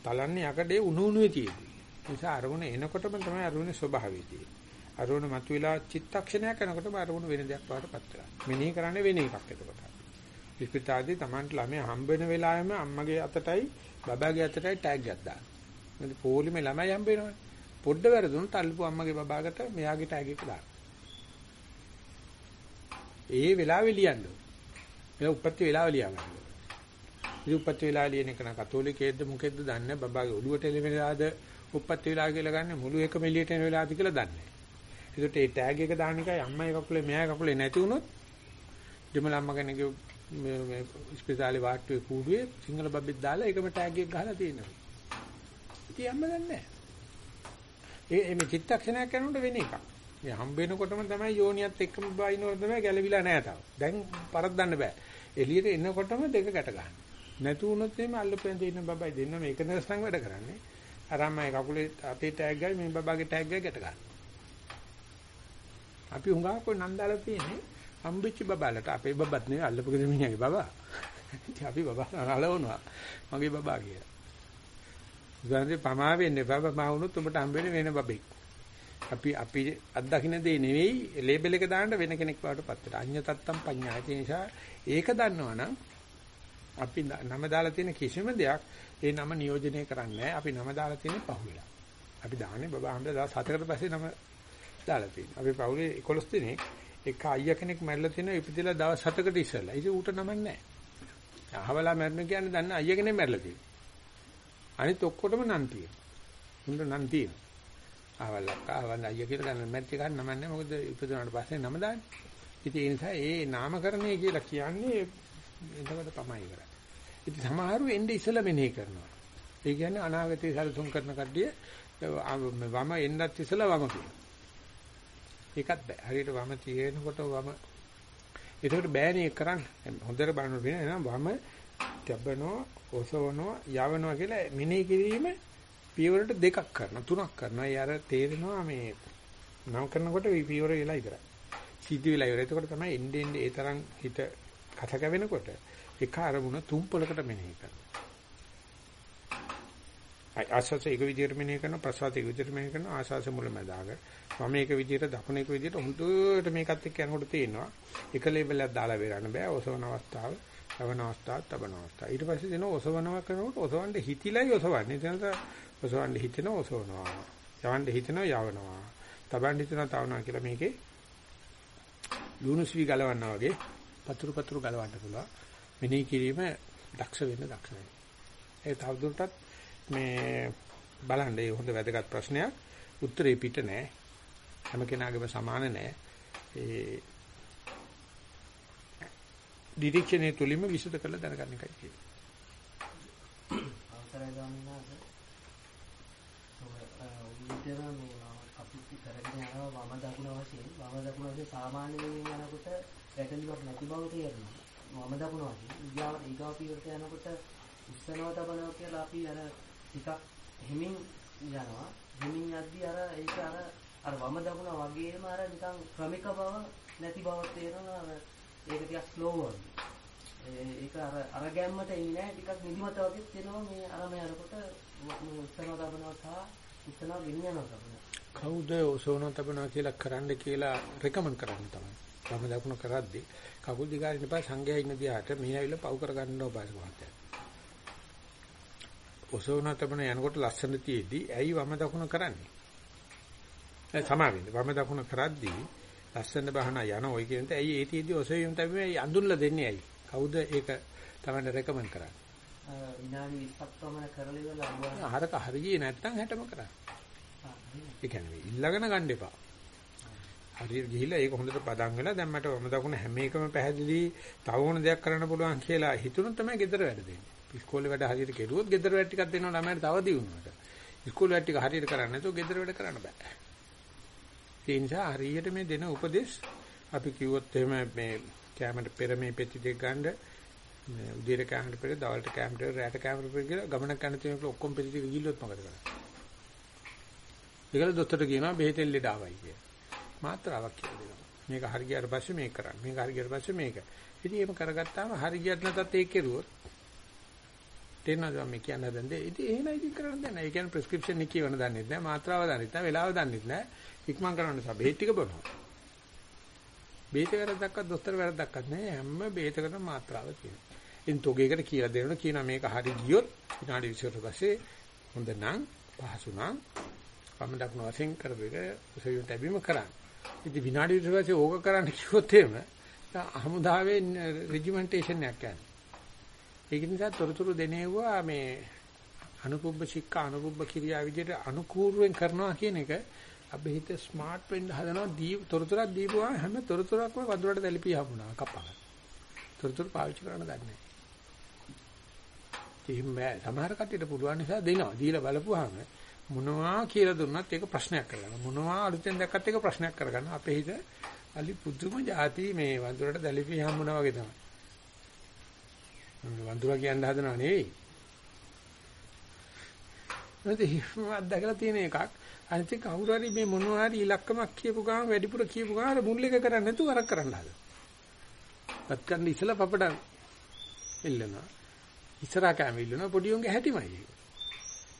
තලන්නේ යකඩේ උණු උණුවේ තියෙන්නේ. ඒ නිසා අරමුණ එනකොටම තමයි අරමුණේ ස්වභාවය තියෙන්නේ. අරමුණ මතුවලා චිත්තක්ෂණයක් යනකොටම අරමුණ වෙන දෙයක් වඩටපත් වෙනවා. මෙනෙහි කරන්නේ වෙන එකක් එතකොට. ඉස්පිතාලේ Tamanට ළමයා හම්බ වෙන වෙලාවෙම අම්මගේ අතටයි බබාගේ අතටයි ටැග් එකක් දාන්න. මොකද පොලිමේ ළමයි හම්බ වෙනවනේ. පොඩ්ඩ වැරදුනොත් අල්ලපු අම්මගේ බබාකට මෙයාගේ ටැග් එක දාන්න. ඒ වෙලාවේ ලියන්න. මේ උපත්ති වෙලාව ලියා ගන්න. ඉතින් උපත්ති වෙලාව ලියන එක න කතෝලිකයේද මොකෙද්ද දන්නේ බබාගේ ඔළුවට එළෙන වෙලාවද උපත්ති වෙලාව කියලා ගන්න මුළු එකම එළියට එන වෙලාවද කියලා දන්නේ. ඒකට ඒ ටැග් එක දාන එකයි අම්මයි කකුලේ මෙයාගේ කකුලේ නැති වුණොත් දෙමළ අම්ම කෙනෙක්ගේ මේ මේ ස්පෙෂාලි වාට්ටුවේ කූඩුවේ සිංහල බබෙක් දාලා ඒකම ටැග් එක ගහලා තියෙනවා. ඉතින් අම්ම දන්නේ නැහැ. ඒ මේ චිත්තක්ෂණයක් කරනකොට වෙන එකක්. මේ හම්බ වෙනකොටම තමයි යෝනියත් එක්කම බයිනෝ තමයි ගැලවිලා නැහැ තාම. දැන් පරද්දන්න බෑ. එළියට එනකොටම දෙක ගැට ගන්න. නැතු වුණොත් එimhe අල්ලපෙන් දෙන්න බබයි දෙන්න මේක නර්ස්නම් වැඩ කරන්නේ. අරමයි කකුලේ අතේ ටැග් ගයි මේ බබාගේ ටැග් ගයි ගැට ගන්න. අපි හුඟා කොයි නන්දාලා තියෙන්නේ හම්බෙච්ච බබාලට අපේ බබත් නෙවෙයි අල්ලපු ගෙදමිනියගේ බබා. ඉතින් අපි බබා අලවනවා. මගේ බබා කියලා. උදාහරණේ පමා වෙන්නේ බබා මා වුණොත් උඹට හම්බෙන්නේ වෙන බබෙක්. අපි අපි අත්දකින්න දේ නෙවෙයි ලේබල් එක දාන්න වෙන කෙනෙක් බවට පත් වෙනවා. අඤ්ඤ තත්තම් පඤ්ඤාය. ඒ නිසා ඒක දන්නවනම් අපි නම දාලා තියෙන කිසිම දෙයක් ඒ නම නියෝජනය කරන්නේ අපි නම දාලා තියෙන්නේ පහුවෙලා. අපි දාන්නේ බබා හම්බ දවස් 7කට පස්සේ නම දාලා තියෙනවා. අපි පවුලේ 11 දෙනෙක් එක අයියා කෙනෙක් මැරිලා තියෙනවා ඉපදිලා දවස් 7කට ඉස්සෙල්ලා. ඉතින් ඌට නමක් නැහැ. අහවලා මැරෙන කියන්නේ දන්න අයියා කෙනෙක් මැරිලා තියෙනවා. අනිත් ඔක්කොටම නම් තියෙනවා. උන්ට නම් තියෙනවා. ආවල්ලක් ආවන් අයියා කියලා ගන්න මැරිච්ච ගන්න නම නැහැ. මොකද ඉපදුනාට පස්සේ නම දාන්නේ. ඉතින් ඒ නිසා ඒ නාමකරණය කියලා කියන්නේ එතකොට තමයි කරන්නේ. ඉතින් සමහරු එnde ඉස්සලා මෙනෙහි කරනවා. ඒ කියන්නේ අනාගතේ සැලසුම් කරන කඩිය වම එන්නත් ඉස්සලා වම කියනවා. ඒකත් බෑ. හරියට වම තියෙනකොට වම ඒකට බෑනේ කරන්න. හොඳට බලන්න වෙන නේද වම තබනවා, ඔසවනවා, යවනවා කියලා මෙනෙහි කිරීම පියවරට දෙකක් කරනවා, තුනක් කරනවා. ඒ අර තේරෙනවා මේ නම් කරනකොට පියවර වෙලා ඉවරයි. සිද්ධ වෙලා ඉවරයි. එතකොට තමයි එන්නේ එන්නේ ඒ තරම් හිත කත කැවෙනකොට එක අරමුණ තුන් පොලකට මෙනෙහි කරනවා. ආස්වාස එක විදිහට මෙනෙහි කරනවා ප්‍රසවාස එක විදිහට මෙනෙහි කරනවා ආස්වාස මුලමදාග මම එක විදිහට දකුණ එක විදිහට හොඳට මේකත් එක්ක යනකොට තේනවා එක ලේබල් එකක් දාලා බේරන්න බෑ ඔසවන අවස්ථාව තවන අවස්ථාව තබන අවස්ථාව ඊට පස්සේ දෙනවා ඔසවනවා කරනකොට ඔසවන්න හිතිලයි ඔසවන්නේ. එතනට ඔසවන්න හිතෙනවා ඔසවනවා. යවන්න හිතෙනවා යවනවා. තබන්න හිතෙනවා තවනවා කියලා මේකේ ලුණුස්වි ගලවන්නා වගේ පතුරු පතුරු ගලවන්න පුළුවන්. මෙනෙහි කිරීම දක්ෂ වෙන්න දක්ෂ වෙන්න. ඒ තවදුරටත් මේ බලන්න ඒ හොඳ වැදගත් ප්‍රශ්නයක්. උත්තරේ පිට නෑ. හැම කෙනාගේම සමාන නෑ. ඒ ඩිරෙක්ෂනේ තුලින්ම විසුද්ධ කරලා දැනගන්න එකයි තියෙන්නේ අවසරයි ගන්නාද විතර මේ අපි කරගෙන යනවා වම දකුණ වශයෙන් වම දකුණ වශයෙන් සාමාන්‍ය වෙනින් යනකොට ගැටලුවක් නැති බව තේරෙනවා වම දකුණ වශයෙන් ඊගා ඊගා පියවරට යනකොට ඉස්සනවා තබනවා කියලා අපි අර ටිකක් හිමින් යනවා. හිමින් යද්දී අර ඒක අර අර වම දකුණ වගේම අර නිකන් ක්‍රමික බව නැති බව තේරෙනවා. ඒක ටිකක් ස්ලෝ වගේ. ඒක අර අර ගැම්මට එන්නේ නැහැ. ටිකක් නිදිමත වගේ තේරෙනවා මේ අර මේ අරකට උස්සනවා තබනවා සහ උස්සනවා ගෙනියනවා තබනවා. කවුද ඔසවන තබනවා කියලා කරන්න කියලා රෙකමන්ඩ් කරන්නේ තමයි. වම දකුණ කරද්දී කකුල් දිගාරින්න පස්සේ සංඝයා ඉන්න දිහාට මෙහි ඇවිල්ලා පව් කරගන්න ඕන බාස් මහත්තයා. ඔසවන තබන යනකොට ලස්සන තියේදී ඇයි වම දකුණ කරන්නේ? ඒ සමාවෙන්න. වම දකුණ කරද්දී ලස්සන බහන යන ඔය කියනට ඇයි ඒ තියේදී ඔසවියම් තමයි අඳුල්ලා දෙන්නේ ඇයි? කවුද ඒක තමයි රෙකමන්ඩ් කරන්නේ? විනාඩි 20ක් පමණ කරලා ඉවරලා හරක හරියේ නැත්තම් 60ම කරන්න. ඒ කියන්නේ ඉල්ලගෙන ගන්න එපා. හරියට ගිහිල්ලා ඒක හොඳට පදම් වෙලා දැන් මට වම දකුණ හැම එකම පැහැදිලි තව ඕන දෙයක් කරන්න පුළුවන් කියලා හිතුණොත් තමයි ගෙදර වැඩ දෙන්නේ. ඉස්කෝලේ වැඩ හරියට කෙරුවොත් ගෙදර වැඩ ටිකක් දෙනවා ළමයට තව දියුණුවට. ඉස්කෝලේ වැඩ ටික හරියට කරන්නේ නැතුව ගෙදර වැඩ කරන්න බෑ. ඒ නිසා හරියට මේ දෙන උපදේශ අපි කිව්වොත් එහෙම මේ කැමරට පෙර මේ පෙති දෙක ගන්න මේ උදේට කැමරට පෙර දවල්ට කැමරට පෙර රැට කැමරට පෙර කියලා ගමනක් යන තැනක ඔක්කොම පෙති ටික ගිල්ලොත් මොකද කරන්නේ? ඒකල දොස්තරට කියනවා බෙහෙතෙන් ලෙඩ ආවයි කියලා. මාත්‍රාවක් කියලා දෙනවා. මේක හරි ගියාට පස්සේ මේක කරන්න. මේක හරි ගියාට පස්සේ මේක. ඉතින් එහෙම කරගත්තාම හරි ගියත් නැතත් ඒක කෙරුවොත් තේරෙනවද මේ කියන්න හදන්නේ? ඉතින් එහෙම ඉතින් කරන්න දෙන්න. ඒ කියන්නේ ප්‍රෙස්ක්‍රිප්ෂන් එක කියවන දන්නේ නැහැ. මාත්‍රාව දන්නේ නැහැ. වෙලාව දන්නේ නැහැ. ඉක්මන් කරන්න නිසා බෙහෙත් ටික බොනවා. බෙහෙත වැරද්දක්වත් දොස්තර වැරද්දක්වත් නැහැ. හැම බෙහෙතකටම මාත්‍රාව තියෙනවා. ඉතින් තොගේකට කියලා දෙනවා කියනවා මේක හරි ගියොත් විනාඩි 20කට පස්සේ හොඳ නම් පහසු නම් වම දකුණු වශයෙන් කරපෙක උසවියට ලැබීම කරන්න. ඉතින් විනාඩි 20 පස්සේ ඕක කරන්න කිව්වොත් එහෙම හමුදාවේ රෙජිමෙන්ටේෂන් එකක් යනවා. ඒක නිසා තොරතුරු දෙනේවා මේ අනුපුබ්බ ශික්ෂා අනුපුබ්බ කිරියා විදිහට අනුකූලවෙන් කරනවා කියන එක අපි හිත ස්මාර්ට් වෙන්න හදනවා දී තොරතුරක් දීපුවා හැම තොරතුරක්ම වදුරට දැලිපිය හම්බුණා කප්පා. තොරතුරු පාවිච්චි කරන්න දන්නේ නැහැ. එහෙම බෑ. සමහර කට්ටියට පුළුවන් නිසා දෙනවා. දීලා බලපුවාම මොනවා කියලා දුන්නත් ඒක ප්‍රශ්නයක් කරගන්න. මොනවා අලුතෙන් දැක්කත් ඒක ප්‍රශ්නයක් කරගන්න. අපේ හිත අලි පුදුම જાති මේ වඳුරට දැලිපිය හම්බුණා වගේ තමයි. වඳුරා කියන්න හදනව නෙවෙයි. නැත්නම් අත්දකලා තියෙන එකක්. අනිත් එක කවුරු හරි මේ මොනවා හරි ඉලක්කමක් කියපු ගාම වැඩිපුර කියපු ගාම මුල් එක කරන්නේ නැතුව වරක් කරන්න හදනවා. පත් ගන්න ඉස්සලා පපඩම් ඉල්ලනවා. ඉස්සරහා කැම ඉල්ලනවා පොඩි උන්ගේ හැටිමයි ඒක.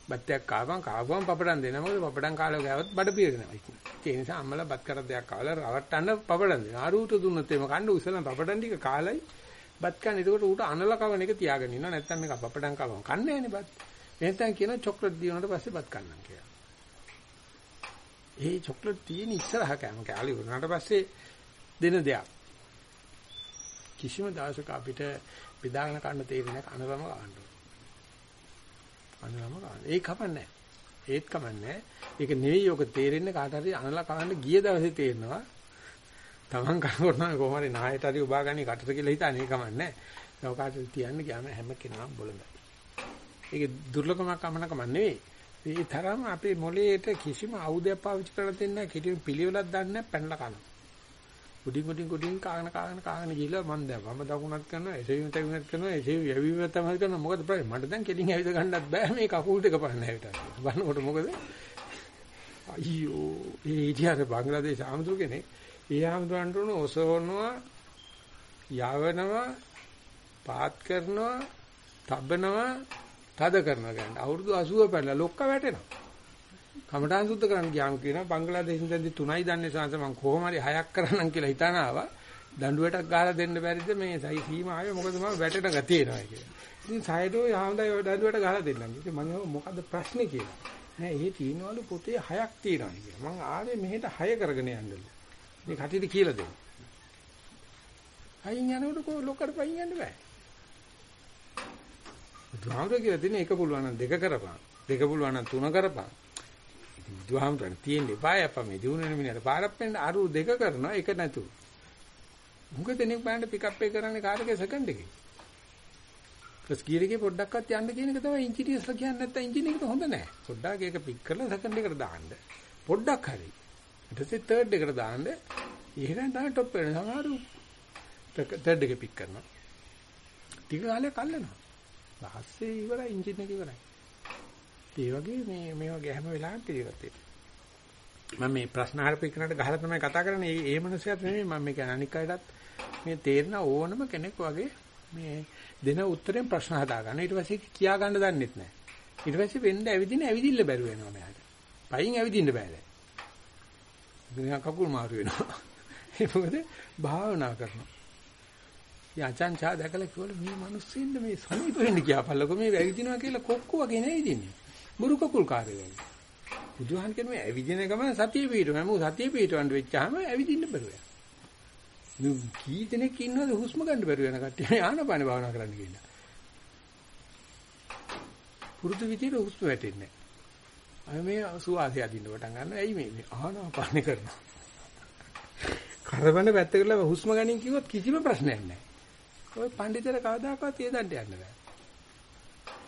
බත්යක් කාපම් කාපුවම පපඩම් දෙනවා. මොකද පපඩම් කාලේ ගාවත් බඩ පිරෙනවා. ඒ නිසා අම්මලා බත් කරක් දෙයක් කාලා රවට්ටන්න පපඩම් දෙනවා. ආරුත දුන්නොත් එimhe කන්න උසලන පපඩම් ටික කාලයි බත් කන්න. ඒකට ඌට අනල කවන එක තියාගෙන ඉන්නවා. නැත්තම් මේක පපඩම් කවම කන්නේ නැනේ බත්. එහෙනම් කියන චොක්ලට් දිනුනට පස්සේ බත් කන්නම් කියලා. ඒ චොක්ලට් තියෙන ඉස්සරහ කෑම කෑලි වුණාට පස්සේ දෙන දෙයක්. කිසිම දවසක අපිට බෙදාගෙන කන්න තේරෙන්නේ නැහැ අනරම ගන්න. අනරම ගන්න. ඒක කමන්නේ ඒත් කමන්නේ ඒක නෙවෙයි ඔක තේරෙන්නේ කාට හරි අනලා කවන්න ගිය දවසේ තේරෙනවා. Taman කරනකොට නම් කොහොම හරි නායට හරි උබා ගන්නේ කටට කියලා හිතන්නේ කමන්නේ. ඒක කාට තියන්න ගියාම හැම කෙනාම බොළඳයි. ඒක දුර්ලභමක් අමනකම නෙවෙයි. ඒ තරම අපේ මොළයේට කිසිම ආයුධයක් පාවිච්චි කරලා දෙන්නේ නැහැ. කිටි පිළිවෙලක් දන්නේ නැහැ පැනලා කනවා. උඩින් උඩින් උඩින් කාගෙන කාගෙන කාගෙන ගිහලා මම දැන් වම දකුණක් කරනවා එසෙවිම තැවිමක් කරනවා එසෙවි යැවීම තමයි කරනවා. මොකද ප්‍රශ්නේ? මට දැන් කෙලින් ඇවිද ගන්නත් බෑ මේ කකුල් දෙක පන්න හැවිත බලනකොට මොකද? අයියෝ ඒ ඉතිහාස බංග්ලාදේශ ආමතුරු කෙනෙක්. ඒ ආමතුරන්ට උන ඔසවනවා යවනවා පාත් කරනවා තබනවා තද කරනවා කියන්නේ අවුරුදු 80 පැනලා ලොක්ක වැටෙනවා. කමඨාන් සුද්ධ කරන්න ගියාම කියනවා බංග්ලාදේශෙන් දැන්දි 3යි දන්නේ සංස මම කොහොම හරි 6ක් කරන්නම් කියලා හිතන ආවා. දඬුවටක් ගහලා දෙන්න බැරිද මේ සයි සීමාවේ මොකද මම වැටෙන ගතිය එනවා කියලා. ඉතින් සයිඩෝ යහමදයි ඔය දඬුවට ගහලා දෙන්නම්. ඉතින් මම මොකද්ද ප්‍රශ්නේ කියලා. නෑ ඒ තියෙනවලු පොතේ 6ක් තියෙනවා කියලා. මම ආවේ මෙහෙට 6 කරගෙන යන්නලු. මේ කටියට කියලා දෙන්න. අයින් යනකොට කො ලොකට පයින් යන්න බෑ. බුදුහාමුදුරුවෝ කියලා තියෙන එක පුළුවන් නම් දෙක කරපන්. දෙක පුළුවන් නම් තුන කරපන්. ඉතින් බුදුහාමුදුරන් තියෙන්නේ පාය අප මේ දිනුනේ මිනිහට පාරක් වෙන්න අරු දෙක කරනවා එක නැතු. මුග දෙනෙක් බලන්න පිකප් එක කරන්නේ කාර් එකේ සෙකන්ඩ් එකේ. ඊට ගියර එකේ පොඩ්ඩක්වත් යන්න කියන එක තමයි ඉන්ජිනියර්ස්ලා කියන්නේ නැත්තම් ඉන්ජින් එකට හොඳ නැහැ. පොඩ්ඩක් ඒක පික් කරලා සෙකන්ඩ් එකට දාන්න. පොඩ්ඩක් හරි. ඊට පස්සේ තර්ඩ් එකට දාන්න. එහෙනම් තමයි টොප් වෙන සමහරු තර්ඩ් එක පික් කරනවා. ටික කාලයක් අල්ලනවා. පස්සේ ඉවරයි එන්ජින් එක ඉවරයි. ඒ වගේ මේ මේ වගේ හැම වෙලාවෙම පිළිගත් මම මේ ප්‍රශ්න අහපේකනට ගහලා තමයි කතා කරන්නේ. ඒ ඒ මනුස්සයත් නෙමෙයි මම මේ කියන්නේ අනික් අයටත් මේ තේරෙන ඕනම කෙනෙක් වගේ මේ දෙන උත්තරෙන් ප්‍රශ්න හදා ගන්න. ඊට පස්සේ කියා ගන්න දන්නෙත් නැහැ. ඊට පස්සේ වෙන්න ඇවිදින ඇවිදින්න බැරුව වෙනවා මෙයාට. පයින් ඇවිදින්න බෑ දැන්. ඉතින් කකුල් මාරු වෙනවා. ඒ මොකද භාවනා කරනවා. යචන් චා දැකලා කිව්වලු මේ මිනිස්සුන්ට මේ සමීප වෙන්න කියපල්ලකො මේ ඇවිදිනවා කියලා කොක්ක වගේ නැවිදින්නේ. බුරු කකුල් කාර්ය වෙන්නේ. බුදුහන් කියන මේ ඇවිදින ගමන් සතිය පිටවෙනවා. මොකද සතිය පිටවන්න වෙච්චාම ඇවිදින්න බැරුව යනවා. මේ කී දෙනෙක් ඉන්නවද හුස්ම ගන්න බැරුව යන කට්ටිය ආනපාන භාවනා කරන්න කියලා. පුරුදු විදියට හුස්ම වැටෙන්නේ නැහැ. අය මේ සුවාසය අදින්න පටන් ගන්නවා. ඇයි මේ ආනපාන කරනවා. නරඹන පැත්ත කරලා හුස්ම ගනින් කිව්වොත් කිසිම ප්‍රශ්නයක් නැහැ. ඔය පඬිතර කවදාකවත් ඒ දණ්ඩ යන්න බෑ.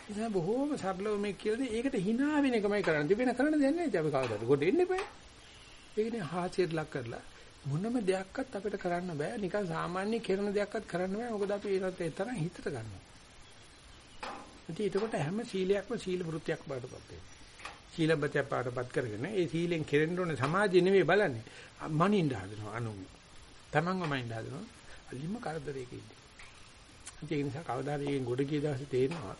ඉතින් බොහෝම සරලව මේ කියලා ඒකට hina වෙන එකමයි කරන්නේ. දෙවෙන කරන්න දෙන්නේ නැහැ. අපි කවදාද කොට එන්නේ බෑ. ඒකනේ හාසියට ලක් කරලා මොනම දෙයක්වත් අපිට කරන්න බෑ. නිකන් සාමාන්‍ය කරන දෙයක්වත් කරන්න බෑ. මොකද අපි ඒකට ඒ තරම් හිතට ගන්නවා. ඉතින් ඒකට හැම සීලයක්ම සීල වෘත්තියක් බාටපත් වෙනවා. සීලබතය පාටපත් කරගෙන ඒ සීලෙන් කෙරෙන්න ඕනේ සමාජය නෙවෙයි බලන්නේ. මනින්න හදනවා අනුන්. තමන්ව මනින්න හදනවා. අලිම කරදරයක ඉන්නේ. ඒ නිසා කවදා හරි ගොඩ ගිය දවසේ තේරෙනවා.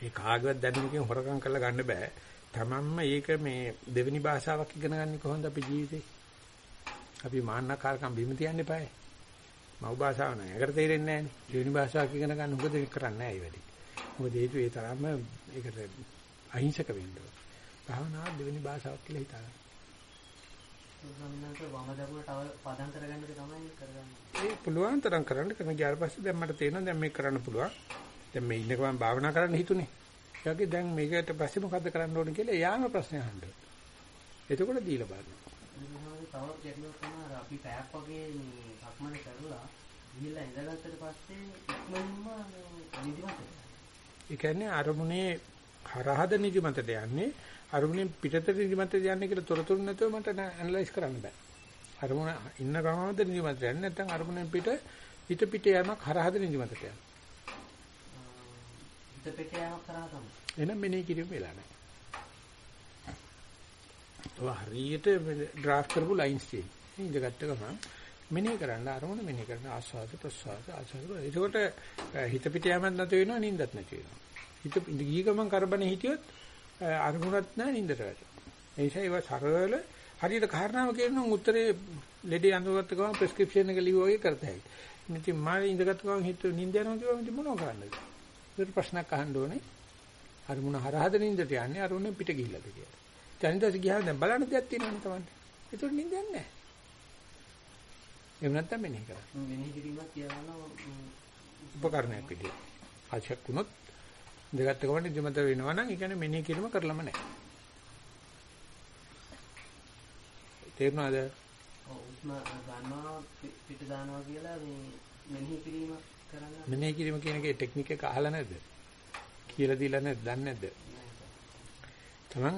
ඒ කාගවත් දැනුමකින් හොරකම් කරලා ගන්න බෑ. තමන්ම ඒක මේ දෙවෙනි භාෂාවක් ඉගෙන ගන්න කොහොමද අපි ජීවිතේ? අපි මාන්නකාරකම් බිම තියන්න එපායි. මව් භාෂාව නෑ. ඒකට තේරෙන්නේ නෑනේ. දෙවෙනි භාෂාවක් ඉගෙන ගන්න මොකද කරන්නේ නෑ ඒ වැඩි. මොකද හේතුව ඒ තරම්ම ඒකට අහිංසක වෙන්න ඕන. භාවනාව දෙවෙනි භාෂාවක් කියලා හිතාගන්න. සම්මත වම දකුණ තව පදම් කරගන්න එක තමයි කරගන්නේ. ඒ පුළුවන් තරම් කරන්න කරන ගියාට පස්සේ දැන් මට තේරෙනවා දැන් මේක කරන්න පුළුවන්. දැන් මේ ඉන්නකම මම භාවනා කරන්න හිතුනේ. ඒ වගේ දැන් මේකට පස්සේ මොකද්ද කරන්න ඕනේ කියලා එයාම ප්‍රශ්න අහන්න. එතකොට දීලා බලන්න. තව ගැටලුවක් තමයි අපි පැයක් වගේ මේ සක්මන කරලා ගිහිල්ලා ඉඳගත්තට පස්සේ ඉක්මනින්ම නිදිමත ඒ කියන්නේ අරමුණේ හරහද නිදිමතට යන්නේ අරමුණෙන් පිටතට නිදිමතට යන්නේ කියලා තොරතුරු නැතුව මට ඇනලයිස් කරන්න බෑ. අරමුණ ඉන්න ගමනද නිදිමතට යන්නේ නැත්නම් අරමුණෙන් පිට හිත පිට යෑමක් හරහද නිදිමතට යන්නේ. හිත පිට යෑමක් කරා තමයි. එහෙනම් මෙනේ කිරීම වෙලා නැහැ. ඔය හරියට ඩ්‍රාෆ්ට් කරපු ලයින්ස් තියෙනවා. ඉඳගත්ත ගමන් මෙනේ කරන්න අරමුණ මෙනේ කරන ආස්වාද ප්‍රසවාස ආස්වාද. ඒකෝට හිත පිට යෑමක් නැති වෙනවා නිින්දත් නැති වෙනවා. හිත ගිය ගමන් කරබනේ හිටියොත් අරමුණක් නැහැ නින්දට වැටෙනවා. ඒ නිසා ඒවා සරල හරියට කාරණාව කියනවා උත්තරේ ලෙඩේ අඳුරගත්ත ගමන් ප්‍රෙස්ක්‍රිප්ෂන් එක ලියුවා වගේ කරත හැකියි. ඉතින් මම ඉඳගත්ත ගමන් හිත නින්ද යනවා කියවම ඉතින් මොනව කරන්නද? ඒක ප්‍රශ්නයක් අහන්න ඕනේ. අරමුණ හරහද නින්දට යන්නේ අරමුණෙන් පිට ගිහිල්ලාද කියලා. දැන් ගියාම දැන් බලන්න දෙයක් තියෙනවනේ තමයි. ඒතකොට නින්ද යන්නේ නැහැ. එහෙම නැත්නම් මෙනෙහි කරා. මෙනෙහි කිරීමක් කියනවා උපකරණයක් විදියට. ආශයක් වුණොත් දෙගත්ත ගමන් නිදිමත වෙනවා නම් ඒ කියන්නේ මෙනෙහි කිරීම කරලම නැහැ. තේරුණාද? ඔව් ගන්නවා පිට දානවා කියලා මේ මෙනෙහි කිරීම කරන්න මෙනෙහි කිරීම කියන එකේ ටෙක්නික් එක අහලා නැද්ද? කියලා දීලා නැද්ද? දන්නේ නැද්ද? තමන්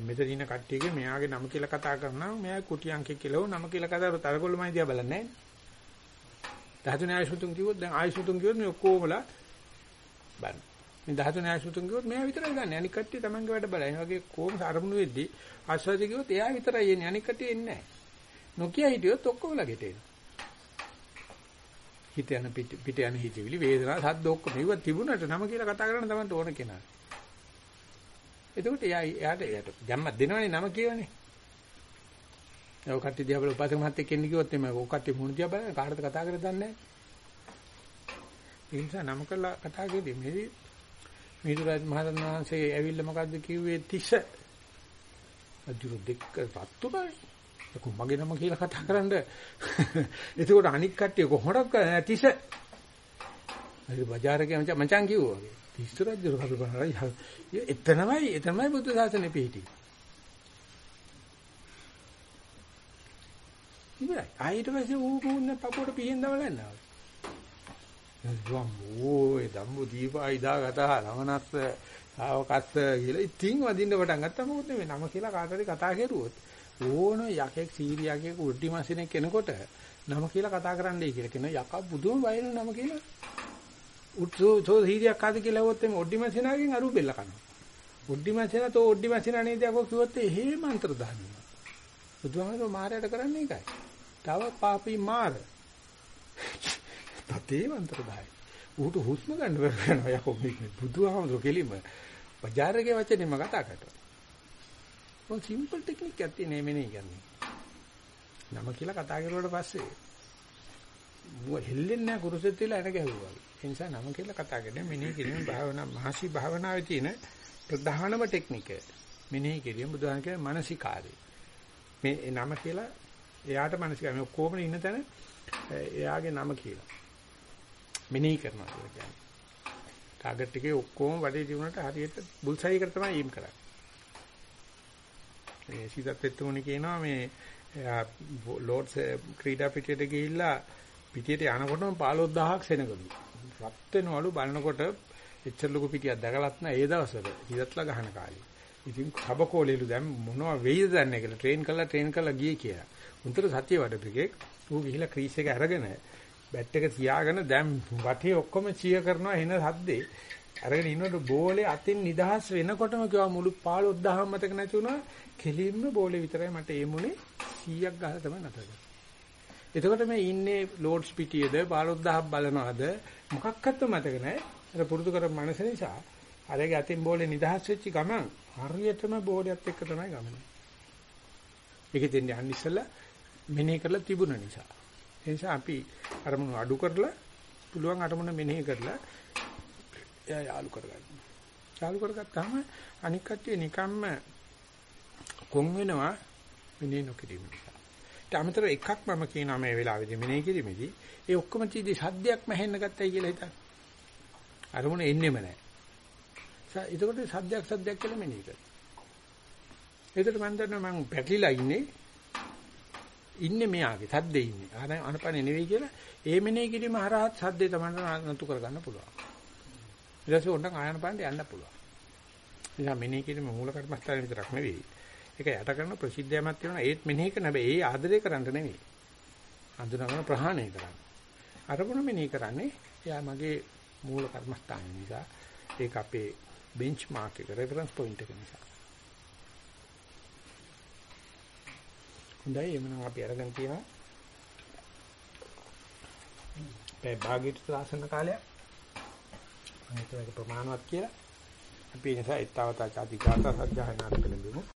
මෙතන ඉන්න කට්ටියගේ මෙයාගේ නම කියලා කතා කරනවා මෙයා කුටි අංකේ කියලා නම කියලා කතා කරලා තරගොල්ලමයි දිහා බලන්නේ නැහැ. 13 ආයසුතුන් කිව්වොත් දැන් ආයසුතුන් කිව්වොත් මේ ඔක්කොමලා බලන්න. මේ 13 ආයසුතුන් කිව්වොත් මෙයා විතරයි ගන්න. අනික කට්ටිය තමන්ගේ වැඩ බලයි. ඒ වගේ කොහොම අරමුණු වෙද්දි ආස්වාද කිව්වොත් එයා විතරයි එන්නේ. අනික කට්ටිය එන්නේ නැහැ. නොකිය හිටියොත් ඔක්කොම ළඟට එනවා. හිත යන පිට පිට යන හිතවිලි වේදනා සද්ද ඔක්කොම ඉව තිබුණට නම කියලා කතා කරන්න තමයි ඕන කෙනා. එතකොට එයා එයාට එයාට ජම්මක් දෙනවනේ නම කියවනේ. ඒ කට්ටිය දිහා බලලා උපාසක මහත්තයෙක් කෙනෙක් කිව්වොත් එimhe ඔය කට්ටිය මුණ දිහා බලන කාටද කතා කරද දන්නේ නැහැ. ඒ නිසා නම කළා කතා කරේදී මේ මිහිඳුරාජ මහරහතන් වහන්සේ ඇවිල්ලා මොකද්ද කිව්වේ තිස්ස. අජුරු දෙක පත්තුමයි. ඒක මගේ නම කියලා කතා කරන්න. එතකොට අනික් කට්ටිය කොහොමද කරන්නේ තිස්ස. හරි බજારකේ මචං මචං කිව්වා වගේ. තිස්ස රජු කරු කරා. එතනමයි එතනමයි බුද්ධ ශාසනය පිහිටි. ඉවරයි. ආයෙත් පස්සේ ඌ කෝන්නේ පපුවට පිහින් දවලන්නා. ධම්මෝ ධම්මෝ දීපයි දාගතා රමනස්ස සාවකස්ස කියලා ඉතින් වදින්න පටන් ගත්තා. මොකද මේ නම කියලා කාට හරි කතා කරුවොත් ඕන යකෙක් සීරියාගේ කුඩි මාසිනේ කෙනකොට නම කියලා කතා කරන්නයි කියලා කියන යකා බුදුම වයින් නම කියලා. උත්සෝ සෝ සීරියක් කාද කියලා හොත් එමෙ ඔඩ්ඩි මාසිනාගෙන් අරු බෙල්ල කනවා. ඔඩ්ඩි මාසිනා තෝ ඔඩ්ඩි මාසිනා නේද යකෝ කිව්වොත් එහෙම අන්තර දානවා බුදුහාමරෝ මාරයට කරන්නේ ඒකයි. තව පාපී මාර. තතේ මන්ත්‍රදායි. ඌට හුස්ම ගන්න බැහැ යකෝ මේ බුදුහාමුදුර කෙලිම බજારගේ වචනේම කතා කරනවා. ඔය සිම්පල් ටෙක්නික් එකක් තියෙන මේ කියන්නේ. නම කියලා කතා කරුවාට පස්සේ මු හෙල්ලෙන්නේ නැහැ කුරුසෙත් තියලා එන ගැහුවා. ඒ නිසා නම කියලා කතා කරන්නේ මෙනෙහි කිරීම භාවනා මහසි භාවනාවේ තියෙන ප්‍රධානම ටෙක්නික. මෙනෙහි කිරීම බුදුහාම කියන්නේ මානසිකාරය. මේ නම කියලා එයාට මානසිකාරය මේ ඔක්කොම ඉන්න තැන එයාගේ නම කියලා. මෙනෙහි කරනවා කියලා කියන්නේ. ටාගට් එකේ ඔක්කොම වැඩේ දිනුනට හරියට බුල්සයි එකට තමයි එයිම් කරන්නේ. මේ සීතත් එතුමුනි කියනවා මේ එයා ලෝඩ්ස් ක්‍රීඩා පිටියට ගිහිල්ලා පිටියට යනකොටම 15000ක් සෙනගලු. රත් වෙනවලු බලනකොට එච්චර ලොකු පිටියක් දැකලත් නැහැ ඒ දවස්වල. ඉදත්ලා ගහන කාලේ. ඉතින් කබකෝලෙලු දැන් මොනවා වෙයිද දන්නේ කියලා ට්‍රේන් කරලා ට්‍රේන් කරලා ගියේ කියලා. උන්තර සතිය වඩපෙකෙක් ඌ ගිහිල්ලා ක්‍රීස් එක අරගෙන බැට් එක තියාගෙන දැන් වටේ ඔක්කොම චිය කරනවා එන සද්දේ අරගෙන ඉන්නකොට බෝලේ අතින් නිදහස් වෙනකොටම කිව්වා මුළු 15000 මතක නැති වුණා කෙලින්ම බෝලේ විතරයි මට ඒ මුනේ 100ක් ගහලා තමයි නැතද. එතකොට මේ ඉන්නේ ලෝඩ්ස් පිටියේද 15000ක් බලනවාද මොකක්වත් මතක නැහැ. අර පුරුදු කරපු මනස නිසා අරගේ අතින් බෝලේ නිදහස් වෙච්ච ගමන් හරියටම බෝලයත් එක්ක තමයි ගමන. ඒකෙන් යන්නේ ඉස්සලා මෙනෙහි කරලා තිබුණ නිසා. ඒ නිසා අපි අරමුණු අඩු කරලා පුළුවන් අරමුණ මෙනෙහි කරලා එයා යාලු කරගන්න. යාලු කරගත්තාම අනික් කට්ටිය නිකම්ම කොන් වෙනවා මෙනෙහි නොකිරීම නිසා. ඊට අමතරව එකක් මම කියනවා මේ වෙලාවේදී මෙනෙහි කිරීමේදී ඒ ඔක්කොම චීදී සද්දයක් මහෙන්න ගත්තයි කියලා හිතන්න. අරමුණ එන්නෙම නැහැ. එතකොට සද්දයක් සද්දයක් කියලා මෙනෙහි කරනවා. එතකොට මම දන්නවා මම පැටලිලා ඉන්නේ ඉන්නේ මෙයාගේ සද්දේ ඉන්නේ. අර අනපනේ නෙවෙයි කියලා ඒ මෙනෙහි කිරීම හරහා සද්දේ තමයි නතු කරගන්න පුළුවන්. ඊට පස්සේ උන්ට ආයන පාණ්ඩ යන්න පුළුවන්. නිසා මෙනෙහි කිරීම මූල කර්මස්ථානේ විතරක් නෙවෙයි. ඒක යට කරන ප්‍රසිද්ධියමක් තියෙනවා. ඒත් මෙනෙහි කරන හැබැයි ඒ ආදරය කරන්න නෙවෙයි. අඳුනගෙන ප්‍රහාණය කරන්න. අරමුණ මෙනෙහි කරන්නේ එයා මගේ මූල කර්මස්ථාන නිසා. ඒක අපේ බෙන්ච්මාර්ක් එක රෙෆරන්ස් පොයින්ට් එක නිසා. හොඳයි එමනම් අපි අරගෙන තියෙනවා. මේ භාගීට දාසන කාලයක්. අනිත් එක ප්‍රමාණවත් කියලා. අපි ඒ නිසා ඊතාවතා ආදී ගාථා සජ්ජායනා කරන්න